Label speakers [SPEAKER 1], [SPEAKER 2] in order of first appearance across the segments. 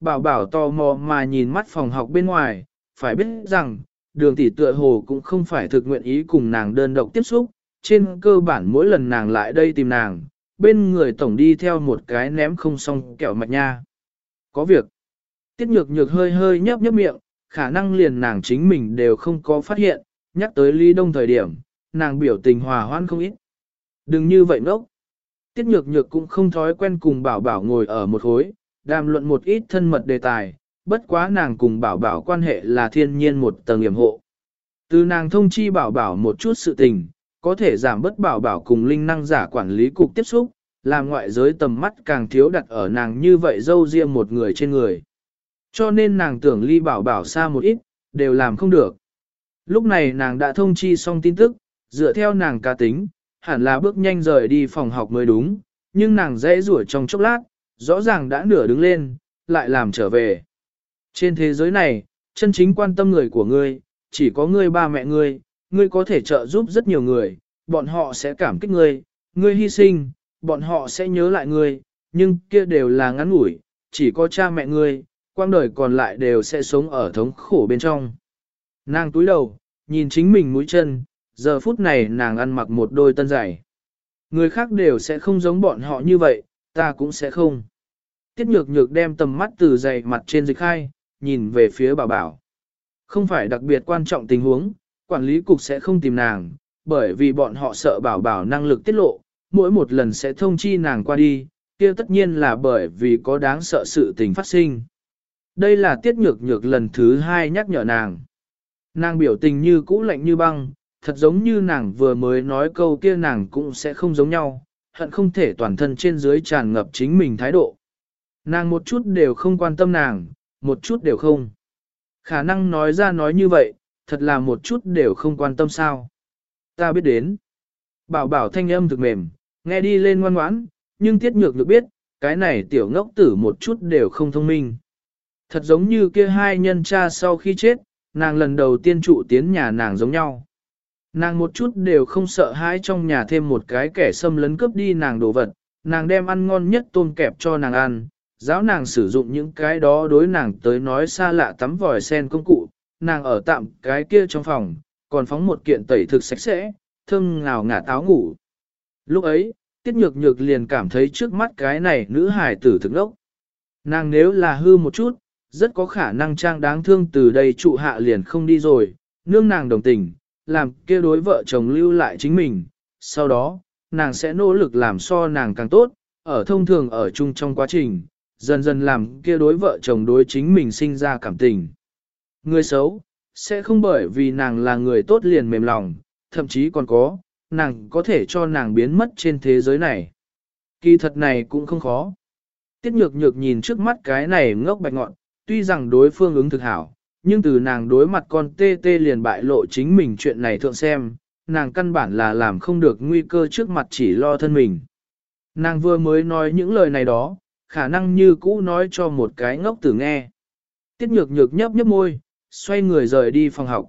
[SPEAKER 1] Bảo bảo tò mò mà nhìn mắt phòng học bên ngoài, phải biết rằng, đường tỷ tựa hồ cũng không phải thực nguyện ý cùng nàng đơn độc tiếp xúc, trên cơ bản mỗi lần nàng lại đây tìm nàng, bên người tổng đi theo một cái ném không xong kẹo mạch nha. Có việc. Tiết nhược nhược hơi hơi nhấp nhấp miệng, khả năng liền nàng chính mình đều không có phát hiện, nhắc tới ly đông thời điểm, nàng biểu tình hòa hoan không ít. Đừng như vậy ngốc. Tiết nhược nhược cũng không thói quen cùng bảo bảo ngồi ở một hối đàm luận một ít thân mật đề tài, bất quá nàng cùng bảo bảo quan hệ là thiên nhiên một tầng hiểm hộ. Từ nàng thông chi bảo bảo một chút sự tình, có thể giảm bớt bảo bảo cùng linh năng giả quản lý cục tiếp xúc, làm ngoại giới tầm mắt càng thiếu đặt ở nàng như vậy dâu riêng một người trên người. Cho nên nàng tưởng ly bảo bảo xa một ít, đều làm không được. Lúc này nàng đã thông chi xong tin tức, dựa theo nàng ca tính, hẳn là bước nhanh rời đi phòng học mới đúng, nhưng nàng dễ rủa trong chốc lát, rõ ràng đã nửa đứng lên, lại làm trở về. Trên thế giới này, chân chính quan tâm người của ngươi, chỉ có ngươi ba mẹ ngươi, ngươi có thể trợ giúp rất nhiều người, bọn họ sẽ cảm kích ngươi, ngươi hy sinh, bọn họ sẽ nhớ lại ngươi, nhưng kia đều là ngắn ngủi, chỉ có cha mẹ ngươi, quang đời còn lại đều sẽ sống ở thống khổ bên trong. Nàng túi đầu, nhìn chính mình mũi chân, giờ phút này nàng ăn mặc một đôi tân giày. Người khác đều sẽ không giống bọn họ như vậy, ta cũng sẽ không. Tiết nhược nhược đem tầm mắt từ dày mặt trên dịch khai, nhìn về phía bảo bảo. Không phải đặc biệt quan trọng tình huống, quản lý cục sẽ không tìm nàng, bởi vì bọn họ sợ bảo bảo năng lực tiết lộ, mỗi một lần sẽ thông chi nàng qua đi, kia tất nhiên là bởi vì có đáng sợ sự tình phát sinh. Đây là tiết nhược nhược lần thứ hai nhắc nhở nàng. Nàng biểu tình như cũ lạnh như băng, thật giống như nàng vừa mới nói câu kia nàng cũng sẽ không giống nhau, hận không thể toàn thân trên dưới tràn ngập chính mình thái độ. Nàng một chút đều không quan tâm nàng, một chút đều không. Khả năng nói ra nói như vậy, thật là một chút đều không quan tâm sao. Ta biết đến. Bảo bảo thanh âm thực mềm, nghe đi lên ngoan ngoãn, nhưng tiết nhược được biết, cái này tiểu ngốc tử một chút đều không thông minh. Thật giống như kia hai nhân cha sau khi chết, nàng lần đầu tiên trụ tiến nhà nàng giống nhau. Nàng một chút đều không sợ hãi trong nhà thêm một cái kẻ xâm lấn cướp đi nàng đồ vật, nàng đem ăn ngon nhất tôm kẹp cho nàng ăn, giáo nàng sử dụng những cái đó đối nàng tới nói xa lạ tắm vòi sen công cụ, nàng ở tạm cái kia trong phòng, còn phóng một kiện tẩy thực sạch sẽ, thơm ngào ngả táo ngủ. Lúc ấy, tiết nhược nhược liền cảm thấy trước mắt cái này nữ hài tử thực đốc. Nàng nếu là hư một chút, rất có khả năng trang đáng thương từ đây trụ hạ liền không đi rồi, nương nàng đồng tình, làm kia đối vợ chồng lưu lại chính mình, sau đó, nàng sẽ nỗ lực làm so nàng càng tốt, ở thông thường ở chung trong quá trình, dần dần làm kia đối vợ chồng đối chính mình sinh ra cảm tình. Người xấu, sẽ không bởi vì nàng là người tốt liền mềm lòng, thậm chí còn có, nàng có thể cho nàng biến mất trên thế giới này. Kỳ thật này cũng không khó. Tiết nhược nhược nhìn trước mắt cái này ngốc bạch ngọn, tuy rằng đối phương ứng thực hảo, nhưng từ nàng đối mặt con tê tê liền bại lộ chính mình chuyện này thượng xem, nàng căn bản là làm không được nguy cơ trước mặt chỉ lo thân mình. Nàng vừa mới nói những lời này đó, khả năng như cũ nói cho một cái ngốc tử nghe. Tiết nhược nhược nhấp nhấp môi, xoay người rời đi phòng học.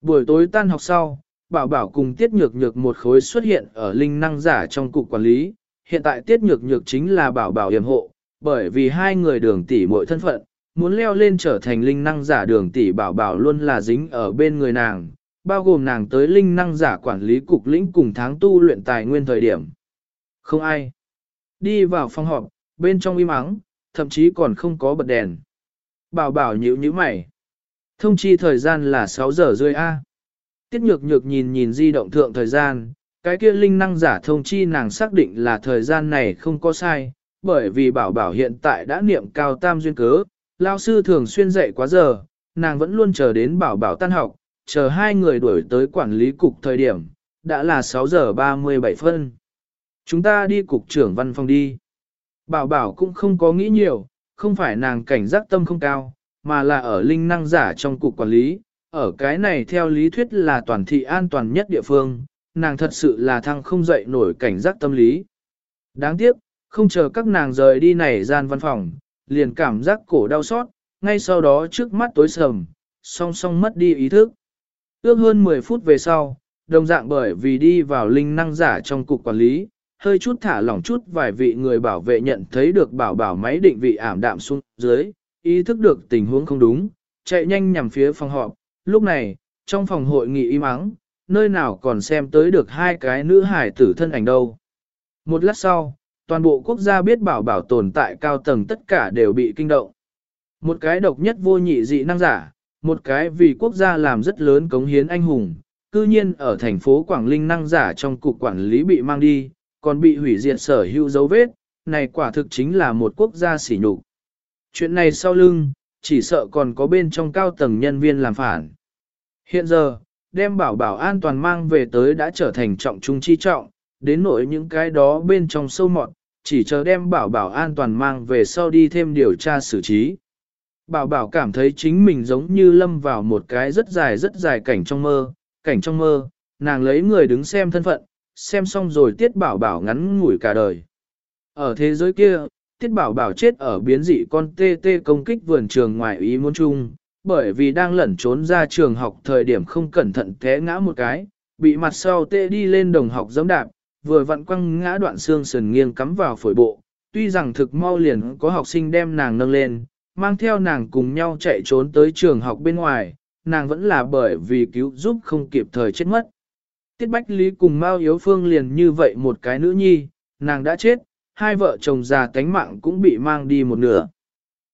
[SPEAKER 1] Buổi tối tan học sau, bảo bảo cùng tiết nhược nhược một khối xuất hiện ở linh năng giả trong cục quản lý. Hiện tại tiết nhược nhược chính là bảo bảo yểm hộ, bởi vì hai người đường tỷ mỗi thân phận, muốn leo lên trở thành linh năng giả đường tỷ bảo bảo luôn là dính ở bên người nàng, bao gồm nàng tới linh năng giả quản lý cục lĩnh cùng tháng tu luyện tài nguyên thời điểm. Không ai. Đi vào phòng họp, bên trong im ắng, thậm chí còn không có bật đèn. Bảo bảo nhíu nhíu mày. Thông chi thời gian là 6 giờ rưỡi A. Tiết nhược nhược nhìn nhìn di động thượng thời gian, cái kia linh năng giả thông chi nàng xác định là thời gian này không có sai, bởi vì bảo bảo hiện tại đã niệm cao tam duyên cớ, lao sư thường xuyên dạy quá giờ, nàng vẫn luôn chờ đến bảo bảo tan học, chờ hai người đuổi tới quản lý cục thời điểm, đã là 6 giờ 37 phân. Chúng ta đi cục trưởng văn phòng đi. Bảo bảo cũng không có nghĩ nhiều, không phải nàng cảnh giác tâm không cao, mà là ở linh năng giả trong cục quản lý, ở cái này theo lý thuyết là toàn thị an toàn nhất địa phương, nàng thật sự là thăng không dậy nổi cảnh giác tâm lý. Đáng tiếc, không chờ các nàng rời đi này gian văn phòng, liền cảm giác cổ đau xót, ngay sau đó trước mắt tối sầm, song song mất đi ý thức. Ước hơn 10 phút về sau, đồng dạng bởi vì đi vào linh năng giả trong cục quản lý, hơi chút thả lỏng chút vài vị người bảo vệ nhận thấy được bảo bảo máy định vị ảm đạm xuống dưới, ý thức được tình huống không đúng, chạy nhanh nhằm phía phòng họp. Lúc này, trong phòng hội nghị im ắng, nơi nào còn xem tới được hai cái nữ hải tử thân ảnh đâu. Một lát sau, toàn bộ quốc gia biết bảo bảo tồn tại cao tầng tất cả đều bị kinh động. Một cái độc nhất vô nhị dị năng giả, một cái vì quốc gia làm rất lớn cống hiến anh hùng, cư nhiên ở thành phố Quảng Linh năng giả trong cục quản lý bị mang đi, còn bị hủy diệt sở hữu dấu vết, này quả thực chính là một quốc gia sỉ nhục. Chuyện này sau lưng, chỉ sợ còn có bên trong cao tầng nhân viên làm phản. Hiện giờ, đem bảo bảo an toàn mang về tới đã trở thành trọng trung chi trọng, đến nỗi những cái đó bên trong sâu mọt, chỉ chờ đem bảo bảo an toàn mang về sau đi thêm điều tra xử trí. Bảo bảo cảm thấy chính mình giống như lâm vào một cái rất dài rất dài cảnh trong mơ, cảnh trong mơ, nàng lấy người đứng xem thân phận, xem xong rồi tiết bảo bảo ngắn ngủi cả đời. Ở thế giới kia, tiết bảo bảo chết ở biến dị con tê tê công kích vườn trường ngoài ý muốn chung, bởi vì đang lẩn trốn ra trường học thời điểm không cẩn thận té ngã một cái, bị mặt sau tê đi lên đồng học giẫm đạp, vừa vặn quăng ngã đoạn xương sườn nghiêng cắm vào phổi bộ. Tuy rằng thực mau liền có học sinh đem nàng nâng lên, mang theo nàng cùng nhau chạy trốn tới trường học bên ngoài, nàng vẫn là bởi vì cứu giúp không kịp thời chết mất. Tiết Bách Lý cùng Mao Yếu Phương liền như vậy một cái nữ nhi, nàng đã chết, hai vợ chồng già tánh mạng cũng bị mang đi một nửa.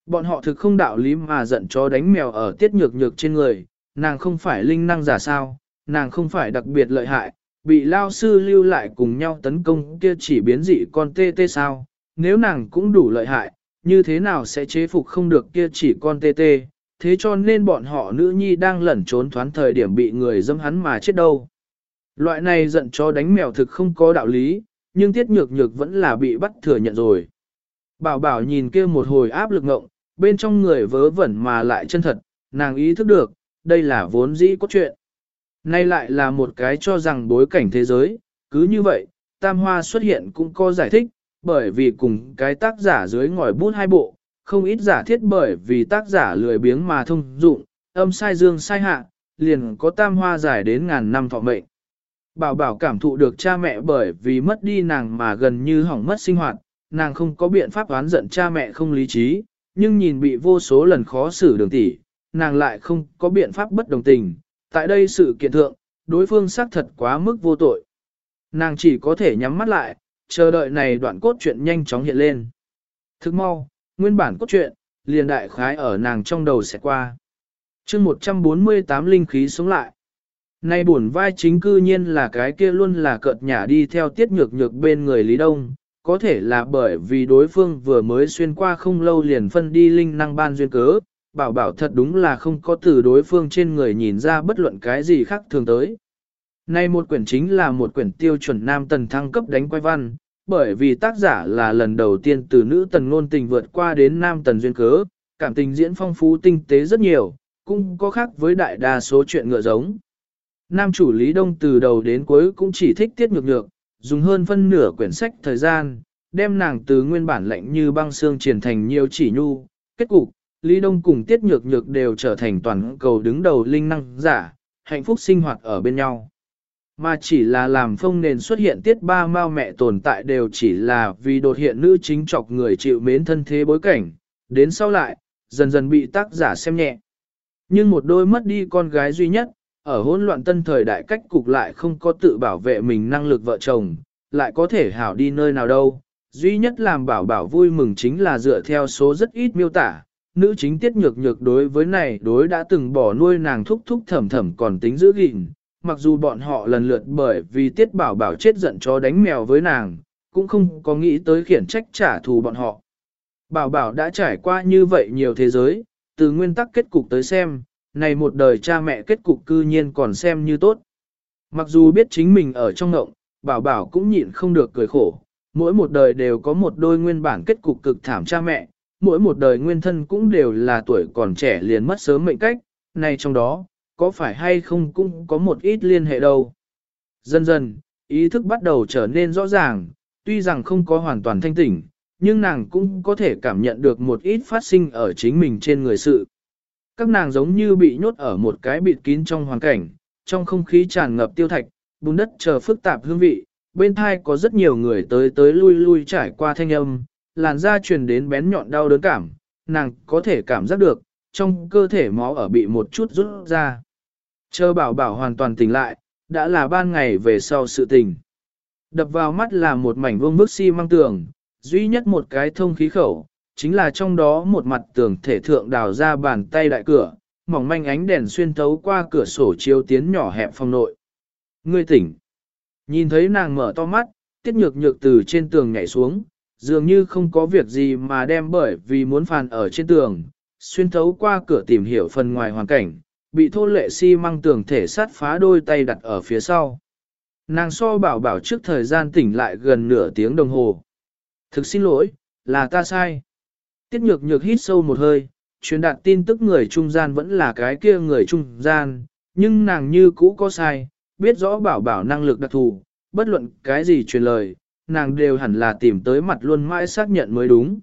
[SPEAKER 1] Bọn họ thực không đạo lý mà giận chó đánh mèo ở tiết nhược nhược trên người, nàng không phải linh năng giả sao, nàng không phải đặc biệt lợi hại, bị lao sư lưu lại cùng nhau tấn công kia chỉ biến dị con tê tê sao, nếu nàng cũng đủ lợi hại, như thế nào sẽ chế phục không được kia chỉ con tê tê, thế cho nên bọn họ nữ nhi đang lẩn trốn thoán thời điểm bị người dâm hắn mà chết đâu. Loại này giận cho đánh mèo thực không có đạo lý, nhưng tiết nhược nhược vẫn là bị bắt thừa nhận rồi. Bảo bảo nhìn kia một hồi áp lực ngộng, bên trong người vớ vẩn mà lại chân thật, nàng ý thức được, đây là vốn dĩ có chuyện. Nay lại là một cái cho rằng bối cảnh thế giới, cứ như vậy, tam hoa xuất hiện cũng có giải thích, bởi vì cùng cái tác giả dưới ngòi bút hai bộ, không ít giả thiết bởi vì tác giả lười biếng mà thông dụng, âm sai dương sai hạ, liền có tam hoa giải đến ngàn năm thọ mệnh. Bảo bảo cảm thụ được cha mẹ bởi vì mất đi nàng mà gần như hỏng mất sinh hoạt, nàng không có biện pháp oán giận cha mẹ không lý trí, nhưng nhìn bị vô số lần khó xử đường tỷ, nàng lại không có biện pháp bất đồng tình. Tại đây sự kiện thượng, đối phương xác thật quá mức vô tội. Nàng chỉ có thể nhắm mắt lại, chờ đợi này đoạn cốt truyện nhanh chóng hiện lên. Thức mau, nguyên bản cốt truyện, liền đại khái ở nàng trong đầu sẽ qua. chương 148 linh khí sống lại. Nay buồn vai chính cư nhiên là cái kia luôn là cợt nhả đi theo tiết nhược nhược bên người Lý Đông, có thể là bởi vì đối phương vừa mới xuyên qua không lâu liền phân đi linh năng ban duyên cớ, bảo bảo thật đúng là không có từ đối phương trên người nhìn ra bất luận cái gì khác thường tới. Nay một quyển chính là một quyển tiêu chuẩn nam tần thăng cấp đánh quay văn, bởi vì tác giả là lần đầu tiên từ nữ tần ngôn tình vượt qua đến nam tần duyên cớ, cảm tình diễn phong phú tinh tế rất nhiều, cũng có khác với đại đa số chuyện ngựa giống. Nam chủ Lý Đông từ đầu đến cuối cũng chỉ thích tiết nhược nhược, dùng hơn phân nửa quyển sách thời gian, đem nàng từ nguyên bản lạnh như băng xương triển thành nhiều chỉ nhu. Kết cục, Lý Đông cùng tiết nhược nhược đều trở thành toàn cầu đứng đầu linh năng giả, hạnh phúc sinh hoạt ở bên nhau. Mà chỉ là làm phong nền xuất hiện tiết ba mao mẹ tồn tại đều chỉ là vì đột hiện nữ chính trọc người chịu mến thân thế bối cảnh, đến sau lại, dần dần bị tác giả xem nhẹ. Nhưng một đôi mất đi con gái duy nhất, ở hỗn loạn tân thời đại cách cục lại không có tự bảo vệ mình năng lực vợ chồng, lại có thể hảo đi nơi nào đâu. Duy nhất làm bảo bảo vui mừng chính là dựa theo số rất ít miêu tả, nữ chính tiết nhược nhược đối với này đối đã từng bỏ nuôi nàng thúc thúc thầm thầm còn tính giữ gìn, mặc dù bọn họ lần lượt bởi vì tiết bảo bảo chết giận cho đánh mèo với nàng, cũng không có nghĩ tới khiển trách trả thù bọn họ. Bảo bảo đã trải qua như vậy nhiều thế giới, từ nguyên tắc kết cục tới xem, này một đời cha mẹ kết cục cư nhiên còn xem như tốt. Mặc dù biết chính mình ở trong ngộng, bảo bảo cũng nhịn không được cười khổ, mỗi một đời đều có một đôi nguyên bản kết cục cực thảm cha mẹ, mỗi một đời nguyên thân cũng đều là tuổi còn trẻ liền mất sớm mệnh cách, này trong đó, có phải hay không cũng có một ít liên hệ đâu. Dần dần, ý thức bắt đầu trở nên rõ ràng, tuy rằng không có hoàn toàn thanh tỉnh, nhưng nàng cũng có thể cảm nhận được một ít phát sinh ở chính mình trên người sự. Các nàng giống như bị nhốt ở một cái bịt kín trong hoàn cảnh, trong không khí tràn ngập tiêu thạch, bùn đất chờ phức tạp hương vị, bên thai có rất nhiều người tới tới lui lui trải qua thanh âm, làn da truyền đến bén nhọn đau đớn cảm, nàng có thể cảm giác được, trong cơ thể máu ở bị một chút rút ra. Chờ bảo bảo hoàn toàn tỉnh lại, đã là ban ngày về sau sự tình. Đập vào mắt là một mảnh vuông bức xi si măng tường, duy nhất một cái thông khí khẩu, chính là trong đó một mặt tường thể thượng đào ra bàn tay đại cửa, mỏng manh ánh đèn xuyên thấu qua cửa sổ chiếu tiến nhỏ hẹp phòng nội. Ngươi tỉnh. Nhìn thấy nàng mở to mắt, tiết nhược nhược từ trên tường nhảy xuống, dường như không có việc gì mà đem bởi vì muốn phàn ở trên tường, xuyên thấu qua cửa tìm hiểu phần ngoài hoàn cảnh, bị thô lệ xi si măng tường thể sát phá đôi tay đặt ở phía sau. Nàng so bảo bảo trước thời gian tỉnh lại gần nửa tiếng đồng hồ. Thực xin lỗi, là ta sai. Tiết nhược nhược hít sâu một hơi, truyền đạt tin tức người trung gian vẫn là cái kia người trung gian, nhưng nàng như cũ có sai, biết rõ bảo bảo năng lực đặc thù, bất luận cái gì truyền lời, nàng đều hẳn là tìm tới mặt luôn mãi xác nhận mới đúng.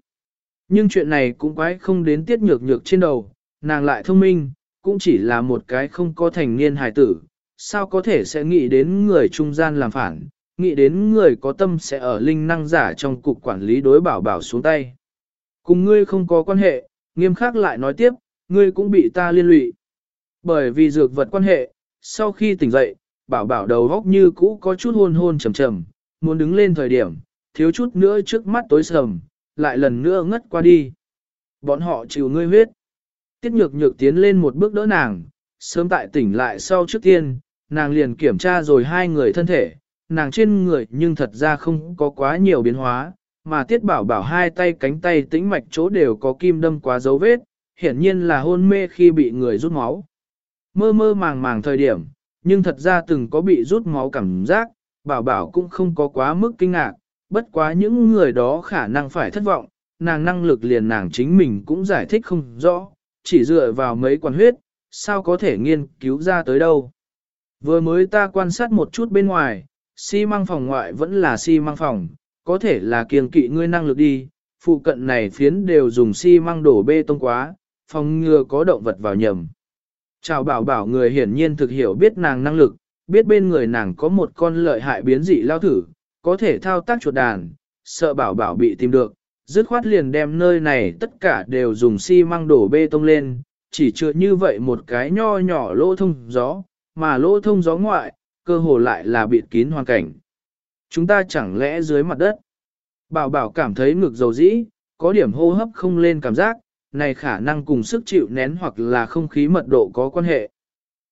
[SPEAKER 1] Nhưng chuyện này cũng quái không đến tiết nhược nhược trên đầu, nàng lại thông minh, cũng chỉ là một cái không có thành niên hài tử, sao có thể sẽ nghĩ đến người trung gian làm phản, nghĩ đến người có tâm sẽ ở linh năng giả trong cục quản lý đối bảo bảo xuống tay. Cùng ngươi không có quan hệ, nghiêm khắc lại nói tiếp, ngươi cũng bị ta liên lụy. Bởi vì dược vật quan hệ, sau khi tỉnh dậy, bảo bảo đầu góc như cũ có chút hôn hôn trầm trầm, muốn đứng lên thời điểm, thiếu chút nữa trước mắt tối sầm, lại lần nữa ngất qua đi. Bọn họ chịu ngươi huyết. Tiết nhược nhược tiến lên một bước đỡ nàng, sớm tại tỉnh lại sau trước tiên, nàng liền kiểm tra rồi hai người thân thể, nàng trên người nhưng thật ra không có quá nhiều biến hóa, mà tiết bảo bảo hai tay cánh tay tĩnh mạch chỗ đều có kim đâm quá dấu vết, hiển nhiên là hôn mê khi bị người rút máu. Mơ mơ màng màng thời điểm, nhưng thật ra từng có bị rút máu cảm giác, bảo bảo cũng không có quá mức kinh ngạc, bất quá những người đó khả năng phải thất vọng, nàng năng lực liền nàng chính mình cũng giải thích không rõ, chỉ dựa vào mấy quan huyết, sao có thể nghiên cứu ra tới đâu. Vừa mới ta quan sát một chút bên ngoài, xi măng phòng ngoại vẫn là xi măng phòng, có thể là kiêng kỵ ngươi năng lực đi, phụ cận này phiến đều dùng xi măng đổ bê tông quá, phòng ngừa có động vật vào nhầm. Chào bảo bảo người hiển nhiên thực hiểu biết nàng năng lực, biết bên người nàng có một con lợi hại biến dị lao thử, có thể thao tác chuột đàn, sợ bảo bảo bị tìm được, dứt khoát liền đem nơi này tất cả đều dùng xi măng đổ bê tông lên, chỉ chưa như vậy một cái nho nhỏ lỗ thông gió, mà lỗ thông gió ngoại, cơ hồ lại là bịt kín hoàn cảnh. Chúng ta chẳng lẽ dưới mặt đất? Bảo bảo cảm thấy ngực dầu dĩ, có điểm hô hấp không lên cảm giác, này khả năng cùng sức chịu nén hoặc là không khí mật độ có quan hệ.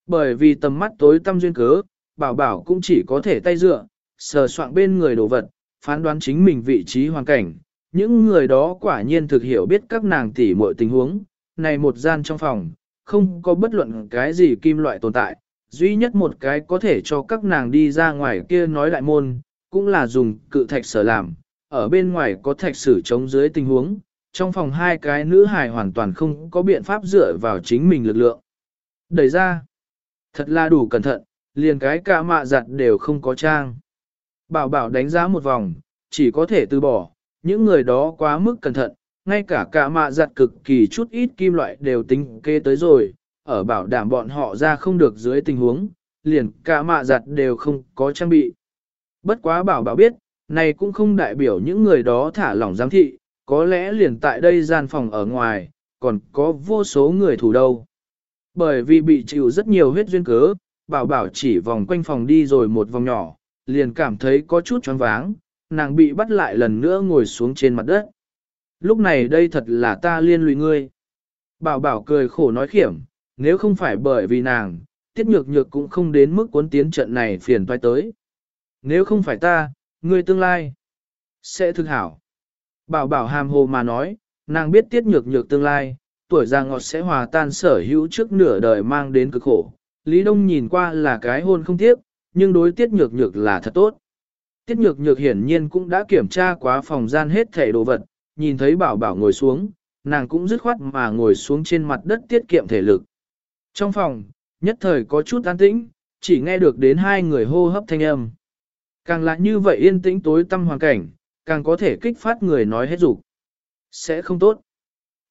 [SPEAKER 1] Bởi vì tầm mắt tối tăm duyên cớ, bảo bảo cũng chỉ có thể tay dựa, sờ soạn bên người đồ vật, phán đoán chính mình vị trí hoàn cảnh. Những người đó quả nhiên thực hiểu biết các nàng tỉ mọi tình huống, này một gian trong phòng, không có bất luận cái gì kim loại tồn tại, duy nhất một cái có thể cho các nàng đi ra ngoài kia nói đại môn, cũng là dùng cự thạch sở làm, ở bên ngoài có thạch sử chống dưới tình huống, trong phòng hai cái nữ hài hoàn toàn không có biện pháp dựa vào chính mình lực lượng. Đẩy ra, thật là đủ cẩn thận, liền cái cả mạ giặt đều không có trang. Bảo bảo đánh giá một vòng, chỉ có thể từ bỏ, những người đó quá mức cẩn thận, ngay cả cả mạ giặt cực kỳ chút ít kim loại đều tính kê tới rồi, ở bảo đảm bọn họ ra không được dưới tình huống, liền cả mạ giặt đều không có trang bị. Bất quá bảo bảo biết, này cũng không đại biểu những người đó thả lỏng giám thị, có lẽ liền tại đây gian phòng ở ngoài, còn có vô số người thủ đâu. Bởi vì bị chịu rất nhiều huyết duyên cớ, bảo bảo chỉ vòng quanh phòng đi rồi một vòng nhỏ, liền cảm thấy có chút choáng váng, nàng bị bắt lại lần nữa ngồi xuống trên mặt đất. Lúc này đây thật là ta liên lụy ngươi. Bảo bảo cười khổ nói khiểm, nếu không phải bởi vì nàng, tiết nhược nhược cũng không đến mức cuốn tiến trận này phiền toái tới. Nếu không phải ta, ngươi tương lai sẽ thực hảo. Bảo bảo hàm hồ mà nói, nàng biết tiết nhược nhược tương lai, tuổi già ngọt sẽ hòa tan sở hữu trước nửa đời mang đến cực khổ. Lý Đông nhìn qua là cái hôn không tiếc, nhưng đối tiết nhược nhược là thật tốt. Tiết nhược nhược hiển nhiên cũng đã kiểm tra quá phòng gian hết thảy đồ vật, nhìn thấy bảo bảo ngồi xuống, nàng cũng dứt khoát mà ngồi xuống trên mặt đất tiết kiệm thể lực. Trong phòng, nhất thời có chút an tĩnh, chỉ nghe được đến hai người hô hấp thanh âm. Càng là như vậy yên tĩnh tối tâm hoàn cảnh, càng có thể kích phát người nói hết dục Sẽ không tốt.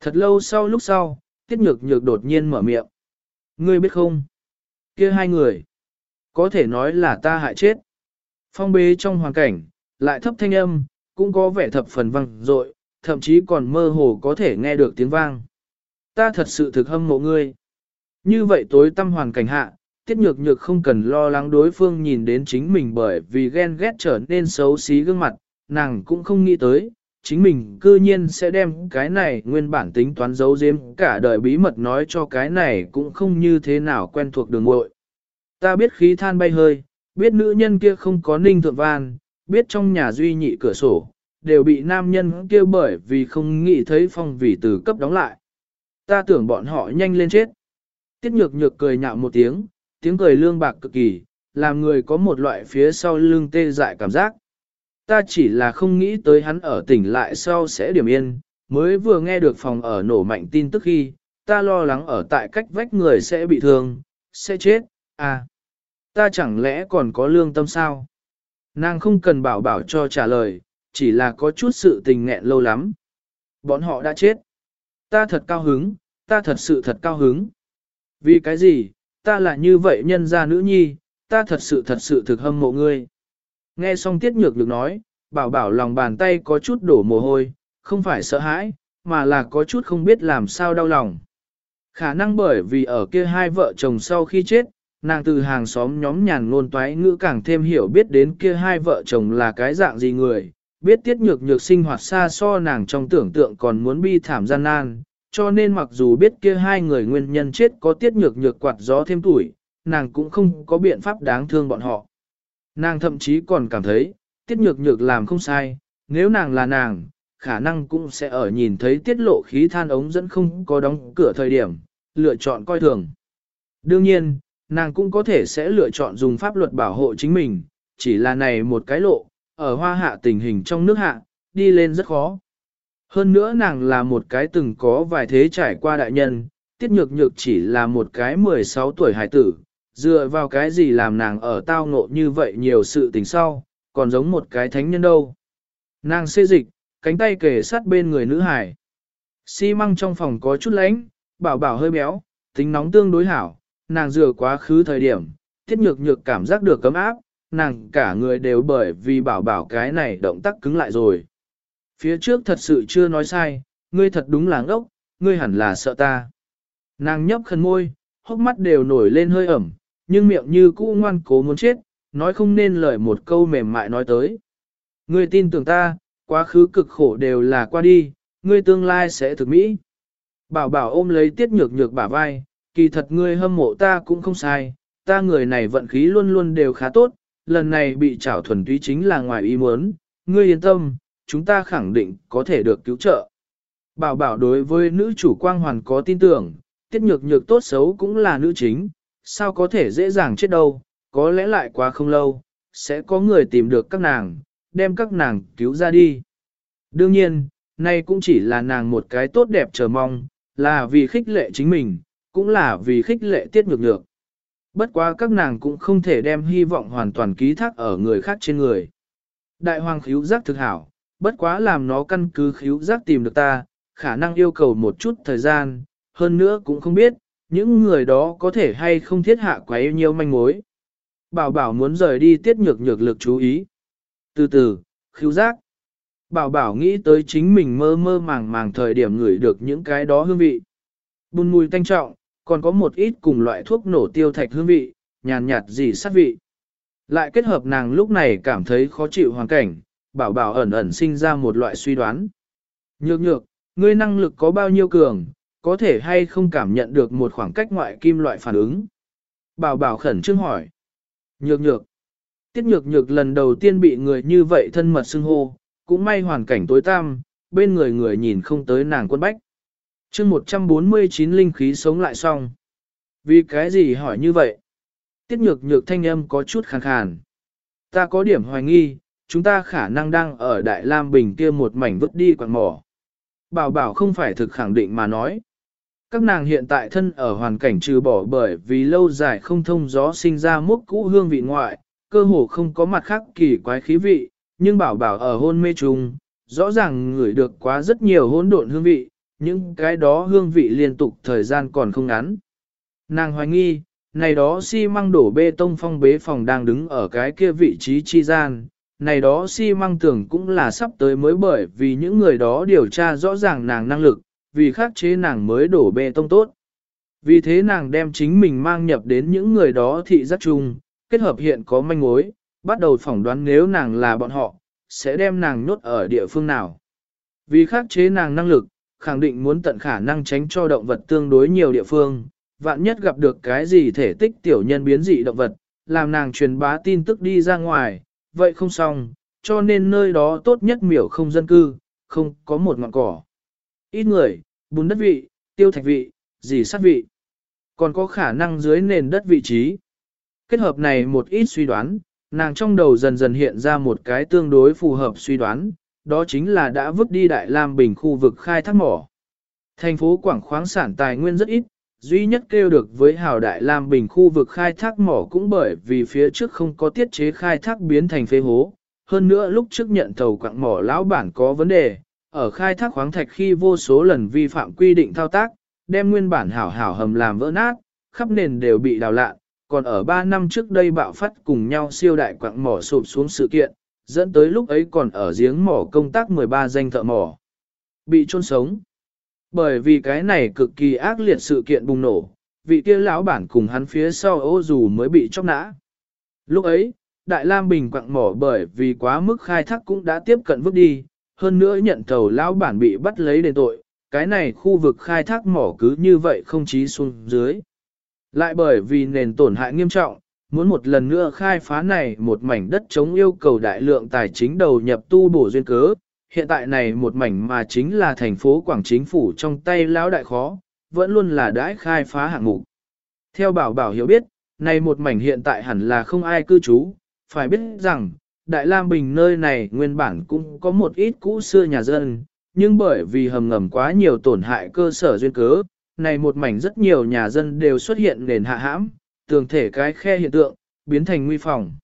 [SPEAKER 1] Thật lâu sau lúc sau, tiết nhược nhược đột nhiên mở miệng. Ngươi biết không? kia hai người. Có thể nói là ta hại chết. Phong bế trong hoàn cảnh, lại thấp thanh âm, cũng có vẻ thập phần văng dội thậm chí còn mơ hồ có thể nghe được tiếng vang. Ta thật sự thực hâm mộ ngươi. Như vậy tối tâm hoàn cảnh hạ, tiết nhược nhược không cần lo lắng đối phương nhìn đến chính mình bởi vì ghen ghét trở nên xấu xí gương mặt, nàng cũng không nghĩ tới, chính mình cư nhiên sẽ đem cái này nguyên bản tính toán giấu giếm cả đời bí mật nói cho cái này cũng không như thế nào quen thuộc đường ngội. Ta biết khí than bay hơi, biết nữ nhân kia không có ninh thượng van, biết trong nhà duy nhị cửa sổ, đều bị nam nhân kia bởi vì không nghĩ thấy phong vì từ cấp đóng lại. Ta tưởng bọn họ nhanh lên chết. Tiết nhược nhược cười nhạo một tiếng, tiếng cười lương bạc cực kỳ, làm người có một loại phía sau lưng tê dại cảm giác. Ta chỉ là không nghĩ tới hắn ở tỉnh lại sau sẽ điểm yên, mới vừa nghe được phòng ở nổ mạnh tin tức khi, ta lo lắng ở tại cách vách người sẽ bị thương, sẽ chết, à. Ta chẳng lẽ còn có lương tâm sao? Nàng không cần bảo bảo cho trả lời, chỉ là có chút sự tình nghẹn lâu lắm. Bọn họ đã chết. Ta thật cao hứng, ta thật sự thật cao hứng. Vì cái gì, ta là như vậy nhân gia nữ nhi, ta thật sự thật sự thực hâm mộ ngươi. Nghe xong tiết nhược được nói, bảo bảo lòng bàn tay có chút đổ mồ hôi, không phải sợ hãi, mà là có chút không biết làm sao đau lòng. Khả năng bởi vì ở kia hai vợ chồng sau khi chết, nàng từ hàng xóm nhóm nhàn ngôn toái ngữ càng thêm hiểu biết đến kia hai vợ chồng là cái dạng gì người, biết tiết nhược nhược sinh hoạt xa so nàng trong tưởng tượng còn muốn bi thảm gian nan, cho nên mặc dù biết kia hai người nguyên nhân chết có tiết nhược nhược quạt gió thêm tuổi, nàng cũng không có biện pháp đáng thương bọn họ. Nàng thậm chí còn cảm thấy, tiết nhược nhược làm không sai, nếu nàng là nàng, khả năng cũng sẽ ở nhìn thấy tiết lộ khí than ống dẫn không có đóng cửa thời điểm, lựa chọn coi thường. Đương nhiên, nàng cũng có thể sẽ lựa chọn dùng pháp luật bảo hộ chính mình, chỉ là này một cái lộ, ở hoa hạ tình hình trong nước hạ, đi lên rất khó. Hơn nữa nàng là một cái từng có vài thế trải qua đại nhân, tiết nhược nhược chỉ là một cái 16 tuổi hải tử, dựa vào cái gì làm nàng ở tao ngộ như vậy nhiều sự tình sau, còn giống một cái thánh nhân đâu. Nàng xê dịch, cánh tay kề sát bên người nữ hải. Xi măng trong phòng có chút lánh, bảo bảo hơi béo, tính nóng tương đối hảo, nàng dựa quá khứ thời điểm, tiết nhược nhược cảm giác được cấm áp, nàng cả người đều bởi vì bảo bảo cái này động tác cứng lại rồi. Phía trước thật sự chưa nói sai, ngươi thật đúng là ngốc, ngươi hẳn là sợ ta. Nàng nhấp khẩn môi, hốc mắt đều nổi lên hơi ẩm, nhưng miệng như cũ ngoan cố muốn chết, nói không nên lời một câu mềm mại nói tới. Ngươi tin tưởng ta, quá khứ cực khổ đều là qua đi, ngươi tương lai sẽ thực mỹ. Bảo bảo ôm lấy tiết nhược nhược bả vai, kỳ thật ngươi hâm mộ ta cũng không sai, ta người này vận khí luôn luôn đều khá tốt, lần này bị trảo thuần túy chính là ngoài ý muốn, ngươi yên tâm, chúng ta khẳng định có thể được cứu trợ. Bảo bảo đối với nữ chủ quang hoàn có tin tưởng, tiết nhược nhược tốt xấu cũng là nữ chính, sao có thể dễ dàng chết đâu, có lẽ lại quá không lâu, sẽ có người tìm được các nàng, đem các nàng cứu ra đi. Đương nhiên, nay cũng chỉ là nàng một cái tốt đẹp chờ mong, là vì khích lệ chính mình, cũng là vì khích lệ tiết ngược ngược. Bất quá các nàng cũng không thể đem hy vọng hoàn toàn ký thác ở người khác trên người. Đại hoàng khíu giác thực hảo, bất quá làm nó căn cứ khíu giác tìm được ta, khả năng yêu cầu một chút thời gian, hơn nữa cũng không biết, những người đó có thể hay không thiết hạ quá yêu nhiều manh mối. Bảo bảo muốn rời đi tiết nhược nhược lực chú ý. Từ từ, khiu giác. Bảo bảo nghĩ tới chính mình mơ mơ màng màng thời điểm ngửi được những cái đó hương vị. Bùn mùi tanh trọng, còn có một ít cùng loại thuốc nổ tiêu thạch hương vị, nhàn nhạt gì sát vị. Lại kết hợp nàng lúc này cảm thấy khó chịu hoàn cảnh, bảo bảo ẩn ẩn sinh ra một loại suy đoán. Nhược nhược, ngươi năng lực có bao nhiêu cường, có thể hay không cảm nhận được một khoảng cách ngoại kim loại phản ứng. Bảo bảo khẩn trương hỏi. Nhược nhược. Tiết nhược nhược lần đầu tiên bị người như vậy thân mật xưng hô, cũng may hoàn cảnh tối tăm, bên người người nhìn không tới nàng quân bách. chương 149 linh khí sống lại xong. Vì cái gì hỏi như vậy? Tiết nhược nhược thanh âm có chút khàn khàn. Ta có điểm hoài nghi, chúng ta khả năng đang ở Đại Lam Bình kia một mảnh vứt đi quạt mỏ. Bảo bảo không phải thực khẳng định mà nói. Các nàng hiện tại thân ở hoàn cảnh trừ bỏ bởi vì lâu dài không thông gió sinh ra mốc cũ hương vị ngoại, cơ hồ không có mặt khác kỳ quái khí vị, nhưng bảo bảo ở hôn mê trùng, rõ ràng ngửi được quá rất nhiều hỗn độn hương vị, những cái đó hương vị liên tục thời gian còn không ngắn. Nàng hoài nghi, này đó xi măng đổ bê tông phong bế phòng đang đứng ở cái kia vị trí chi gian, này đó xi măng tưởng cũng là sắp tới mới bởi vì những người đó điều tra rõ ràng nàng năng lực, vì khắc chế nàng mới đổ bê tông tốt. Vì thế nàng đem chính mình mang nhập đến những người đó thị giác chung, kết hợp hiện có manh mối, bắt đầu phỏng đoán nếu nàng là bọn họ, sẽ đem nàng nhốt ở địa phương nào. Vì khắc chế nàng năng lực, khẳng định muốn tận khả năng tránh cho động vật tương đối nhiều địa phương, vạn nhất gặp được cái gì thể tích tiểu nhân biến dị động vật, làm nàng truyền bá tin tức đi ra ngoài, vậy không xong, cho nên nơi đó tốt nhất miểu không dân cư, không có một ngọn cỏ. Ít người, bùn đất vị, tiêu thạch vị, dì sát vị, còn có khả năng dưới nền đất vị trí. Kết hợp này một ít suy đoán, nàng trong đầu dần dần hiện ra một cái tương đối phù hợp suy đoán, đó chính là đã vứt đi Đại Lam Bình khu vực khai thác mỏ. Thành phố Quảng khoáng sản tài nguyên rất ít, duy nhất kêu được với hào Đại Lam Bình khu vực khai thác mỏ cũng bởi vì phía trước không có tiết chế khai thác biến thành phế hố. Hơn nữa lúc trước nhận tàu quặng mỏ lão bản có vấn đề, ở khai thác khoáng thạch khi vô số lần vi phạm quy định thao tác, đem nguyên bản hảo hảo hầm làm vỡ nát, khắp nền đều bị đào lạ, còn ở 3 năm trước đây bạo phát cùng nhau siêu đại quặng mỏ sụp xuống sự kiện, dẫn tới lúc ấy còn ở giếng mỏ công tác 13 danh thợ mỏ. Bị chôn sống. Bởi vì cái này cực kỳ ác liệt sự kiện bùng nổ, vị kia lão bản cùng hắn phía sau ô dù mới bị chóc nã. Lúc ấy, Đại Lam Bình quặng mỏ bởi vì quá mức khai thác cũng đã tiếp cận vứt đi, hơn nữa nhận tàu lão bản bị bắt lấy đền tội, cái này khu vực khai thác mỏ cứ như vậy không chí xuống dưới. Lại bởi vì nền tổn hại nghiêm trọng, muốn một lần nữa khai phá này một mảnh đất chống yêu cầu đại lượng tài chính đầu nhập tu bổ duyên cớ, hiện tại này một mảnh mà chính là thành phố Quảng Chính phủ trong tay lão đại khó, vẫn luôn là đãi khai phá hạng mục. Theo bảo bảo hiểu biết, này một mảnh hiện tại hẳn là không ai cư trú, phải biết rằng, Đại Lam Bình nơi này nguyên bản cũng có một ít cũ xưa nhà dân, nhưng bởi vì hầm ngầm quá nhiều tổn hại cơ sở duyên cớ, này một mảnh rất nhiều nhà dân đều xuất hiện nền hạ hãm, tường thể cái khe hiện tượng, biến thành nguy phòng.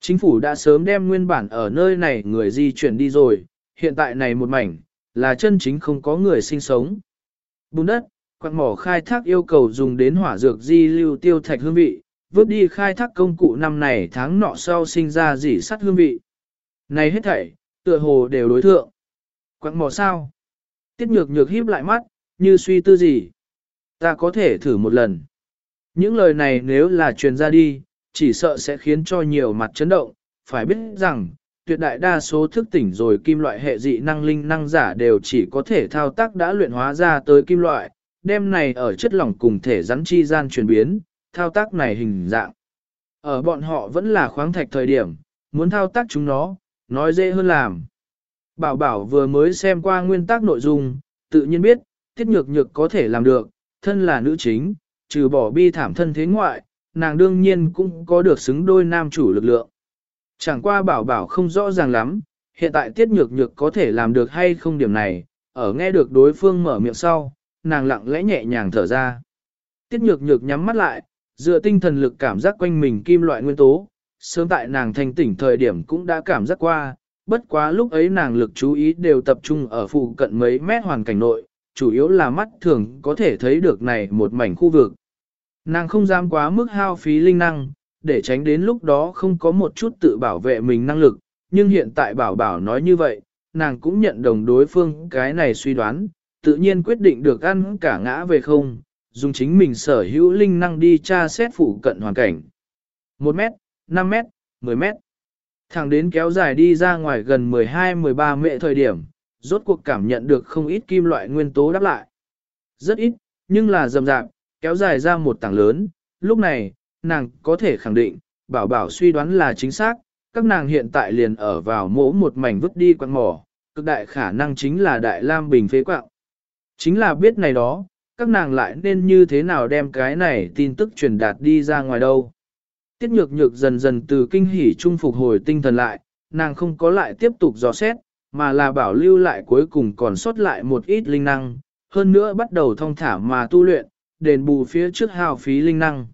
[SPEAKER 1] Chính phủ đã sớm đem nguyên bản ở nơi này người di chuyển đi rồi, hiện tại này một mảnh, là chân chính không có người sinh sống. Bùn đất, quặng mỏ khai thác yêu cầu dùng đến hỏa dược di lưu tiêu thạch hương vị, vớt đi khai thác công cụ năm này tháng nọ sau sinh ra dỉ sắt hương vị. Này hết thảy, tựa hồ đều đối thượng. Quặng mò sao? Tiết nhược nhược híp lại mắt, như suy tư gì? Ta có thể thử một lần. Những lời này nếu là truyền ra đi, chỉ sợ sẽ khiến cho nhiều mặt chấn động, phải biết rằng, tuyệt đại đa số thức tỉnh rồi kim loại hệ dị năng linh năng giả đều chỉ có thể thao tác đã luyện hóa ra tới kim loại, đem này ở chất lỏng cùng thể rắn chi gian chuyển biến, thao tác này hình dạng. Ở bọn họ vẫn là khoáng thạch thời điểm, muốn thao tác chúng nó, nói dễ hơn làm. Bảo bảo vừa mới xem qua nguyên tắc nội dung, tự nhiên biết, tiết nhược nhược có thể làm được, thân là nữ chính, trừ bỏ bi thảm thân thế ngoại, nàng đương nhiên cũng có được xứng đôi nam chủ lực lượng. Chẳng qua bảo bảo không rõ ràng lắm, hiện tại tiết nhược nhược có thể làm được hay không điểm này, ở nghe được đối phương mở miệng sau, nàng lặng lẽ nhẹ nhàng thở ra. Tiết nhược nhược nhắm mắt lại, dựa tinh thần lực cảm giác quanh mình kim loại nguyên tố, sớm tại nàng thành tỉnh thời điểm cũng đã cảm giác qua, bất quá lúc ấy nàng lực chú ý đều tập trung ở phụ cận mấy mét hoàn cảnh nội, chủ yếu là mắt thường có thể thấy được này một mảnh khu vực. Nàng không dám quá mức hao phí linh năng, để tránh đến lúc đó không có một chút tự bảo vệ mình năng lực, nhưng hiện tại bảo bảo nói như vậy, nàng cũng nhận đồng đối phương cái này suy đoán, tự nhiên quyết định được ăn cả ngã về không, dùng chính mình sở hữu linh năng đi tra xét phụ cận hoàn cảnh. 1 mét, 5 mét, 10 mét. Thẳng đến kéo dài đi ra ngoài gần 12-13 mệ thời điểm, rốt cuộc cảm nhận được không ít kim loại nguyên tố đáp lại. Rất ít, nhưng là rầm rạp, kéo dài ra một tảng lớn, lúc này, nàng có thể khẳng định, bảo bảo suy đoán là chính xác, các nàng hiện tại liền ở vào mỗ một mảnh vứt đi quặng mỏ, cực đại khả năng chính là đại lam bình phế quạng. Chính là biết này đó, các nàng lại nên như thế nào đem cái này tin tức truyền đạt đi ra ngoài đâu. Tiết nhược nhược dần dần từ kinh hỉ trung phục hồi tinh thần lại, nàng không có lại tiếp tục dò xét, mà là bảo lưu lại cuối cùng còn sót lại một ít linh năng, hơn nữa bắt đầu thông thả mà tu luyện, đền bù phía trước hào phí linh năng.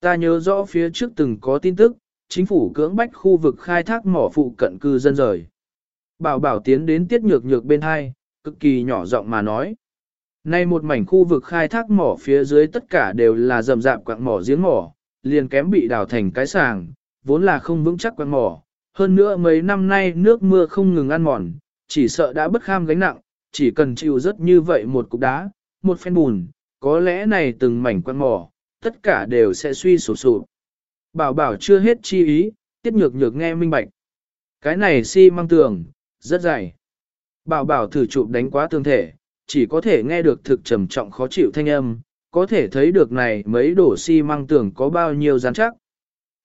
[SPEAKER 1] Ta nhớ rõ phía trước từng có tin tức, chính phủ cưỡng bách khu vực khai thác mỏ phụ cận cư dân rời. Bảo bảo tiến đến tiết nhược nhược bên hai, cực kỳ nhỏ giọng mà nói. Nay một mảnh khu vực khai thác mỏ phía dưới tất cả đều là rầm rạp quạng mỏ giếng mỏ, liền kém bị đào thành cái sàng, vốn là không vững chắc quạng mỏ, hơn nữa mấy năm nay nước mưa không ngừng ăn mòn, chỉ sợ đã bất kham gánh nặng, chỉ cần chịu rất như vậy một cục đá, một phen bùn, có lẽ này từng mảnh quạng mỏ, tất cả đều sẽ suy sụp sụp. Bảo bảo chưa hết chi ý, tiết nhược nhược nghe minh bạch. Cái này si mang tường, rất dày. Bảo bảo thử chụp đánh quá tương thể, chỉ có thể nghe được thực trầm trọng khó chịu thanh âm, có thể thấy được này mấy đổ xi si măng tưởng có bao nhiêu rắn chắc.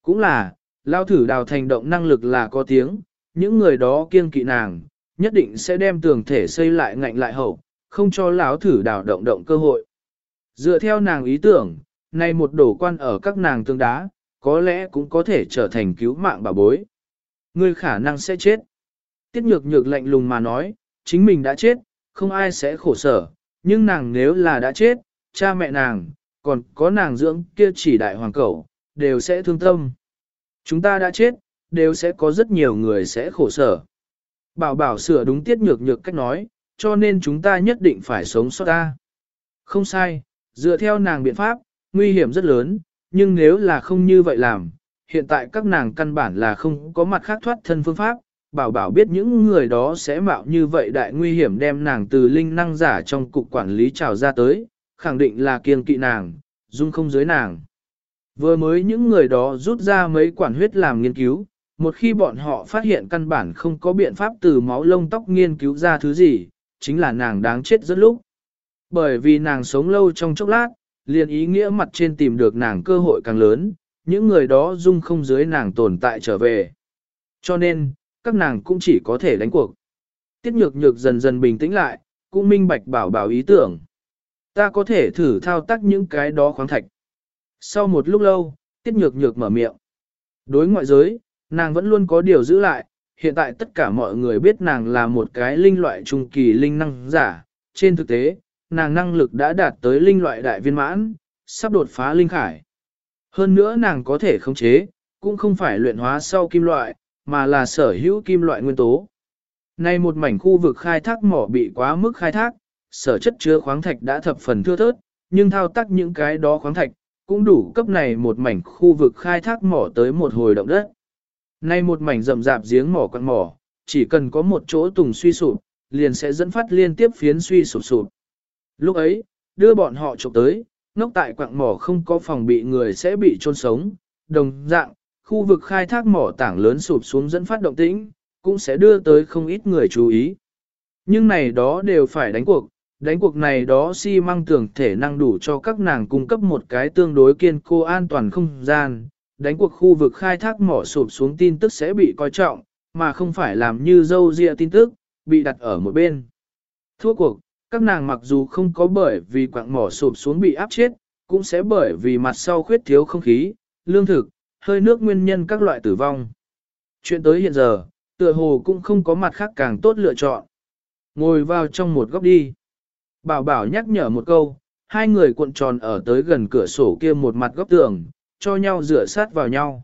[SPEAKER 1] Cũng là, lao thử đào thành động năng lực là có tiếng, những người đó kiêng kỵ nàng, nhất định sẽ đem tường thể xây lại ngạnh lại hậu, không cho lão thử đào động động cơ hội. Dựa theo nàng ý tưởng, nay một đổ quan ở các nàng tương đá, có lẽ cũng có thể trở thành cứu mạng bà bối. Ngươi khả năng sẽ chết. Tiết nhược nhược lạnh lùng mà nói, chính mình đã chết, không ai sẽ khổ sở, nhưng nàng nếu là đã chết, cha mẹ nàng, còn có nàng dưỡng kia chỉ đại hoàng cẩu, đều sẽ thương tâm. Chúng ta đã chết, đều sẽ có rất nhiều người sẽ khổ sở. Bảo bảo sửa đúng tiết nhược nhược cách nói, cho nên chúng ta nhất định phải sống sót ta. Không sai, dựa theo nàng biện pháp, nguy hiểm rất lớn, nhưng nếu là không như vậy làm, hiện tại các nàng căn bản là không có mặt khác thoát thân phương pháp, bảo bảo biết những người đó sẽ mạo như vậy đại nguy hiểm đem nàng từ linh năng giả trong cục quản lý trào ra tới, khẳng định là kiên kỵ nàng, dung không dưới nàng. Vừa mới những người đó rút ra mấy quản huyết làm nghiên cứu, một khi bọn họ phát hiện căn bản không có biện pháp từ máu lông tóc nghiên cứu ra thứ gì, chính là nàng đáng chết rất lúc. Bởi vì nàng sống lâu trong chốc lát, liền ý nghĩa mặt trên tìm được nàng cơ hội càng lớn, những người đó dung không dưới nàng tồn tại trở về. Cho nên, các nàng cũng chỉ có thể đánh cuộc. Tiết nhược nhược dần dần bình tĩnh lại, cũng minh bạch bảo bảo ý tưởng. Ta có thể thử thao tác những cái đó khoáng thạch. Sau một lúc lâu, tiết nhược nhược mở miệng. Đối ngoại giới, nàng vẫn luôn có điều giữ lại, hiện tại tất cả mọi người biết nàng là một cái linh loại trung kỳ linh năng giả. Trên thực tế, nàng năng lực đã đạt tới linh loại đại viên mãn, sắp đột phá linh khải. Hơn nữa nàng có thể khống chế, cũng không phải luyện hóa sau kim loại, mà là sở hữu kim loại nguyên tố. Nay một mảnh khu vực khai thác mỏ bị quá mức khai thác, sở chất chứa khoáng thạch đã thập phần thưa thớt, nhưng thao tác những cái đó khoáng thạch, cũng đủ cấp này một mảnh khu vực khai thác mỏ tới một hồi động đất. Nay một mảnh rậm rạp giếng mỏ quặng mỏ, chỉ cần có một chỗ tùng suy sụp, liền sẽ dẫn phát liên tiếp phiến suy sụp sụp. Lúc ấy, đưa bọn họ chụp tới, ngốc tại quặng mỏ không có phòng bị người sẽ bị chôn sống, đồng dạng, khu vực khai thác mỏ tảng lớn sụp xuống dẫn phát động tĩnh, cũng sẽ đưa tới không ít người chú ý. Nhưng này đó đều phải đánh cuộc, đánh cuộc này đó xi si măng tưởng thể năng đủ cho các nàng cung cấp một cái tương đối kiên cố an toàn không gian, đánh cuộc khu vực khai thác mỏ sụp xuống tin tức sẽ bị coi trọng, mà không phải làm như dâu dịa tin tức, bị đặt ở một bên. Thua cuộc, các nàng mặc dù không có bởi vì quạng mỏ sụp xuống bị áp chết, cũng sẽ bởi vì mặt sau khuyết thiếu không khí, lương thực, hơi nước nguyên nhân các loại tử vong. Chuyện tới hiện giờ, tựa hồ cũng không có mặt khác càng tốt lựa chọn. Ngồi vào trong một góc đi. Bảo bảo nhắc nhở một câu, hai người cuộn tròn ở tới gần cửa sổ kia một mặt góc tường, cho nhau rửa sát vào nhau.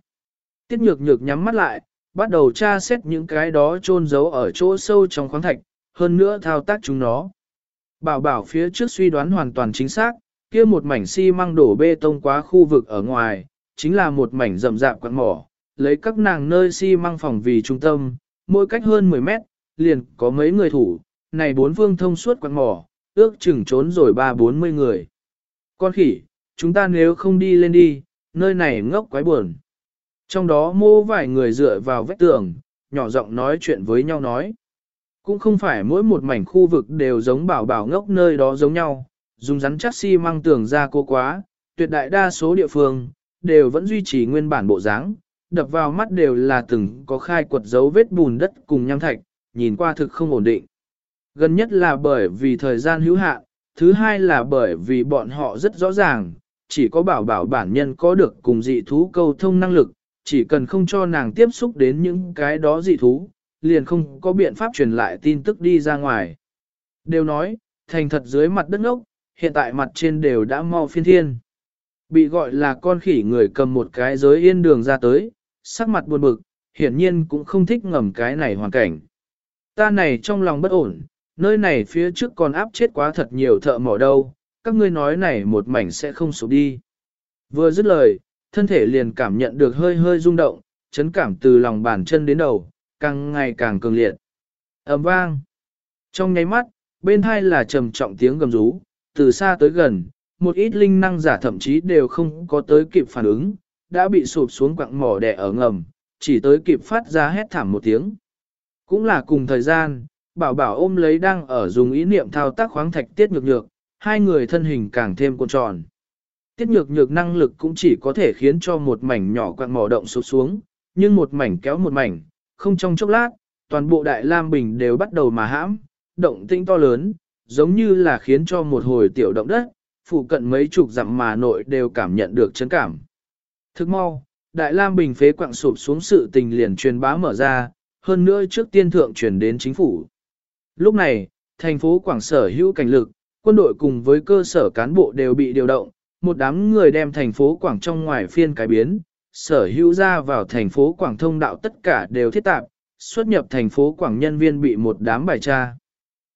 [SPEAKER 1] Tiết nhược nhược nhắm mắt lại, bắt đầu tra xét những cái đó chôn giấu ở chỗ sâu trong khoáng thạch, hơn nữa thao tác chúng nó. Bảo bảo phía trước suy đoán hoàn toàn chính xác, kia một mảnh xi măng đổ bê tông quá khu vực ở ngoài, chính là một mảnh rậm rạp quặng mỏ, lấy các nàng nơi xi măng phòng vì trung tâm, mỗi cách hơn 10 mét, liền có mấy người thủ, này bốn phương thông suốt quặng mỏ, ước chừng trốn rồi ba bốn mươi người. Con khỉ, chúng ta nếu không đi lên đi, nơi này ngốc quái buồn. Trong đó mô vài người dựa vào vách tường, nhỏ giọng nói chuyện với nhau nói. Cũng không phải mỗi một mảnh khu vực đều giống bảo bảo ngốc nơi đó giống nhau, dùng rắn chắc xi si măng tường ra cô quá, tuyệt đại đa số địa phương, đều vẫn duy trì nguyên bản bộ dáng, đập vào mắt đều là từng có khai quật dấu vết bùn đất cùng nham thạch, nhìn qua thực không ổn định. Gần nhất là bởi vì thời gian hữu hạn, thứ hai là bởi vì bọn họ rất rõ ràng, chỉ có bảo bảo bản nhân có được cùng dị thú câu thông năng lực, chỉ cần không cho nàng tiếp xúc đến những cái đó dị thú, liền không có biện pháp truyền lại tin tức đi ra ngoài. Đều nói, thành thật dưới mặt đất ngốc, hiện tại mặt trên đều đã mau phiên thiên. Bị gọi là con khỉ người cầm một cái giới yên đường ra tới, sắc mặt buồn bực, hiển nhiên cũng không thích ngầm cái này hoàn cảnh. Ta này trong lòng bất ổn, nơi này phía trước còn áp chết quá thật nhiều thợ mỏ đâu, các ngươi nói này một mảnh sẽ không sụp đi. Vừa dứt lời, thân thể liền cảm nhận được hơi hơi rung động, chấn cảm từ lòng bàn chân đến đầu, càng ngày càng cường liệt. ầm vang. Trong nháy mắt, bên hai là trầm trọng tiếng gầm rú, từ xa tới gần, một ít linh năng giả thậm chí đều không có tới kịp phản ứng, đã bị sụp xuống quặng mỏ đè ở ngầm, chỉ tới kịp phát ra hét thảm một tiếng. Cũng là cùng thời gian, bảo bảo ôm lấy đang ở dùng ý niệm thao tác khoáng thạch tiết nhược nhược, hai người thân hình càng thêm cuộn tròn. Tiết nhược nhược năng lực cũng chỉ có thể khiến cho một mảnh nhỏ quặng mỏ động sụp xuống, nhưng một mảnh kéo một mảnh, không trong chốc lát, toàn bộ đại lam bình đều bắt đầu mà hãm, động tĩnh to lớn, giống như là khiến cho một hồi tiểu động đất, phụ cận mấy chục dặm mà nội đều cảm nhận được chấn cảm. Thức mau, đại lam bình phế quặng sụp xuống sự tình liền truyền bá mở ra, hơn nữa trước tiên thượng truyền đến chính phủ. Lúc này, thành phố Quảng Sở hữu cảnh lực, quân đội cùng với cơ sở cán bộ đều bị điều động, một đám người đem thành phố Quảng trong ngoài phiên cải biến, sở hữu ra vào thành phố Quảng thông đạo tất cả đều thiết tạp, xuất nhập thành phố Quảng nhân viên bị một đám bài tra.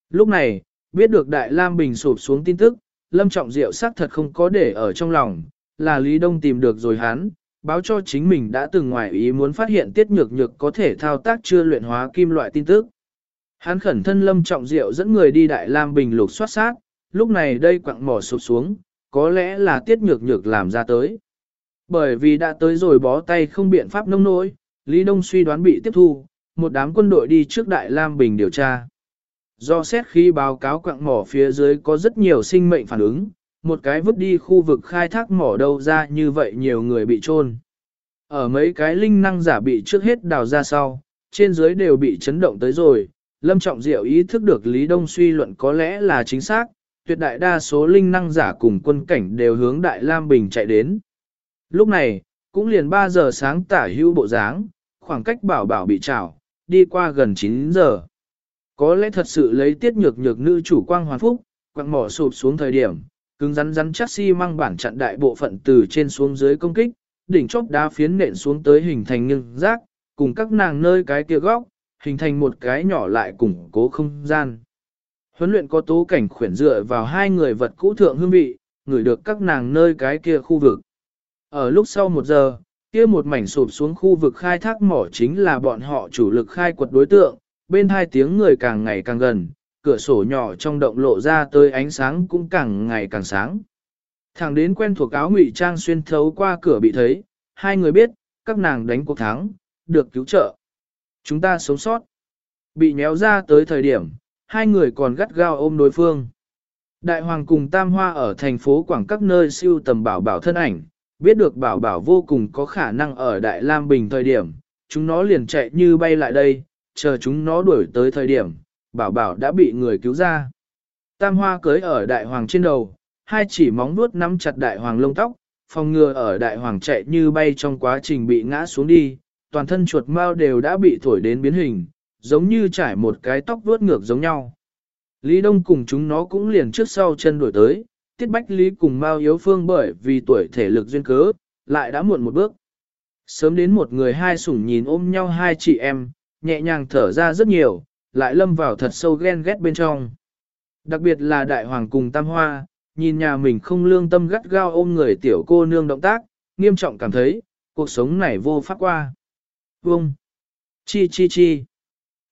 [SPEAKER 1] Lúc này, biết được Đại Lam Bình sụp xuống tin tức, Lâm Trọng Diệu xác thật không có để ở trong lòng, là Lý Đông tìm được rồi hắn, báo cho chính mình đã từng ngoài ý muốn phát hiện tiết nhược nhược có thể thao tác chưa luyện hóa kim loại tin tức. Hắn khẩn thân Lâm Trọng Diệu dẫn người đi Đại Lam Bình lục soát sát, lúc này đây quặng mỏ sụp xuống, có lẽ là tiết nhược nhược làm ra tới. Bởi vì đã tới rồi bó tay không biện pháp nông nỗi, Lý Đông suy đoán bị tiếp thu, một đám quân đội đi trước Đại Lam Bình điều tra. Do xét khi báo cáo quặng mỏ phía dưới có rất nhiều sinh mệnh phản ứng, một cái vứt đi khu vực khai thác mỏ đâu ra như vậy nhiều người bị trôn. Ở mấy cái linh năng giả bị trước hết đào ra sau, trên dưới đều bị chấn động tới rồi, Lâm Trọng Diệu ý thức được Lý Đông suy luận có lẽ là chính xác, tuyệt đại đa số linh năng giả cùng quân cảnh đều hướng Đại Lam Bình chạy đến. Lúc này, cũng liền 3 giờ sáng tả hữu bộ dáng, khoảng cách bảo bảo bị trảo, đi qua gần 9 giờ. Có lẽ thật sự lấy tiết nhược nhược nữ chủ quang hoàn phúc, quặng mỏ sụp xuống thời điểm, cứng rắn rắn chắc xi si mang bản chặn đại bộ phận từ trên xuống dưới công kích, đỉnh chóp đá phiến nện xuống tới hình thành nghiêng rác, cùng các nàng nơi cái kia góc, hình thành một cái nhỏ lại củng cố không gian. Huấn luyện có tố cảnh khuyển dựa vào hai người vật cũ thượng hương vị, ngửi được các nàng nơi cái kia khu vực. Ở lúc sau một giờ, kia một mảnh sụp xuống khu vực khai thác mỏ chính là bọn họ chủ lực khai quật đối tượng, bên hai tiếng người càng ngày càng gần, cửa sổ nhỏ trong động lộ ra tới ánh sáng cũng càng ngày càng sáng. Thẳng đến quen thuộc áo ngụy trang xuyên thấu qua cửa bị thấy, hai người biết, các nàng đánh cuộc thắng, được cứu trợ. Chúng ta sống sót. Bị nhéo ra tới thời điểm, hai người còn gắt gao ôm đối phương. Đại hoàng cùng Tam Hoa ở thành phố Quảng các nơi siêu tầm bảo bảo thân ảnh, biết được bảo bảo vô cùng có khả năng ở Đại Lam Bình thời điểm, chúng nó liền chạy như bay lại đây, chờ chúng nó đuổi tới thời điểm, bảo bảo đã bị người cứu ra. Tam Hoa cưới ở Đại Hoàng trên đầu, hai chỉ móng vuốt nắm chặt Đại Hoàng lông tóc, phòng ngừa ở Đại Hoàng chạy như bay trong quá trình bị ngã xuống đi, toàn thân chuột mao đều đã bị thổi đến biến hình, giống như trải một cái tóc vuốt ngược giống nhau. Lý Đông cùng chúng nó cũng liền trước sau chân đuổi tới, Tiết Bách Lý cùng Mao Yếu Phương bởi vì tuổi thể lực duyên cớ, lại đã muộn một bước. Sớm đến một người hai sủng nhìn ôm nhau hai chị em, nhẹ nhàng thở ra rất nhiều, lại lâm vào thật sâu ghen ghét bên trong. Đặc biệt là đại hoàng cùng tam hoa, nhìn nhà mình không lương tâm gắt gao ôm người tiểu cô nương động tác, nghiêm trọng cảm thấy, cuộc sống này vô pháp qua. Vông! Chi chi chi!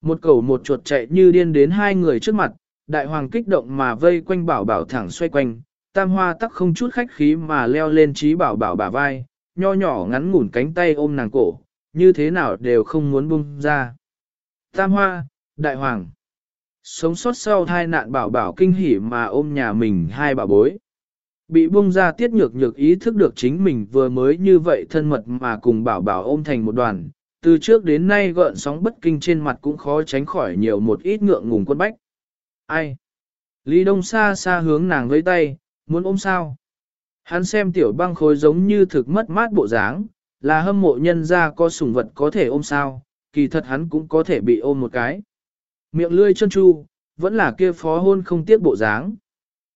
[SPEAKER 1] Một cầu một chuột chạy như điên đến hai người trước mặt, đại hoàng kích động mà vây quanh bảo bảo thẳng xoay quanh, tam hoa tắc không chút khách khí mà leo lên trí bảo bảo bả vai, nho nhỏ ngắn ngủn cánh tay ôm nàng cổ, như thế nào đều không muốn buông ra. Tam hoa, đại hoàng, sống sót sau hai nạn bảo bảo kinh hỉ mà ôm nhà mình hai bà bối. Bị buông ra tiết nhược nhược ý thức được chính mình vừa mới như vậy thân mật mà cùng bảo bảo ôm thành một đoàn, từ trước đến nay gợn sóng bất kinh trên mặt cũng khó tránh khỏi nhiều một ít ngượng ngùng quân bách. Ai? Lý Đông xa xa hướng nàng với tay, muốn ôm sao? Hắn xem tiểu băng khối giống như thực mất mát bộ dáng, là hâm mộ nhân ra có sủng vật có thể ôm sao, kỳ thật hắn cũng có thể bị ôm một cái. Miệng lươi chân chu, vẫn là kia phó hôn không tiếc bộ dáng.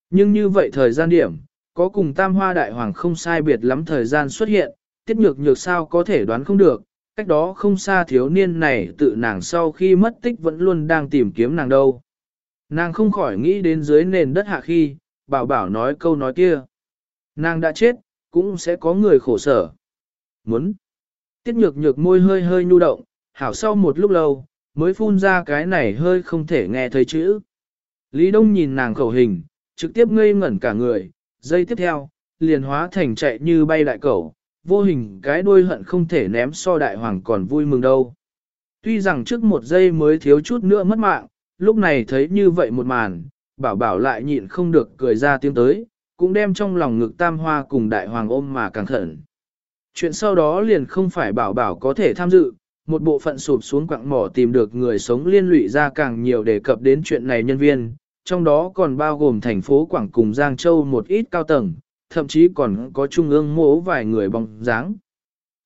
[SPEAKER 1] Nhưng như vậy thời gian điểm, có cùng tam hoa đại hoàng không sai biệt lắm thời gian xuất hiện, tiết nhược nhược sao có thể đoán không được, cách đó không xa thiếu niên này tự nàng sau khi mất tích vẫn luôn đang tìm kiếm nàng đâu. Nàng không khỏi nghĩ đến dưới nền đất hạ khi, bảo bảo nói câu nói kia. Nàng đã chết, cũng sẽ có người khổ sở. Muốn. Tiết nhược nhược môi hơi hơi nhu động, hảo sau một lúc lâu, mới phun ra cái này hơi không thể nghe thấy chữ. Lý Đông nhìn nàng khẩu hình, trực tiếp ngây ngẩn cả người, giây tiếp theo, liền hóa thành chạy như bay đại cẩu, vô hình cái đuôi hận không thể ném so đại hoàng còn vui mừng đâu. Tuy rằng trước một giây mới thiếu chút nữa mất mạng, lúc này thấy như vậy một màn, bảo bảo lại nhịn không được cười ra tiếng tới, cũng đem trong lòng ngực tam hoa cùng đại hoàng ôm mà càng khẩn. Chuyện sau đó liền không phải bảo bảo có thể tham dự, một bộ phận sụp xuống quặng mỏ tìm được người sống liên lụy ra càng nhiều đề cập đến chuyện này nhân viên, trong đó còn bao gồm thành phố Quảng cùng Giang Châu một ít cao tầng, thậm chí còn có trung ương mố vài người bóng dáng.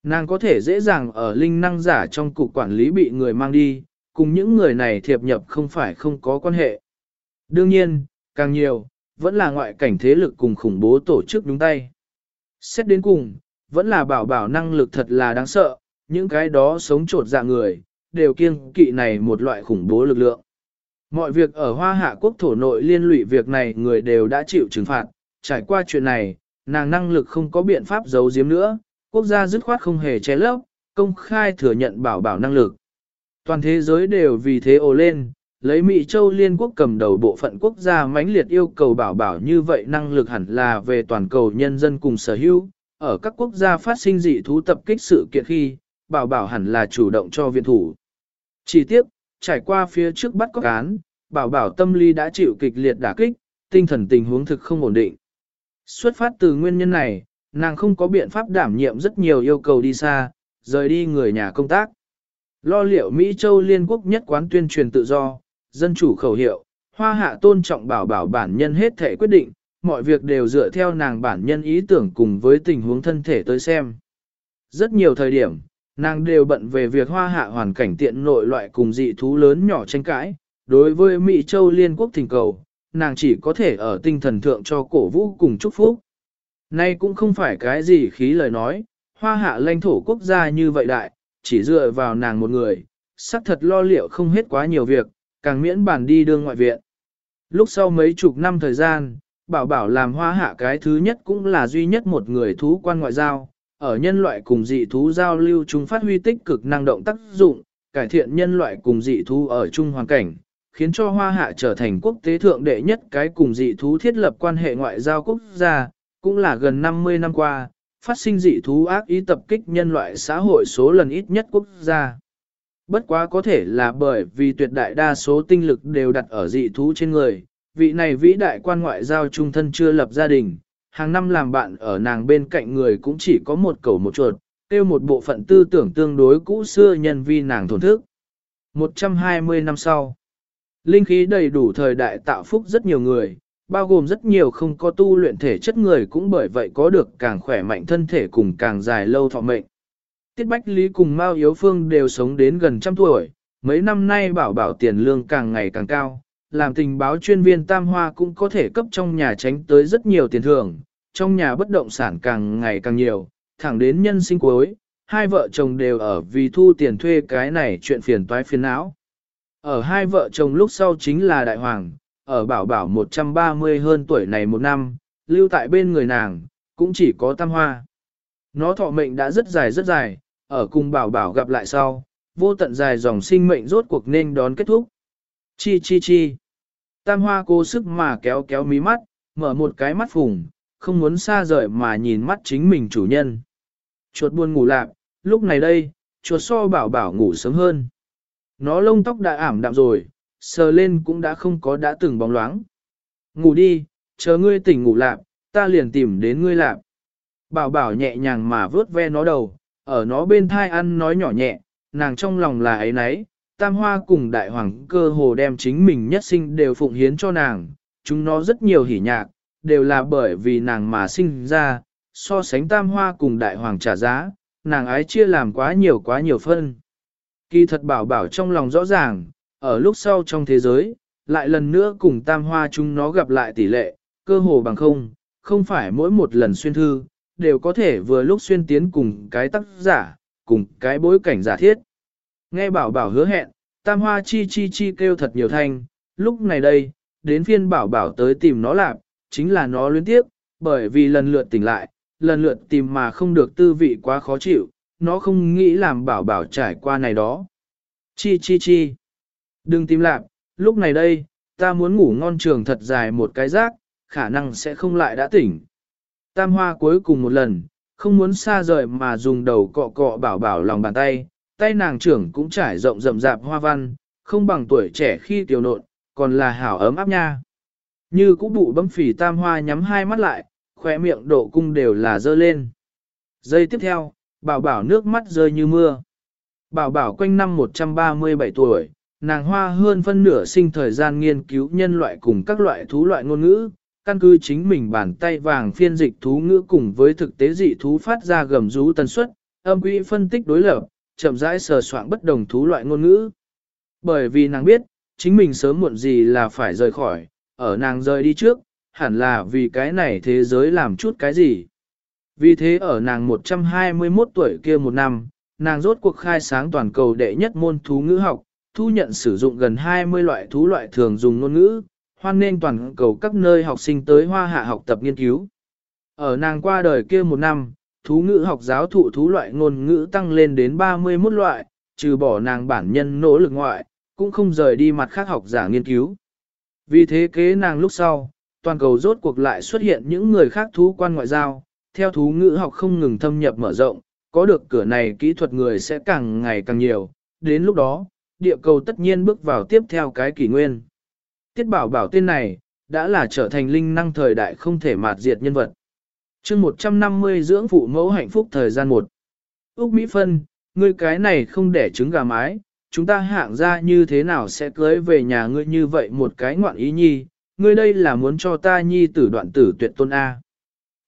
[SPEAKER 1] Nàng có thể dễ dàng ở linh năng giả trong cục quản lý bị người mang đi, cùng những người này thiệp nhập không phải không có quan hệ. Đương nhiên, càng nhiều, vẫn là ngoại cảnh thế lực cùng khủng bố tổ chức đúng tay. Xét đến cùng, vẫn là bảo bảo năng lực thật là đáng sợ, những cái đó sống trột dạ người, đều kiêng kỵ này một loại khủng bố lực lượng. Mọi việc ở Hoa Hạ quốc thổ nội liên lụy việc này người đều đã chịu trừng phạt, trải qua chuyện này, nàng năng lực không có biện pháp giấu giếm nữa, quốc gia dứt khoát không hề che lấp, công khai thừa nhận bảo bảo năng lực. Toàn thế giới đều vì thế ồ lên, lấy Mỹ Châu Liên quốc cầm đầu bộ phận quốc gia mãnh liệt yêu cầu bảo bảo như vậy năng lực hẳn là về toàn cầu nhân dân cùng sở hữu, ở các quốc gia phát sinh dị thú tập kích sự kiện khi, bảo bảo hẳn là chủ động cho viện thủ. Chỉ tiếp, trải qua phía trước bắt cóc án, bảo bảo tâm lý đã chịu kịch liệt đả kích, tinh thần tình huống thực không ổn định. Xuất phát từ nguyên nhân này, nàng không có biện pháp đảm nhiệm rất nhiều yêu cầu đi xa, rời đi người nhà công tác. Lo liệu Mỹ Châu Liên Quốc nhất quán tuyên truyền tự do, dân chủ khẩu hiệu, hoa hạ tôn trọng bảo bảo bản nhân hết thể quyết định, mọi việc đều dựa theo nàng bản nhân ý tưởng cùng với tình huống thân thể tới xem. Rất nhiều thời điểm, nàng đều bận về việc hoa hạ hoàn cảnh tiện nội loại cùng dị thú lớn nhỏ tranh cãi. Đối với Mỹ Châu Liên Quốc thỉnh cầu, nàng chỉ có thể ở tinh thần thượng cho cổ vũ cùng chúc phúc. Nay cũng không phải cái gì khí lời nói, hoa hạ lãnh thổ quốc gia như vậy đại, chỉ dựa vào nàng một người, xác thật lo liệu không hết quá nhiều việc, càng miễn bản đi đương ngoại viện. Lúc sau mấy chục năm thời gian, bảo bảo làm hoa hạ cái thứ nhất cũng là duy nhất một người thú quan ngoại giao, ở nhân loại cùng dị thú giao lưu chúng phát huy tích cực năng động tác dụng, cải thiện nhân loại cùng dị thú ở chung hoàn cảnh, khiến cho hoa hạ trở thành quốc tế thượng đệ nhất cái cùng dị thú thiết lập quan hệ ngoại giao quốc gia, cũng là gần 50 năm qua, phát sinh dị thú ác ý tập kích nhân loại xã hội số lần ít nhất quốc gia. Bất quá có thể là bởi vì tuyệt đại đa số tinh lực đều đặt ở dị thú trên người, vị này vĩ đại quan ngoại giao trung thân chưa lập gia đình, hàng năm làm bạn ở nàng bên cạnh người cũng chỉ có một cầu một chuột, tiêu một bộ phận tư tưởng tương đối cũ xưa nhân vi nàng thổn thức. 120 năm sau, linh khí đầy đủ thời đại tạo phúc rất nhiều người, bao gồm rất nhiều không có tu luyện thể chất người cũng bởi vậy có được càng khỏe mạnh thân thể cùng càng dài lâu thọ mệnh. Tiết Bách Lý cùng Mao Yếu Phương đều sống đến gần trăm tuổi, mấy năm nay bảo bảo tiền lương càng ngày càng cao, làm tình báo chuyên viên Tam Hoa cũng có thể cấp trong nhà tránh tới rất nhiều tiền thưởng, trong nhà bất động sản càng ngày càng nhiều, thẳng đến nhân sinh cuối, hai vợ chồng đều ở vì thu tiền thuê cái này chuyện phiền toái phiền não. Ở hai vợ chồng lúc sau chính là Đại Hoàng, ở bảo bảo 130 hơn tuổi này một năm, lưu tại bên người nàng, cũng chỉ có Tam Hoa. Nó thọ mệnh đã rất dài rất dài, ở cùng bảo bảo gặp lại sau, vô tận dài dòng sinh mệnh rốt cuộc nên đón kết thúc. Chi chi chi. Tam hoa cố sức mà kéo kéo mí mắt, mở một cái mắt phùng, không muốn xa rời mà nhìn mắt chính mình chủ nhân. Chuột buồn ngủ lạc, lúc này đây, chuột so bảo bảo ngủ sớm hơn. Nó lông tóc đã ảm đạm rồi, sờ lên cũng đã không có đã từng bóng loáng. Ngủ đi, chờ ngươi tỉnh ngủ lạc, ta liền tìm đến ngươi lạc. Bảo bảo nhẹ nhàng mà vớt ve nó đầu, ở nó bên thai ăn nói nhỏ nhẹ, nàng trong lòng là ấy nấy, tam hoa cùng đại hoàng cơ hồ đem chính mình nhất sinh đều phụng hiến cho nàng, chúng nó rất nhiều hỉ nhạc, đều là bởi vì nàng mà sinh ra, so sánh tam hoa cùng đại hoàng trả giá, nàng ái chia làm quá nhiều quá nhiều phân. Kỳ thật bảo bảo trong lòng rõ ràng, ở lúc sau trong thế giới, lại lần nữa cùng tam hoa chúng nó gặp lại tỷ lệ, cơ hồ bằng không, không phải mỗi một lần xuyên thư, đều có thể vừa lúc xuyên tiến cùng cái tác giả, cùng cái bối cảnh giả thiết. Nghe bảo bảo hứa hẹn, tam hoa chi chi chi kêu thật nhiều thanh, lúc này đây, đến phiên bảo bảo tới tìm nó làm, chính là nó luyến tiếp, bởi vì lần lượt tỉnh lại, lần lượt tìm mà không được tư vị quá khó chịu, nó không nghĩ làm bảo bảo trải qua này đó. Chi chi chi. Đừng tìm lạc, lúc này đây, ta muốn ngủ ngon trường thật dài một cái rác, khả năng sẽ không lại đã tỉnh. Tam hoa cuối cùng một lần, không muốn xa rời mà dùng đầu cọ cọ bảo bảo lòng bàn tay, tay nàng trưởng cũng trải rộng rậm rạp hoa văn, không bằng tuổi trẻ khi tiểu nộn, còn là hảo ấm áp nha. Như cũ bụ bấm phỉ tam hoa nhắm hai mắt lại, khỏe miệng độ cung đều là dơ lên. Giây tiếp theo, bảo bảo nước mắt rơi như mưa. Bảo bảo quanh năm 137 tuổi, nàng hoa hơn phân nửa sinh thời gian nghiên cứu nhân loại cùng các loại thú loại ngôn ngữ, căn cứ chính mình bàn tay vàng phiên dịch thú ngữ cùng với thực tế dị thú phát ra gầm rú tần suất, âm quỹ phân tích đối lập, chậm rãi sờ soạn bất đồng thú loại ngôn ngữ. Bởi vì nàng biết, chính mình sớm muộn gì là phải rời khỏi, ở nàng rời đi trước, hẳn là vì cái này thế giới làm chút cái gì. Vì thế ở nàng 121 tuổi kia một năm, nàng rốt cuộc khai sáng toàn cầu đệ nhất môn thú ngữ học, thu nhận sử dụng gần 20 loại thú loại thường dùng ngôn ngữ, hoan nên toàn cầu các nơi học sinh tới hoa hạ học tập nghiên cứu. Ở nàng qua đời kia một năm, thú ngữ học giáo thụ thú loại ngôn ngữ tăng lên đến 31 loại, trừ bỏ nàng bản nhân nỗ lực ngoại, cũng không rời đi mặt khác học giả nghiên cứu. Vì thế kế nàng lúc sau, toàn cầu rốt cuộc lại xuất hiện những người khác thú quan ngoại giao, theo thú ngữ học không ngừng thâm nhập mở rộng, có được cửa này kỹ thuật người sẽ càng ngày càng nhiều, đến lúc đó, địa cầu tất nhiên bước vào tiếp theo cái kỷ nguyên. Tiết bảo bảo tên này, đã là trở thành linh năng thời đại không thể mạt diệt nhân vật chương 150 dưỡng phụ mẫu hạnh phúc thời gian 1. Úc Mỹ Phân, ngươi cái này không để trứng gà mái, chúng ta hạng ra như thế nào sẽ cưới về nhà ngươi như vậy một cái ngoạn ý nhi, ngươi đây là muốn cho ta nhi tử đoạn tử tuyệt tôn A.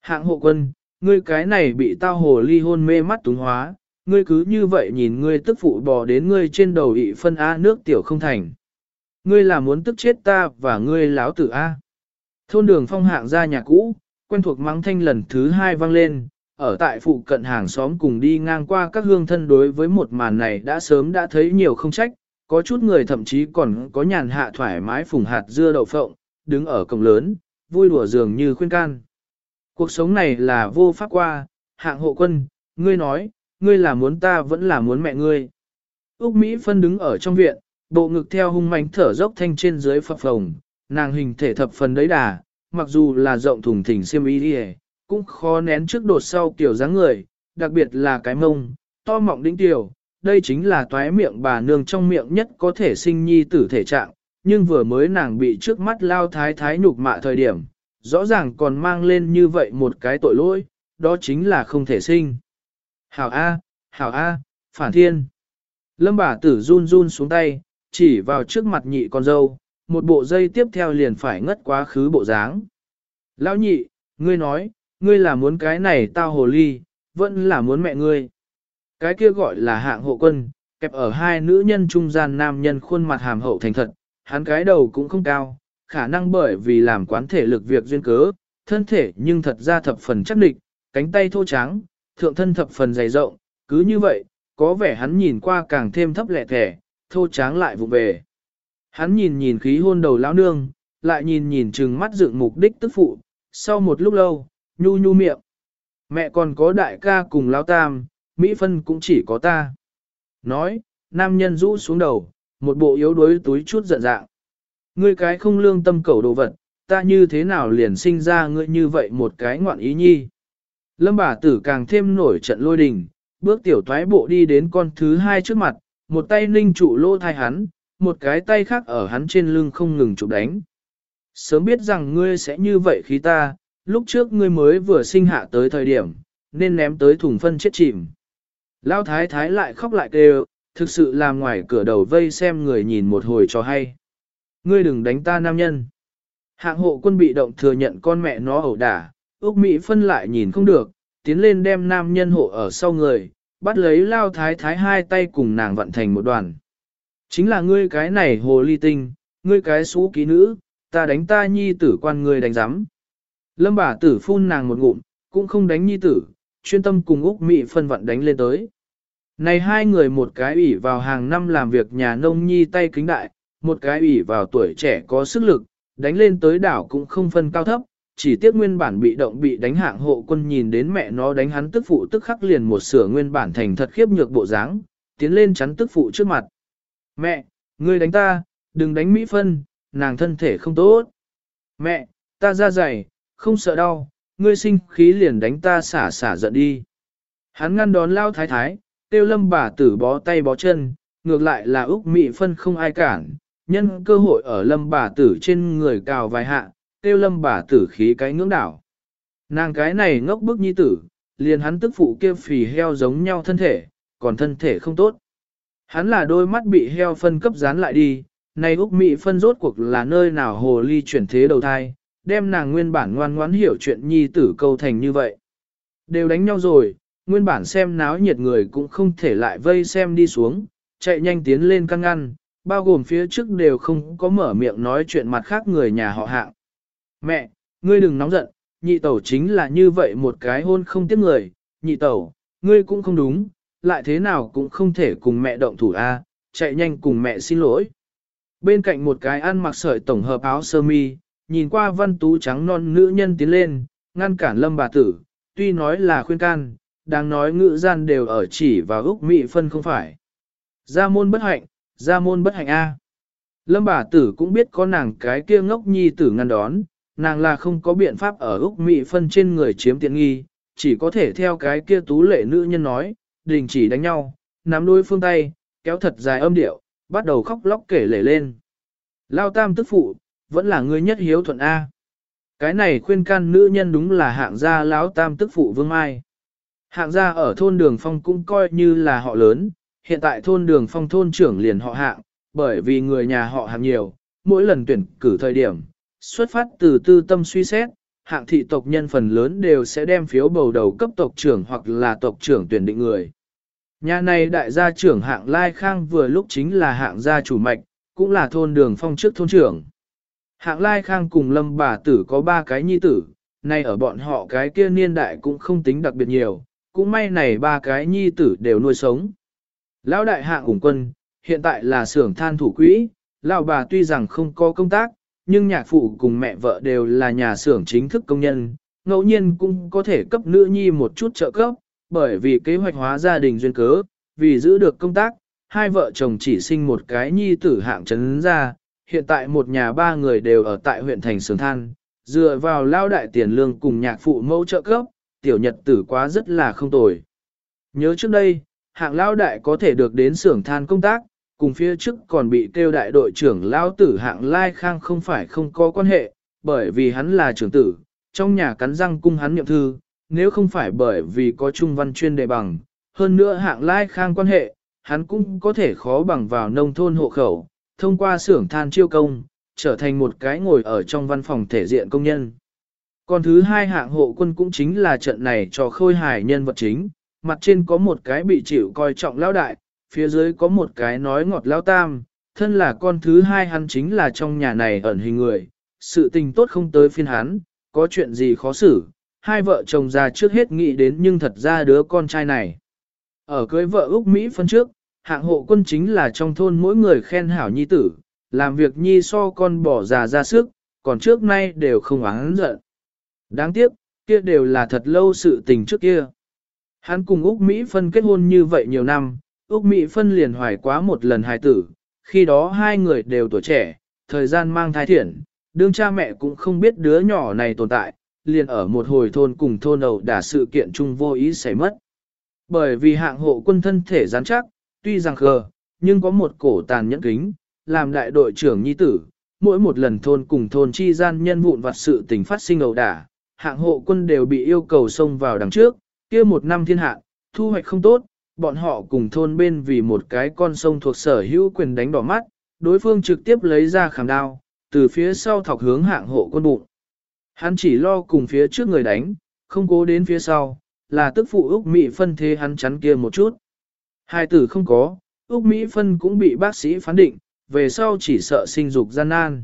[SPEAKER 1] Hạng hộ quân, ngươi cái này bị tao hồ ly hôn mê mắt túng hóa, ngươi cứ như vậy nhìn ngươi tức phụ bò đến ngươi trên đầu ị phân A nước tiểu không thành. Ngươi là muốn tức chết ta và ngươi láo tử A. Thôn đường phong hạng ra nhà cũ, quen thuộc mắng thanh lần thứ hai vang lên, ở tại phụ cận hàng xóm cùng đi ngang qua các hương thân đối với một màn này đã sớm đã thấy nhiều không trách, có chút người thậm chí còn có nhàn hạ thoải mái phùng hạt dưa đậu phộng, đứng ở cổng lớn, vui đùa dường như khuyên can. Cuộc sống này là vô pháp qua, hạng hộ quân, ngươi nói, ngươi là muốn ta vẫn là muốn mẹ ngươi. Úc Mỹ phân đứng ở trong viện, bộ ngực theo hung mãnh thở dốc thanh trên dưới phập phồng, nàng hình thể thập phần đấy đà, mặc dù là rộng thùng thình xiêm y đi cũng khó nén trước đột sau kiểu dáng người, đặc biệt là cái mông, to mọng đỉnh tiểu, đây chính là toái miệng bà nương trong miệng nhất có thể sinh nhi tử thể trạng, nhưng vừa mới nàng bị trước mắt lao thái thái nhục mạ thời điểm, rõ ràng còn mang lên như vậy một cái tội lỗi, đó chính là không thể sinh. Hảo A, Hảo A, phản thiên. Lâm bà tử run run xuống tay, chỉ vào trước mặt nhị con dâu, một bộ dây tiếp theo liền phải ngất quá khứ bộ dáng. Lão nhị, ngươi nói, ngươi là muốn cái này tao hồ ly, vẫn là muốn mẹ ngươi. Cái kia gọi là hạng hộ quân, kẹp ở hai nữ nhân trung gian nam nhân khuôn mặt hàm hậu thành thật, hắn cái đầu cũng không cao, khả năng bởi vì làm quán thể lực việc duyên cớ, thân thể nhưng thật ra thập phần chắc địch, cánh tay thô trắng, thượng thân thập phần dày rộng, cứ như vậy, có vẻ hắn nhìn qua càng thêm thấp lẹ thẻ, thô tráng lại vụ về. Hắn nhìn nhìn khí hôn đầu lão nương, lại nhìn nhìn trừng mắt dựng mục đích tức phụ, sau một lúc lâu, nhu nhu miệng. Mẹ còn có đại ca cùng lão tam, Mỹ phân cũng chỉ có ta. Nói, nam nhân rũ xuống đầu, một bộ yếu đuối túi chút giận dạng. Ngươi cái không lương tâm cầu đồ vật, ta như thế nào liền sinh ra ngươi như vậy một cái ngoạn ý nhi. Lâm bà tử càng thêm nổi trận lôi đình, bước tiểu thoái bộ đi đến con thứ hai trước mặt, một tay ninh trụ lô thai hắn, một cái tay khác ở hắn trên lưng không ngừng chụp đánh. Sớm biết rằng ngươi sẽ như vậy khi ta, lúc trước ngươi mới vừa sinh hạ tới thời điểm, nên ném tới thùng phân chết chìm. Lao thái thái lại khóc lại kêu, thực sự làm ngoài cửa đầu vây xem người nhìn một hồi cho hay. Ngươi đừng đánh ta nam nhân. Hạng hộ quân bị động thừa nhận con mẹ nó ẩu đả, Úc Mỹ phân lại nhìn không được, tiến lên đem nam nhân hộ ở sau người, bắt lấy lao thái thái hai tay cùng nàng vận thành một đoàn. Chính là ngươi cái này hồ ly tinh, ngươi cái xú ký nữ, ta đánh ta nhi tử quan ngươi đánh giám. Lâm bà tử phun nàng một ngụm, cũng không đánh nhi tử, chuyên tâm cùng Úc Mỹ phân vận đánh lên tới. Này hai người một cái ủy vào hàng năm làm việc nhà nông nhi tay kính đại, một cái ủy vào tuổi trẻ có sức lực, đánh lên tới đảo cũng không phân cao thấp, chỉ tiếc nguyên bản bị động bị đánh hạng hộ quân nhìn đến mẹ nó đánh hắn tức phụ tức khắc liền một sửa nguyên bản thành thật khiếp nhược bộ dáng, tiến lên chắn tức phụ trước mặt. Mẹ, ngươi đánh ta, đừng đánh Mỹ Phân, nàng thân thể không tốt. Mẹ, ta ra dày, không sợ đau, ngươi sinh khí liền đánh ta xả xả giận đi. Hắn ngăn đón lao thái thái, tiêu lâm bà tử bó tay bó chân, ngược lại là Úc Mỹ Phân không ai cản, nhân cơ hội ở lâm bà tử trên người cào vài hạ, tiêu lâm bà tử khí cái ngưỡng đảo. Nàng cái này ngốc bức nhi tử, liền hắn tức phụ kia phì heo giống nhau thân thể, còn thân thể không tốt. Hắn là đôi mắt bị heo phân cấp dán lại đi, Nay Úc Mỹ phân rốt cuộc là nơi nào hồ ly chuyển thế đầu thai, đem nàng nguyên bản ngoan ngoãn hiểu chuyện nhi tử câu thành như vậy. Đều đánh nhau rồi, nguyên bản xem náo nhiệt người cũng không thể lại vây xem đi xuống, chạy nhanh tiến lên căng ngăn, bao gồm phía trước đều không có mở miệng nói chuyện mặt khác người nhà họ hạng. Mẹ, ngươi đừng nóng giận, nhị tẩu chính là như vậy một cái hôn không tiếc người, nhị tẩu, ngươi cũng không đúng, lại thế nào cũng không thể cùng mẹ động thủ a, chạy nhanh cùng mẹ xin lỗi. Bên cạnh một cái ăn mặc sợi tổng hợp áo sơ mi, nhìn qua văn tú trắng non nữ nhân tiến lên, ngăn cản lâm bà tử, tuy nói là khuyên can, đang nói ngữ gian đều ở chỉ và Úc Mỹ phân không phải. Gia môn bất hạnh, gia môn bất hạnh A. Lâm bà tử cũng biết có nàng cái kia ngốc nhi tử ngăn đón, nàng là không có biện pháp ở Úc Mỹ phân trên người chiếm tiện nghi, chỉ có thể theo cái kia tú lệ nữ nhân nói, đình chỉ đánh nhau, nắm đôi phương tay, kéo thật dài âm điệu, bắt đầu khóc lóc kể lể lên. Lao tam tức phụ, vẫn là người nhất hiếu thuận A. Cái này khuyên can nữ nhân đúng là hạng gia lão tam tức phụ vương mai. Hạng gia ở thôn đường phong cũng coi như là họ lớn, hiện tại thôn đường phong thôn trưởng liền họ hạng, bởi vì người nhà họ hạng nhiều, mỗi lần tuyển cử thời điểm, xuất phát từ tư tâm suy xét, hạng thị tộc nhân phần lớn đều sẽ đem phiếu bầu đầu cấp tộc trưởng hoặc là tộc trưởng tuyển định người. Nhà này đại gia trưởng hạng Lai Khang vừa lúc chính là hạng gia chủ mạch, cũng là thôn đường phong trước thôn trưởng. Hạng Lai Khang cùng lâm bà tử có ba cái nhi tử, nay ở bọn họ cái kia niên đại cũng không tính đặc biệt nhiều, cũng may này ba cái nhi tử đều nuôi sống. Lão đại hạng ủng quân, hiện tại là xưởng than thủ quỹ, lão bà tuy rằng không có công tác, nhưng nhạc phụ cùng mẹ vợ đều là nhà xưởng chính thức công nhân, ngẫu nhiên cũng có thể cấp nữ nhi một chút trợ cấp, bởi vì kế hoạch hóa gia đình duyên cớ, vì giữ được công tác, hai vợ chồng chỉ sinh một cái nhi tử hạng trấn ra, hiện tại một nhà ba người đều ở tại huyện thành sườn Than, dựa vào lao đại tiền lương cùng nhạc phụ mẫu trợ cấp, tiểu nhật tử quá rất là không tồi. Nhớ trước đây, hạng lao đại có thể được đến xưởng than công tác, cùng phía trước còn bị kêu đại đội trưởng lao tử hạng lai khang không phải không có quan hệ, bởi vì hắn là trưởng tử, trong nhà cắn răng cung hắn niệm thư, nếu không phải bởi vì có trung văn chuyên đề bằng, hơn nữa hạng lai khang quan hệ, hắn cũng có thể khó bằng vào nông thôn hộ khẩu, thông qua xưởng than chiêu công, trở thành một cái ngồi ở trong văn phòng thể diện công nhân. Còn thứ hai hạng hộ quân cũng chính là trận này cho khôi hài nhân vật chính, mặt trên có một cái bị chịu coi trọng lao đại, phía dưới có một cái nói ngọt lao tam, thân là con thứ hai hắn chính là trong nhà này ẩn hình người, sự tình tốt không tới phiên hắn, có chuyện gì khó xử, hai vợ chồng già trước hết nghĩ đến nhưng thật ra đứa con trai này. Ở cưới vợ Úc Mỹ phân trước, hạng hộ quân chính là trong thôn mỗi người khen hảo nhi tử, làm việc nhi so con bỏ già ra sức, còn trước nay đều không oán giận. Đáng tiếc, kia đều là thật lâu sự tình trước kia. Hắn cùng Úc Mỹ phân kết hôn như vậy nhiều năm, Úc Mỹ phân liền hoài quá một lần hài tử, khi đó hai người đều tuổi trẻ, thời gian mang thai thiện, đương cha mẹ cũng không biết đứa nhỏ này tồn tại, liền ở một hồi thôn cùng thôn đầu đả sự kiện chung vô ý xảy mất. Bởi vì hạng hộ quân thân thể rắn chắc, tuy rằng khờ, nhưng có một cổ tàn nhẫn kính, làm đại đội trưởng nhi tử, mỗi một lần thôn cùng thôn chi gian nhân vụn vặt sự tình phát sinh ẩu đả, hạng hộ quân đều bị yêu cầu xông vào đằng trước, kia một năm thiên hạ, thu hoạch không tốt, bọn họ cùng thôn bên vì một cái con sông thuộc sở hữu quyền đánh đỏ mắt, đối phương trực tiếp lấy ra khảm đao, từ phía sau thọc hướng hạng hộ quân bụng. Hắn chỉ lo cùng phía trước người đánh, không cố đến phía sau, là tức phụ Úc Mỹ phân thế hắn chắn kia một chút. Hai tử không có, Úc Mỹ phân cũng bị bác sĩ phán định, về sau chỉ sợ sinh dục gian nan.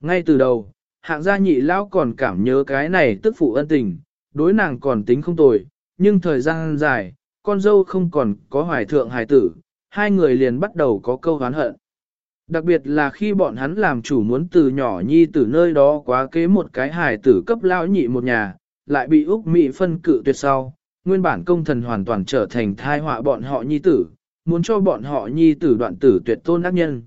[SPEAKER 1] Ngay từ đầu, hạng gia nhị lão còn cảm nhớ cái này tức phụ ân tình, đối nàng còn tính không tồi, nhưng thời gian dài, con dâu không còn có hoài thượng hài tử, hai người liền bắt đầu có câu hán hận. Đặc biệt là khi bọn hắn làm chủ muốn từ nhỏ nhi từ nơi đó quá kế một cái hài tử cấp lão nhị một nhà, lại bị Úc Mỹ phân cự tuyệt sau, nguyên bản công thần hoàn toàn trở thành thai họa bọn họ nhi tử, muốn cho bọn họ nhi tử đoạn tử tuyệt tôn ác nhân.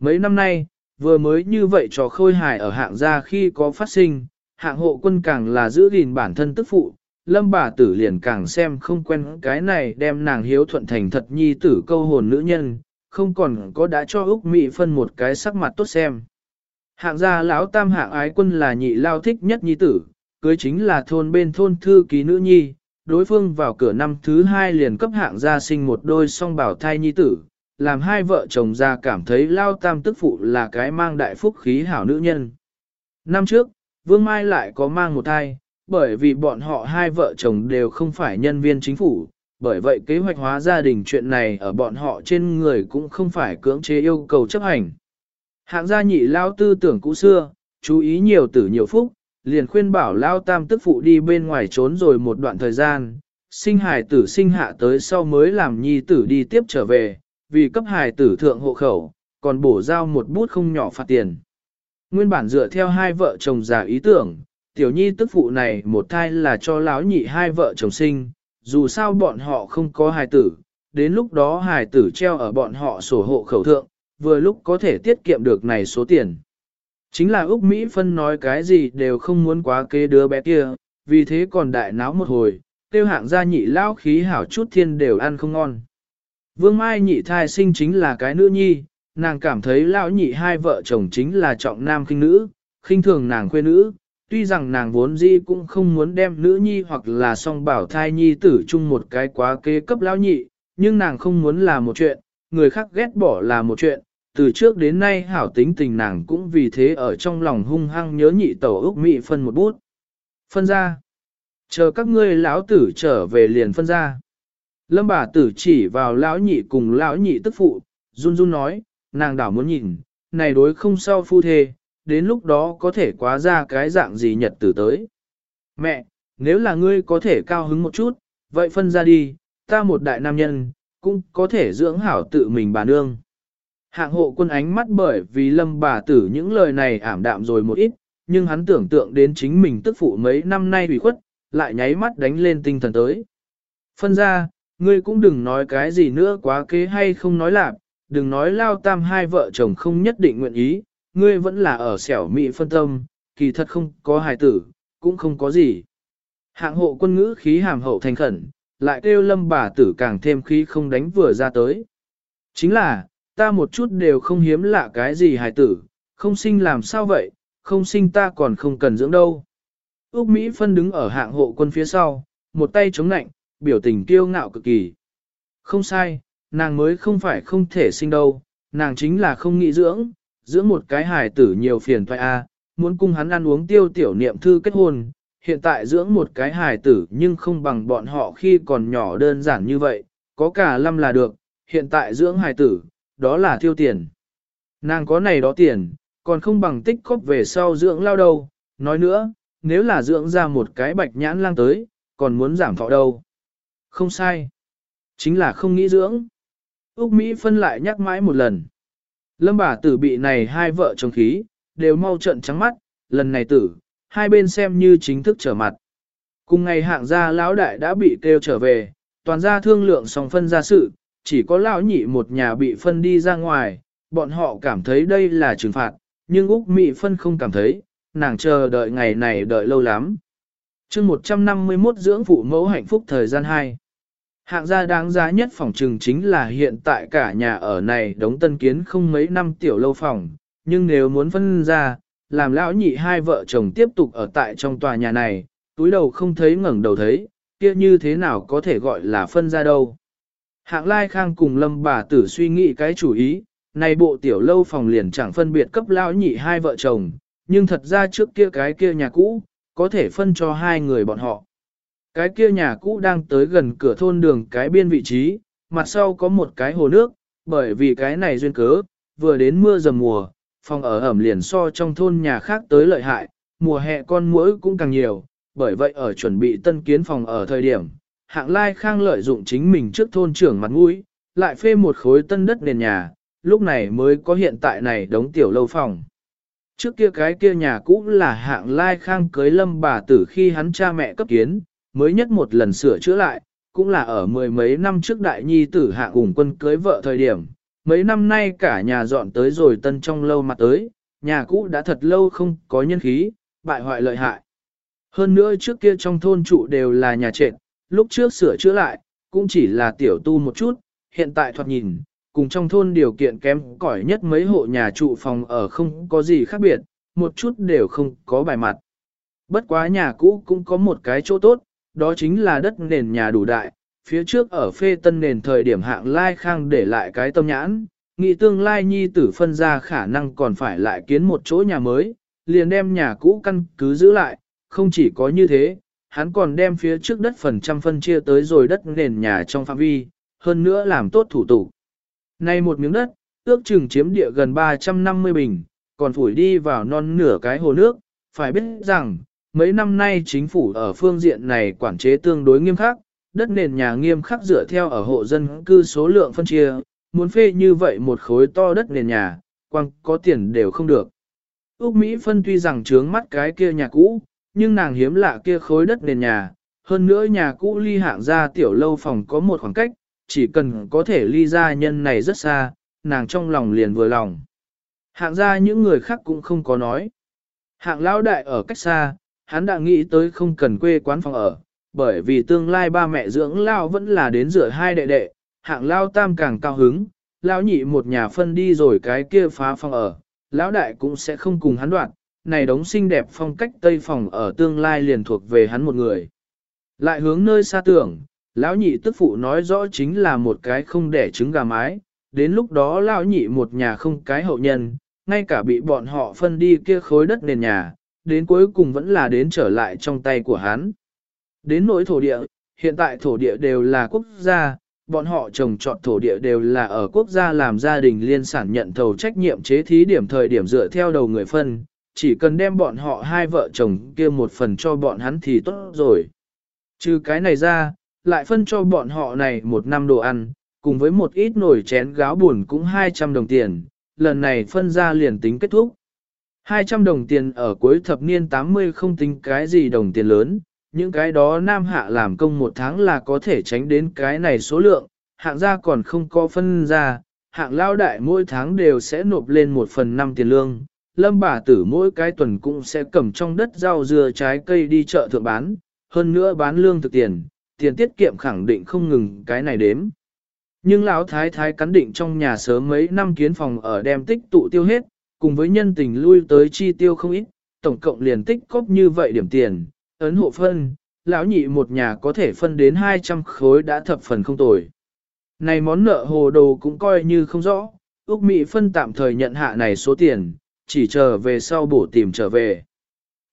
[SPEAKER 1] Mấy năm nay, vừa mới như vậy trò khôi hài ở hạng gia khi có phát sinh, hạng hộ quân càng là giữ gìn bản thân tức phụ, lâm bà tử liền càng xem không quen cái này đem nàng hiếu thuận thành thật nhi tử câu hồn nữ nhân, không còn có đã cho Úc Mỹ phân một cái sắc mặt tốt xem. Hạng gia lão tam hạng ái quân là nhị lao thích nhất nhi tử, cưới chính là thôn bên thôn thư ký nữ nhi, đối phương vào cửa năm thứ hai liền cấp hạng gia sinh một đôi song bảo thai nhi tử, làm hai vợ chồng gia cảm thấy lao tam tức phụ là cái mang đại phúc khí hảo nữ nhân. Năm trước, Vương Mai lại có mang một thai, bởi vì bọn họ hai vợ chồng đều không phải nhân viên chính phủ, bởi vậy kế hoạch hóa gia đình chuyện này ở bọn họ trên người cũng không phải cưỡng chế yêu cầu chấp hành. Hạng gia nhị lao tư tưởng cũ xưa, chú ý nhiều tử nhiều phúc, liền khuyên bảo lao tam tức phụ đi bên ngoài trốn rồi một đoạn thời gian, sinh hài tử sinh hạ tới sau mới làm nhi tử đi tiếp trở về, vì cấp hài tử thượng hộ khẩu, còn bổ giao một bút không nhỏ phạt tiền. Nguyên bản dựa theo hai vợ chồng già ý tưởng, tiểu nhi tức phụ này một thai là cho lão nhị hai vợ chồng sinh, dù sao bọn họ không có hài tử, đến lúc đó hài tử treo ở bọn họ sổ hộ khẩu thượng, vừa lúc có thể tiết kiệm được này số tiền. Chính là Úc Mỹ Phân nói cái gì đều không muốn quá kế đứa bé kia, vì thế còn đại náo một hồi, tiêu hạng gia nhị lao khí hảo chút thiên đều ăn không ngon. Vương Mai nhị thai sinh chính là cái nữ nhi, nàng cảm thấy lão nhị hai vợ chồng chính là trọng nam khinh nữ, khinh thường nàng khuê nữ, tuy rằng nàng vốn dĩ cũng không muốn đem nữ nhi hoặc là song bảo thai nhi tử chung một cái quá kế cấp lão nhị, nhưng nàng không muốn là một chuyện, người khác ghét bỏ là một chuyện, từ trước đến nay hảo tính tình nàng cũng vì thế ở trong lòng hung hăng nhớ nhị tẩu ước Mỹ phân một bút. Phân ra. Chờ các ngươi lão tử trở về liền phân ra. Lâm bà tử chỉ vào lão nhị cùng lão nhị tức phụ, run run nói, nàng đảo muốn nhìn, này đối không sao phu thê, đến lúc đó có thể quá ra cái dạng gì nhật tử tới. Mẹ, nếu là ngươi có thể cao hứng một chút, vậy phân ra đi, ta một đại nam nhân, cũng có thể dưỡng hảo tự mình bà nương. Hạng hộ quân ánh mắt bởi vì lâm bà tử những lời này ảm đạm rồi một ít, nhưng hắn tưởng tượng đến chính mình tức phụ mấy năm nay hủy khuất, lại nháy mắt đánh lên tinh thần tới. Phân ra, ngươi cũng đừng nói cái gì nữa quá kế hay không nói lạc, đừng nói lao tam hai vợ chồng không nhất định nguyện ý, ngươi vẫn là ở xẻo mị phân tâm, kỳ thật không có hài tử, cũng không có gì. Hạng hộ quân ngữ khí hàm hậu thành khẩn, lại kêu lâm bà tử càng thêm khí không đánh vừa ra tới. Chính là, ta một chút đều không hiếm lạ cái gì hài tử, không sinh làm sao vậy, không sinh ta còn không cần dưỡng đâu. Úc Mỹ phân đứng ở hạng hộ quân phía sau, một tay chống nạnh, biểu tình kiêu ngạo cực kỳ. Không sai, nàng mới không phải không thể sinh đâu, nàng chính là không nghĩ dưỡng, dưỡng một cái hài tử nhiều phiền thoại a, muốn cung hắn ăn uống tiêu tiểu niệm thư kết hôn, hiện tại dưỡng một cái hài tử nhưng không bằng bọn họ khi còn nhỏ đơn giản như vậy, có cả lâm là được, hiện tại dưỡng hài tử, đó là tiêu tiền. Nàng có này đó tiền, còn không bằng tích cóp về sau dưỡng lao đâu, nói nữa, nếu là dưỡng ra một cái bạch nhãn lang tới, còn muốn giảm thọ đâu. Không sai. Chính là không nghĩ dưỡng. Úc Mỹ phân lại nhắc mãi một lần. Lâm bà tử bị này hai vợ chồng khí, đều mau trận trắng mắt, lần này tử, hai bên xem như chính thức trở mặt. Cùng ngày hạng gia lão đại đã bị kêu trở về, toàn gia thương lượng xong phân ra sự, chỉ có lão nhị một nhà bị phân đi ra ngoài, bọn họ cảm thấy đây là trừng phạt, nhưng Úc Mỹ phân không cảm thấy, nàng chờ đợi ngày này đợi lâu lắm. chương 151 dưỡng phụ mẫu hạnh phúc thời gian 2. Hạng gia đáng giá nhất phòng trừng chính là hiện tại cả nhà ở này đống tân kiến không mấy năm tiểu lâu phòng, nhưng nếu muốn phân ra, làm lão nhị hai vợ chồng tiếp tục ở tại trong tòa nhà này, túi đầu không thấy ngẩng đầu thấy, kia như thế nào có thể gọi là phân ra đâu. Hạng lai khang cùng lâm bà tử suy nghĩ cái chủ ý, này bộ tiểu lâu phòng liền chẳng phân biệt cấp lão nhị hai vợ chồng, nhưng thật ra trước kia cái kia nhà cũ, có thể phân cho hai người bọn họ. Cái kia nhà cũ đang tới gần cửa thôn đường cái biên vị trí, mặt sau có một cái hồ nước, bởi vì cái này duyên cớ, vừa đến mưa dầm mùa, phòng ở ẩm liền so trong thôn nhà khác tới lợi hại, mùa hè con muỗi cũng càng nhiều, bởi vậy ở chuẩn bị tân kiến phòng ở thời điểm, hạng lai khang lợi dụng chính mình trước thôn trưởng mặt mũi, lại phê một khối tân đất nền nhà, lúc này mới có hiện tại này đống tiểu lâu phòng. Trước kia cái kia nhà cũ là hạng lai khang cưới lâm bà tử khi hắn cha mẹ cấp kiến, mới nhất một lần sửa chữa lại, cũng là ở mười mấy năm trước đại nhi tử hạ ủng quân cưới vợ thời điểm. Mấy năm nay cả nhà dọn tới rồi tân trong lâu mặt tới, nhà cũ đã thật lâu không có nhân khí, bại hoại lợi hại. Hơn nữa trước kia trong thôn trụ đều là nhà trệt, lúc trước sửa chữa lại, cũng chỉ là tiểu tu một chút, hiện tại thoạt nhìn, cùng trong thôn điều kiện kém cỏi nhất mấy hộ nhà trụ phòng ở không có gì khác biệt, một chút đều không có bài mặt. Bất quá nhà cũ cũng có một cái chỗ tốt, đó chính là đất nền nhà đủ đại, phía trước ở phê tân nền thời điểm hạng lai khang để lại cái tâm nhãn, nghị tương lai nhi tử phân ra khả năng còn phải lại kiến một chỗ nhà mới, liền đem nhà cũ căn cứ giữ lại, không chỉ có như thế, hắn còn đem phía trước đất phần trăm phân chia tới rồi đất nền nhà trong phạm vi, hơn nữa làm tốt thủ tục. Nay một miếng đất, ước chừng chiếm địa gần 350 bình, còn phủi đi vào non nửa cái hồ nước, phải biết rằng, mấy năm nay chính phủ ở phương diện này quản chế tương đối nghiêm khắc, đất nền nhà nghiêm khắc dựa theo ở hộ dân cư số lượng phân chia, muốn phê như vậy một khối to đất nền nhà, quăng có tiền đều không được. Úc Mỹ phân tuy rằng trướng mắt cái kia nhà cũ, nhưng nàng hiếm lạ kia khối đất nền nhà, hơn nữa nhà cũ ly hạng ra tiểu lâu phòng có một khoảng cách, chỉ cần có thể ly ra nhân này rất xa, nàng trong lòng liền vừa lòng. Hạng ra những người khác cũng không có nói. Hạng lão đại ở cách xa, hắn đã nghĩ tới không cần quê quán phòng ở, bởi vì tương lai ba mẹ dưỡng lao vẫn là đến rửa hai đệ đệ, hạng lao tam càng cao hứng, lão nhị một nhà phân đi rồi cái kia phá phòng ở, lão đại cũng sẽ không cùng hắn đoạn, này đống xinh đẹp phong cách tây phòng ở tương lai liền thuộc về hắn một người. Lại hướng nơi xa tưởng, lão nhị tức phụ nói rõ chính là một cái không đẻ trứng gà mái, đến lúc đó lão nhị một nhà không cái hậu nhân, ngay cả bị bọn họ phân đi kia khối đất nền nhà, đến cuối cùng vẫn là đến trở lại trong tay của hắn. Đến nỗi thổ địa, hiện tại thổ địa đều là quốc gia, bọn họ trồng trọt thổ địa đều là ở quốc gia làm gia đình liên sản nhận thầu trách nhiệm chế thí điểm thời điểm dựa theo đầu người phân, chỉ cần đem bọn họ hai vợ chồng kia một phần cho bọn hắn thì tốt rồi. Trừ cái này ra, lại phân cho bọn họ này một năm đồ ăn, cùng với một ít nồi chén gáo buồn cũng 200 đồng tiền, lần này phân ra liền tính kết thúc. 200 đồng tiền ở cuối thập niên 80 không tính cái gì đồng tiền lớn, những cái đó nam hạ làm công một tháng là có thể tránh đến cái này số lượng, hạng gia còn không có phân ra, hạng lao đại mỗi tháng đều sẽ nộp lên một phần năm tiền lương, lâm bà tử mỗi cái tuần cũng sẽ cầm trong đất rau dưa trái cây đi chợ thượng bán, hơn nữa bán lương thực tiền, tiền tiết kiệm khẳng định không ngừng cái này đếm. Nhưng lão thái thái cắn định trong nhà sớm mấy năm kiến phòng ở đem tích tụ tiêu hết, cùng với nhân tình lui tới chi tiêu không ít, tổng cộng liền tích cóp như vậy điểm tiền, ấn hộ phân, lão nhị một nhà có thể phân đến 200 khối đã thập phần không tồi. Này món nợ hồ đồ cũng coi như không rõ, Úc Mỹ phân tạm thời nhận hạ này số tiền, chỉ chờ về sau bổ tìm trở về.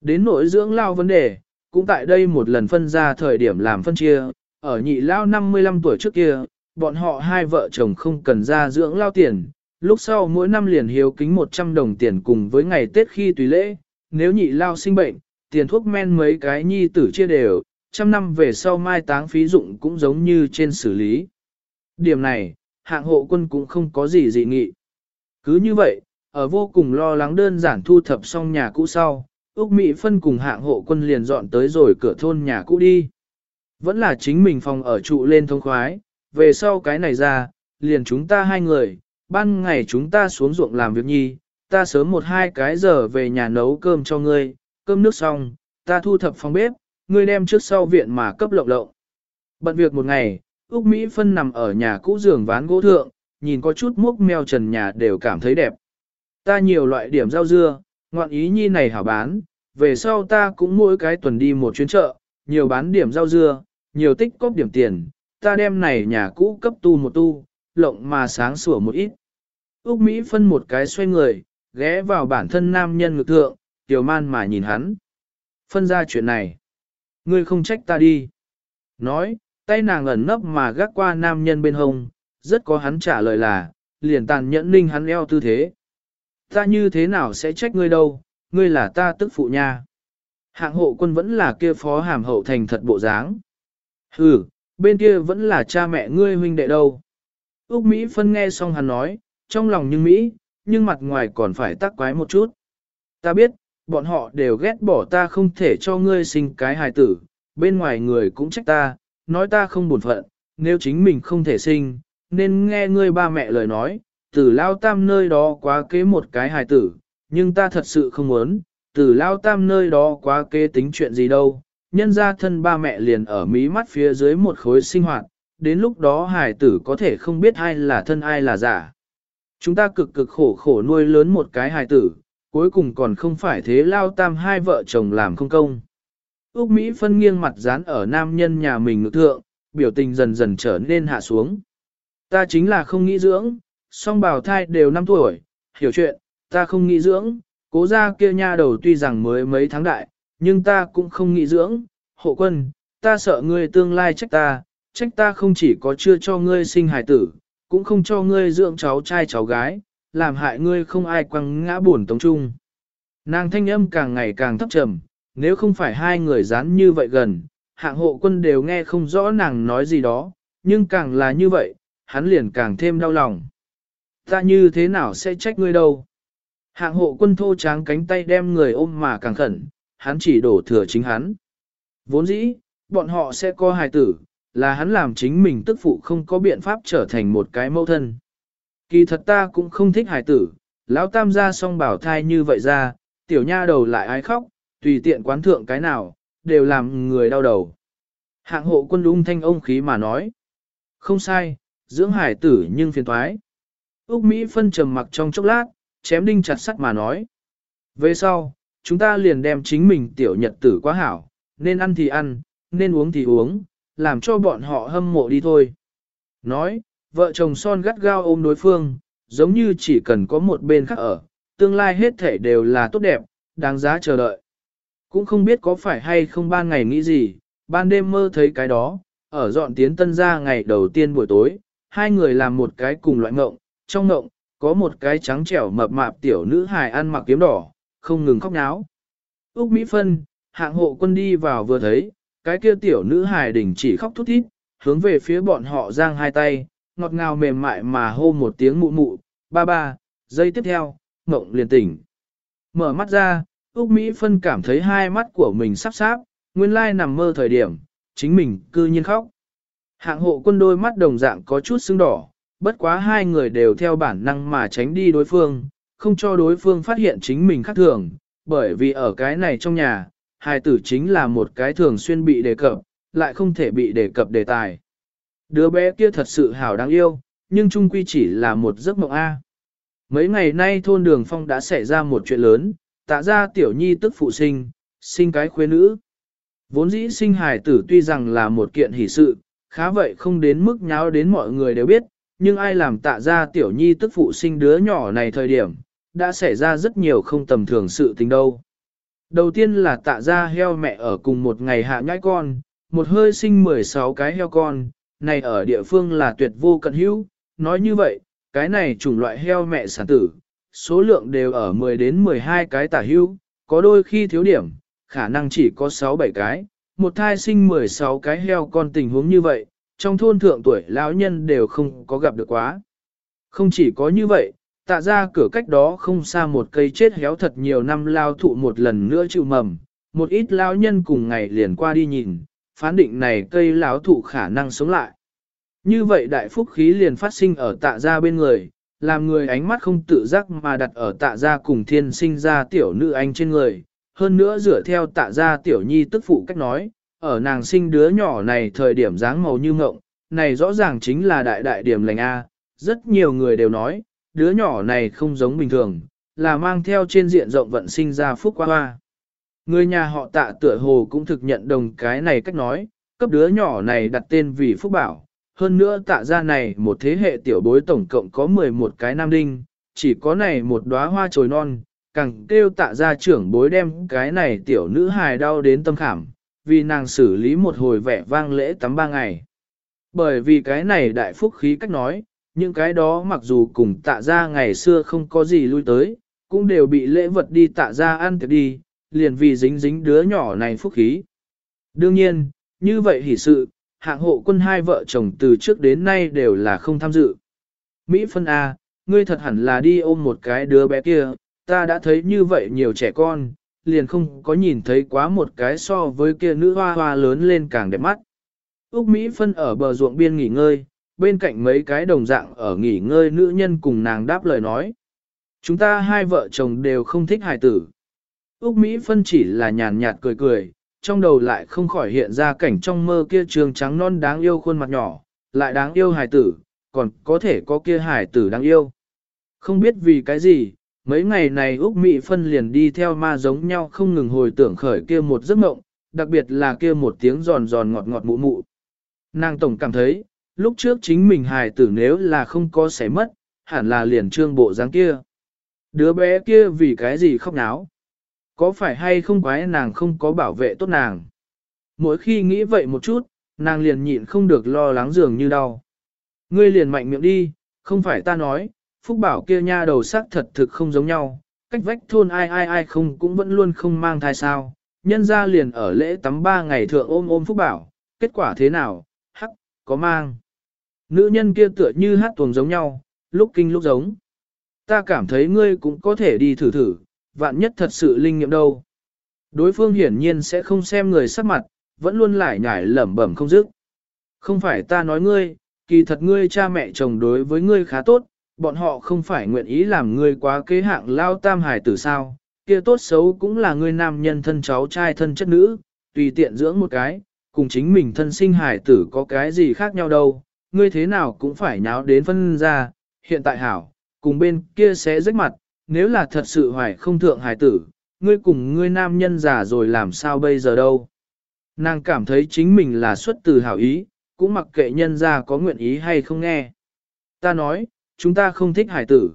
[SPEAKER 1] Đến nội dưỡng lao vấn đề, cũng tại đây một lần phân ra thời điểm làm phân chia, ở nhị lao 55 tuổi trước kia, bọn họ hai vợ chồng không cần ra dưỡng lao tiền, lúc sau mỗi năm liền hiếu kính 100 đồng tiền cùng với ngày Tết khi tùy lễ, nếu nhị lao sinh bệnh, tiền thuốc men mấy cái nhi tử chia đều, trăm năm về sau mai táng phí dụng cũng giống như trên xử lý. Điểm này, hạng hộ quân cũng không có gì dị nghị. Cứ như vậy, ở vô cùng lo lắng đơn giản thu thập xong nhà cũ sau, Úc Mỹ phân cùng hạng hộ quân liền dọn tới rồi cửa thôn nhà cũ đi. Vẫn là chính mình phòng ở trụ lên thông khoái, về sau cái này ra, liền chúng ta hai người, ban ngày chúng ta xuống ruộng làm việc nhi, ta sớm một hai cái giờ về nhà nấu cơm cho ngươi, cơm nước xong, ta thu thập phòng bếp, ngươi đem trước sau viện mà cấp lộng lộng. Bận việc một ngày, Úc Mỹ phân nằm ở nhà cũ giường ván gỗ thượng, nhìn có chút mốc meo trần nhà đều cảm thấy đẹp. Ta nhiều loại điểm rau dưa, ngoạn ý nhi này hảo bán, về sau ta cũng mỗi cái tuần đi một chuyến chợ, nhiều bán điểm rau dưa, nhiều tích cóp điểm tiền, ta đem này nhà cũ cấp tu một tu, lộng mà sáng sủa một ít. Úc Mỹ phân một cái xoay người, ghé vào bản thân nam nhân ngực thượng, tiểu man mà nhìn hắn. Phân ra chuyện này. Ngươi không trách ta đi. Nói, tay nàng ẩn nấp mà gác qua nam nhân bên hông, rất có hắn trả lời là, liền tàn nhẫn ninh hắn eo tư thế. Ta như thế nào sẽ trách ngươi đâu, ngươi là ta tức phụ nha. Hạng hộ quân vẫn là kia phó hàm hậu thành thật bộ dáng. Ừ, bên kia vẫn là cha mẹ ngươi huynh đệ đâu. Úc Mỹ phân nghe xong hắn nói, trong lòng nhưng Mỹ, nhưng mặt ngoài còn phải tắc quái một chút. Ta biết, bọn họ đều ghét bỏ ta không thể cho ngươi sinh cái hài tử, bên ngoài người cũng trách ta, nói ta không buồn phận, nếu chính mình không thể sinh, nên nghe ngươi ba mẹ lời nói, từ lao tam nơi đó quá kế một cái hài tử, nhưng ta thật sự không muốn, từ lao tam nơi đó quá kế tính chuyện gì đâu, nhân ra thân ba mẹ liền ở mí mắt phía dưới một khối sinh hoạt, đến lúc đó hài tử có thể không biết ai là thân ai là giả. Chúng ta cực cực khổ khổ nuôi lớn một cái hài tử, cuối cùng còn không phải thế lao tam hai vợ chồng làm không công. Úc Mỹ phân nghiêng mặt dán ở nam nhân nhà mình ngực thượng, biểu tình dần dần trở nên hạ xuống. Ta chính là không nghĩ dưỡng, song bào thai đều 5 tuổi, hiểu chuyện, ta không nghĩ dưỡng, cố ra kia nha đầu tuy rằng mới mấy tháng đại, nhưng ta cũng không nghĩ dưỡng, hộ quân, ta sợ ngươi tương lai trách ta, trách ta không chỉ có chưa cho ngươi sinh hài tử, cũng không cho ngươi dưỡng cháu trai cháu gái, làm hại ngươi không ai quăng ngã buồn tống trung. Nàng thanh âm càng ngày càng thấp trầm, nếu không phải hai người dán như vậy gần, hạng hộ quân đều nghe không rõ nàng nói gì đó, nhưng càng là như vậy, hắn liền càng thêm đau lòng. Ta như thế nào sẽ trách ngươi đâu? Hạng hộ quân thô tráng cánh tay đem người ôm mà càng khẩn, hắn chỉ đổ thừa chính hắn. Vốn dĩ, bọn họ sẽ có hài tử, là hắn làm chính mình tức phụ không có biện pháp trở thành một cái mẫu thân. Kỳ thật ta cũng không thích hài tử, lão tam gia song bảo thai như vậy ra, tiểu nha đầu lại ái khóc, tùy tiện quán thượng cái nào, đều làm người đau đầu. Hạng hộ quân ung thanh ông khí mà nói. Không sai, dưỡng hải tử nhưng phiền thoái. Úc Mỹ phân trầm mặc trong chốc lát, chém đinh chặt sắt mà nói. Về sau, chúng ta liền đem chính mình tiểu nhật tử quá hảo, nên ăn thì ăn, nên uống thì uống, làm cho bọn họ hâm mộ đi thôi. Nói, vợ chồng son gắt gao ôm đối phương, giống như chỉ cần có một bên khác ở, tương lai hết thể đều là tốt đẹp, đáng giá chờ đợi. Cũng không biết có phải hay không ban ngày nghĩ gì, ban đêm mơ thấy cái đó, ở dọn tiến tân ra ngày đầu tiên buổi tối, hai người làm một cái cùng loại ngộng, trong ngộng, có một cái trắng trẻo mập mạp tiểu nữ hài ăn mặc kiếm đỏ, không ngừng khóc náo. Úc Mỹ Phân, hạng hộ quân đi vào vừa thấy, cái kia tiểu nữ hài đình chỉ khóc thút thít, hướng về phía bọn họ giang hai tay, ngọt ngào mềm mại mà hô một tiếng mụ mụ, ba ba, giây tiếp theo, mộng liền tỉnh. Mở mắt ra, Úc Mỹ Phân cảm thấy hai mắt của mình sắp sáp, nguyên lai nằm mơ thời điểm, chính mình cư nhiên khóc. Hạng hộ quân đôi mắt đồng dạng có chút sưng đỏ, bất quá hai người đều theo bản năng mà tránh đi đối phương, không cho đối phương phát hiện chính mình khác thường, bởi vì ở cái này trong nhà, hài tử chính là một cái thường xuyên bị đề cập, lại không thể bị đề cập đề tài. Đứa bé kia thật sự hảo đáng yêu, nhưng chung quy chỉ là một giấc mộng A. Mấy ngày nay thôn đường phong đã xảy ra một chuyện lớn, tạ ra tiểu nhi tức phụ sinh, sinh cái khuê nữ. Vốn dĩ sinh hài tử tuy rằng là một kiện hỷ sự, khá vậy không đến mức nháo đến mọi người đều biết, nhưng ai làm tạ ra tiểu nhi tức phụ sinh đứa nhỏ này thời điểm, đã xảy ra rất nhiều không tầm thường sự tình đâu. Đầu tiên là tạ ra heo mẹ ở cùng một ngày hạ nhãi con, một hơi sinh 16 cái heo con, này ở địa phương là tuyệt vô cận hữu, nói như vậy, cái này chủng loại heo mẹ sản tử, số lượng đều ở 10 đến 12 cái tả hữu, có đôi khi thiếu điểm, khả năng chỉ có 6-7 cái, một thai sinh 16 cái heo con tình huống như vậy, trong thôn thượng tuổi lão nhân đều không có gặp được quá. Không chỉ có như vậy, tạ ra cửa cách đó không xa một cây chết héo thật nhiều năm lao thụ một lần nữa chịu mầm, một ít lao nhân cùng ngày liền qua đi nhìn, phán định này cây lão thụ khả năng sống lại. Như vậy đại phúc khí liền phát sinh ở tạ gia bên người, làm người ánh mắt không tự giác mà đặt ở tạ gia cùng thiên sinh ra tiểu nữ anh trên người. Hơn nữa dựa theo tạ gia tiểu nhi tức phụ cách nói, ở nàng sinh đứa nhỏ này thời điểm dáng màu như ngộng, này rõ ràng chính là đại đại điểm lành A. Rất nhiều người đều nói, đứa nhỏ này không giống bình thường, là mang theo trên diện rộng vận sinh ra phúc hoa. Người nhà họ tạ tựa hồ cũng thực nhận đồng cái này cách nói, cấp đứa nhỏ này đặt tên vì Phúc Bảo. Hơn nữa tạ ra này một thế hệ tiểu bối tổng cộng có 11 cái nam đinh, chỉ có này một đóa hoa trồi non, càng kêu tạ ra trưởng bối đem cái này tiểu nữ hài đau đến tâm khảm, vì nàng xử lý một hồi vẻ vang lễ tắm ba ngày. Bởi vì cái này đại phúc khí cách nói, những cái đó mặc dù cùng tạ ra ngày xưa không có gì lui tới, cũng đều bị lễ vật đi tạ ra ăn tiệc đi, liền vì dính dính đứa nhỏ này phúc khí. Đương nhiên, như vậy hỷ sự, hạng hộ quân hai vợ chồng từ trước đến nay đều là không tham dự. Mỹ phân A, ngươi thật hẳn là đi ôm một cái đứa bé kia, ta đã thấy như vậy nhiều trẻ con, liền không có nhìn thấy quá một cái so với kia nữ hoa hoa lớn lên càng đẹp mắt. Úc Mỹ phân ở bờ ruộng biên nghỉ ngơi, bên cạnh mấy cái đồng dạng ở nghỉ ngơi nữ nhân cùng nàng đáp lời nói. Chúng ta hai vợ chồng đều không thích hài tử. Úc Mỹ phân chỉ là nhàn nhạt cười cười, trong đầu lại không khỏi hiện ra cảnh trong mơ kia trường trắng non đáng yêu khuôn mặt nhỏ, lại đáng yêu hài tử, còn có thể có kia hài tử đáng yêu. Không biết vì cái gì, mấy ngày này Úc Mỹ phân liền đi theo ma giống nhau không ngừng hồi tưởng khởi kia một giấc mộng, đặc biệt là kia một tiếng giòn giòn ngọt ngọt mụ mụ. Nàng tổng cảm thấy, lúc trước chính mình hài tử nếu là không có xảy mất, hẳn là liền trương bộ dáng kia. Đứa bé kia vì cái gì khóc náo? Có phải hay không quái nàng không có bảo vệ tốt nàng? Mỗi khi nghĩ vậy một chút, nàng liền nhịn không được lo lắng dường như đau. Ngươi liền mạnh miệng đi, không phải ta nói, Phúc Bảo kia nha đầu sắc thật thực không giống nhau, cách vách thôn ai ai ai không cũng vẫn luôn không mang thai sao. Nhân ra liền ở lễ tắm ba ngày thượng ôm ôm Phúc Bảo, kết quả thế nào, hắc, có mang. Nữ nhân kia tựa như hát tuồng giống nhau, lúc kinh lúc giống. Ta cảm thấy ngươi cũng có thể đi thử thử, vạn nhất thật sự linh nghiệm đâu. Đối phương hiển nhiên sẽ không xem người sắc mặt, vẫn luôn lại nhải lẩm bẩm không dứt. Không phải ta nói ngươi, kỳ thật ngươi cha mẹ chồng đối với ngươi khá tốt, bọn họ không phải nguyện ý làm ngươi quá kế hạng lao tam hải tử sao, kia tốt xấu cũng là ngươi nam nhân thân cháu trai thân chất nữ, tùy tiện dưỡng một cái, cùng chính mình thân sinh hải tử có cái gì khác nhau đâu, ngươi thế nào cũng phải nháo đến phân ra, hiện tại hảo, cùng bên kia sẽ rách mặt, nếu là thật sự hoài không thượng hải tử, ngươi cùng ngươi nam nhân già rồi làm sao bây giờ đâu. Nàng cảm thấy chính mình là xuất từ hảo ý, cũng mặc kệ nhân ra có nguyện ý hay không nghe. Ta nói, chúng ta không thích hải tử.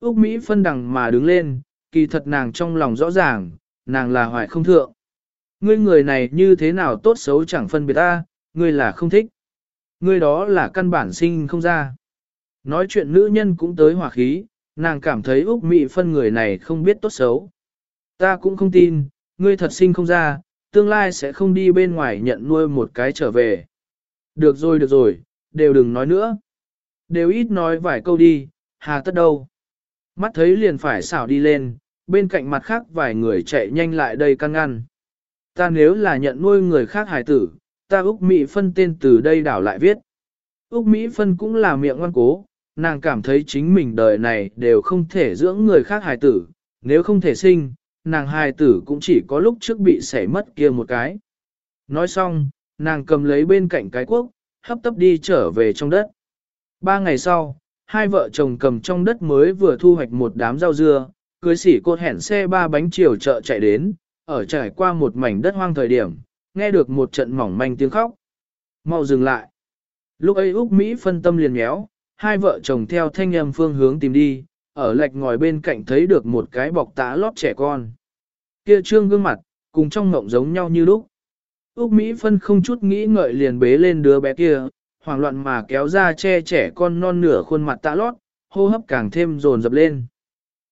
[SPEAKER 1] Úc Mỹ phân đằng mà đứng lên, kỳ thật nàng trong lòng rõ ràng, nàng là hoài không thượng. Ngươi người này như thế nào tốt xấu chẳng phân biệt ta, ngươi là không thích. Ngươi đó là căn bản sinh không ra. Nói chuyện nữ nhân cũng tới hỏa khí, nàng cảm thấy Úc mị phân người này không biết tốt xấu. Ta cũng không tin, ngươi thật sinh không ra, tương lai sẽ không đi bên ngoài nhận nuôi một cái trở về. Được rồi được rồi, đều đừng nói nữa. Đều ít nói vài câu đi, hà tất đâu. Mắt thấy liền phải xảo đi lên, bên cạnh mặt khác vài người chạy nhanh lại đây căn ngăn. Ta nếu là nhận nuôi người khác hài tử, ta Úc Mỹ phân tên từ đây đảo lại viết. Úc Mỹ phân cũng là miệng ngoan cố, nàng cảm thấy chính mình đời này đều không thể dưỡng người khác hài tử, nếu không thể sinh, nàng hài tử cũng chỉ có lúc trước bị xẻ mất kia một cái. Nói xong, nàng cầm lấy bên cạnh cái quốc, hấp tấp đi trở về trong đất. Ba ngày sau, hai vợ chồng cầm trong đất mới vừa thu hoạch một đám rau dưa, cưới sỉ cột hẹn xe ba bánh chiều chợ chạy đến, ở trải qua một mảnh đất hoang thời điểm, nghe được một trận mỏng manh tiếng khóc. Mau dừng lại. Lúc ấy Úc Mỹ phân tâm liền méo, hai vợ chồng theo thanh âm phương hướng tìm đi, ở lạch ngồi bên cạnh thấy được một cái bọc tã lót trẻ con. Kia trương gương mặt, cùng trong ngộng giống nhau như lúc. Úc Mỹ phân không chút nghĩ ngợi liền bế lên đứa bé kia, hoảng loạn mà kéo ra che trẻ con non nửa khuôn mặt tã lót, hô hấp càng thêm dồn dập lên.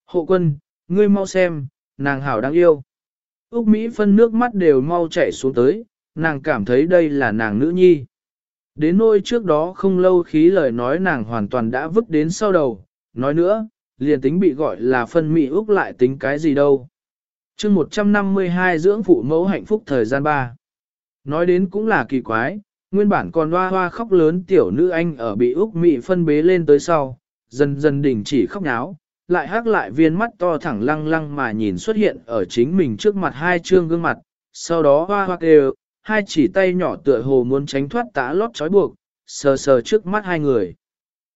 [SPEAKER 1] Hộ quân, ngươi mau xem, nàng hảo đáng yêu. Úc Mỹ phân nước mắt đều mau chảy xuống tới, nàng cảm thấy đây là nàng nữ nhi. Đến nôi trước đó không lâu khí lời nói nàng hoàn toàn đã vứt đến sau đầu, nói nữa, liền tính bị gọi là phân mỹ Úc lại tính cái gì đâu. chương 152 dưỡng phụ mẫu hạnh phúc thời gian 3. Nói đến cũng là kỳ quái, nguyên bản còn hoa hoa khóc lớn tiểu nữ anh ở bị Úc Mị phân bế lên tới sau, dần dần đình chỉ khóc náo, lại hắc lại viên mắt to thẳng lăng lăng mà nhìn xuất hiện ở chính mình trước mặt hai trương gương mặt, sau đó hoa hoa đều, hai chỉ tay nhỏ tựa hồ muốn tránh thoát tã lót trói buộc, sờ sờ trước mắt hai người.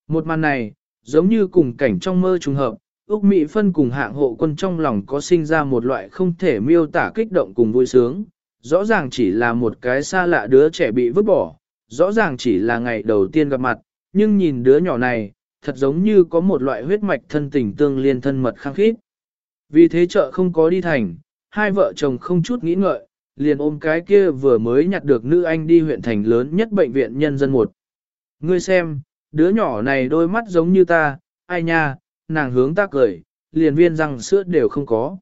[SPEAKER 1] Một màn này, giống như cùng cảnh trong mơ trùng hợp, Úc Mị phân cùng hạng hộ quân trong lòng có sinh ra một loại không thể miêu tả kích động cùng vui sướng, rõ ràng chỉ là một cái xa lạ đứa trẻ bị vứt bỏ, rõ ràng chỉ là ngày đầu tiên gặp mặt, nhưng nhìn đứa nhỏ này, thật giống như có một loại huyết mạch thân tình tương liên thân mật khăng khít. Vì thế chợ không có đi thành, hai vợ chồng không chút nghĩ ngợi, liền ôm cái kia vừa mới nhặt được nữ anh đi huyện thành lớn nhất bệnh viện nhân dân một. Ngươi xem, đứa nhỏ này đôi mắt giống như ta, ai nha, nàng hướng ta cười, liền viên răng sữa đều không có.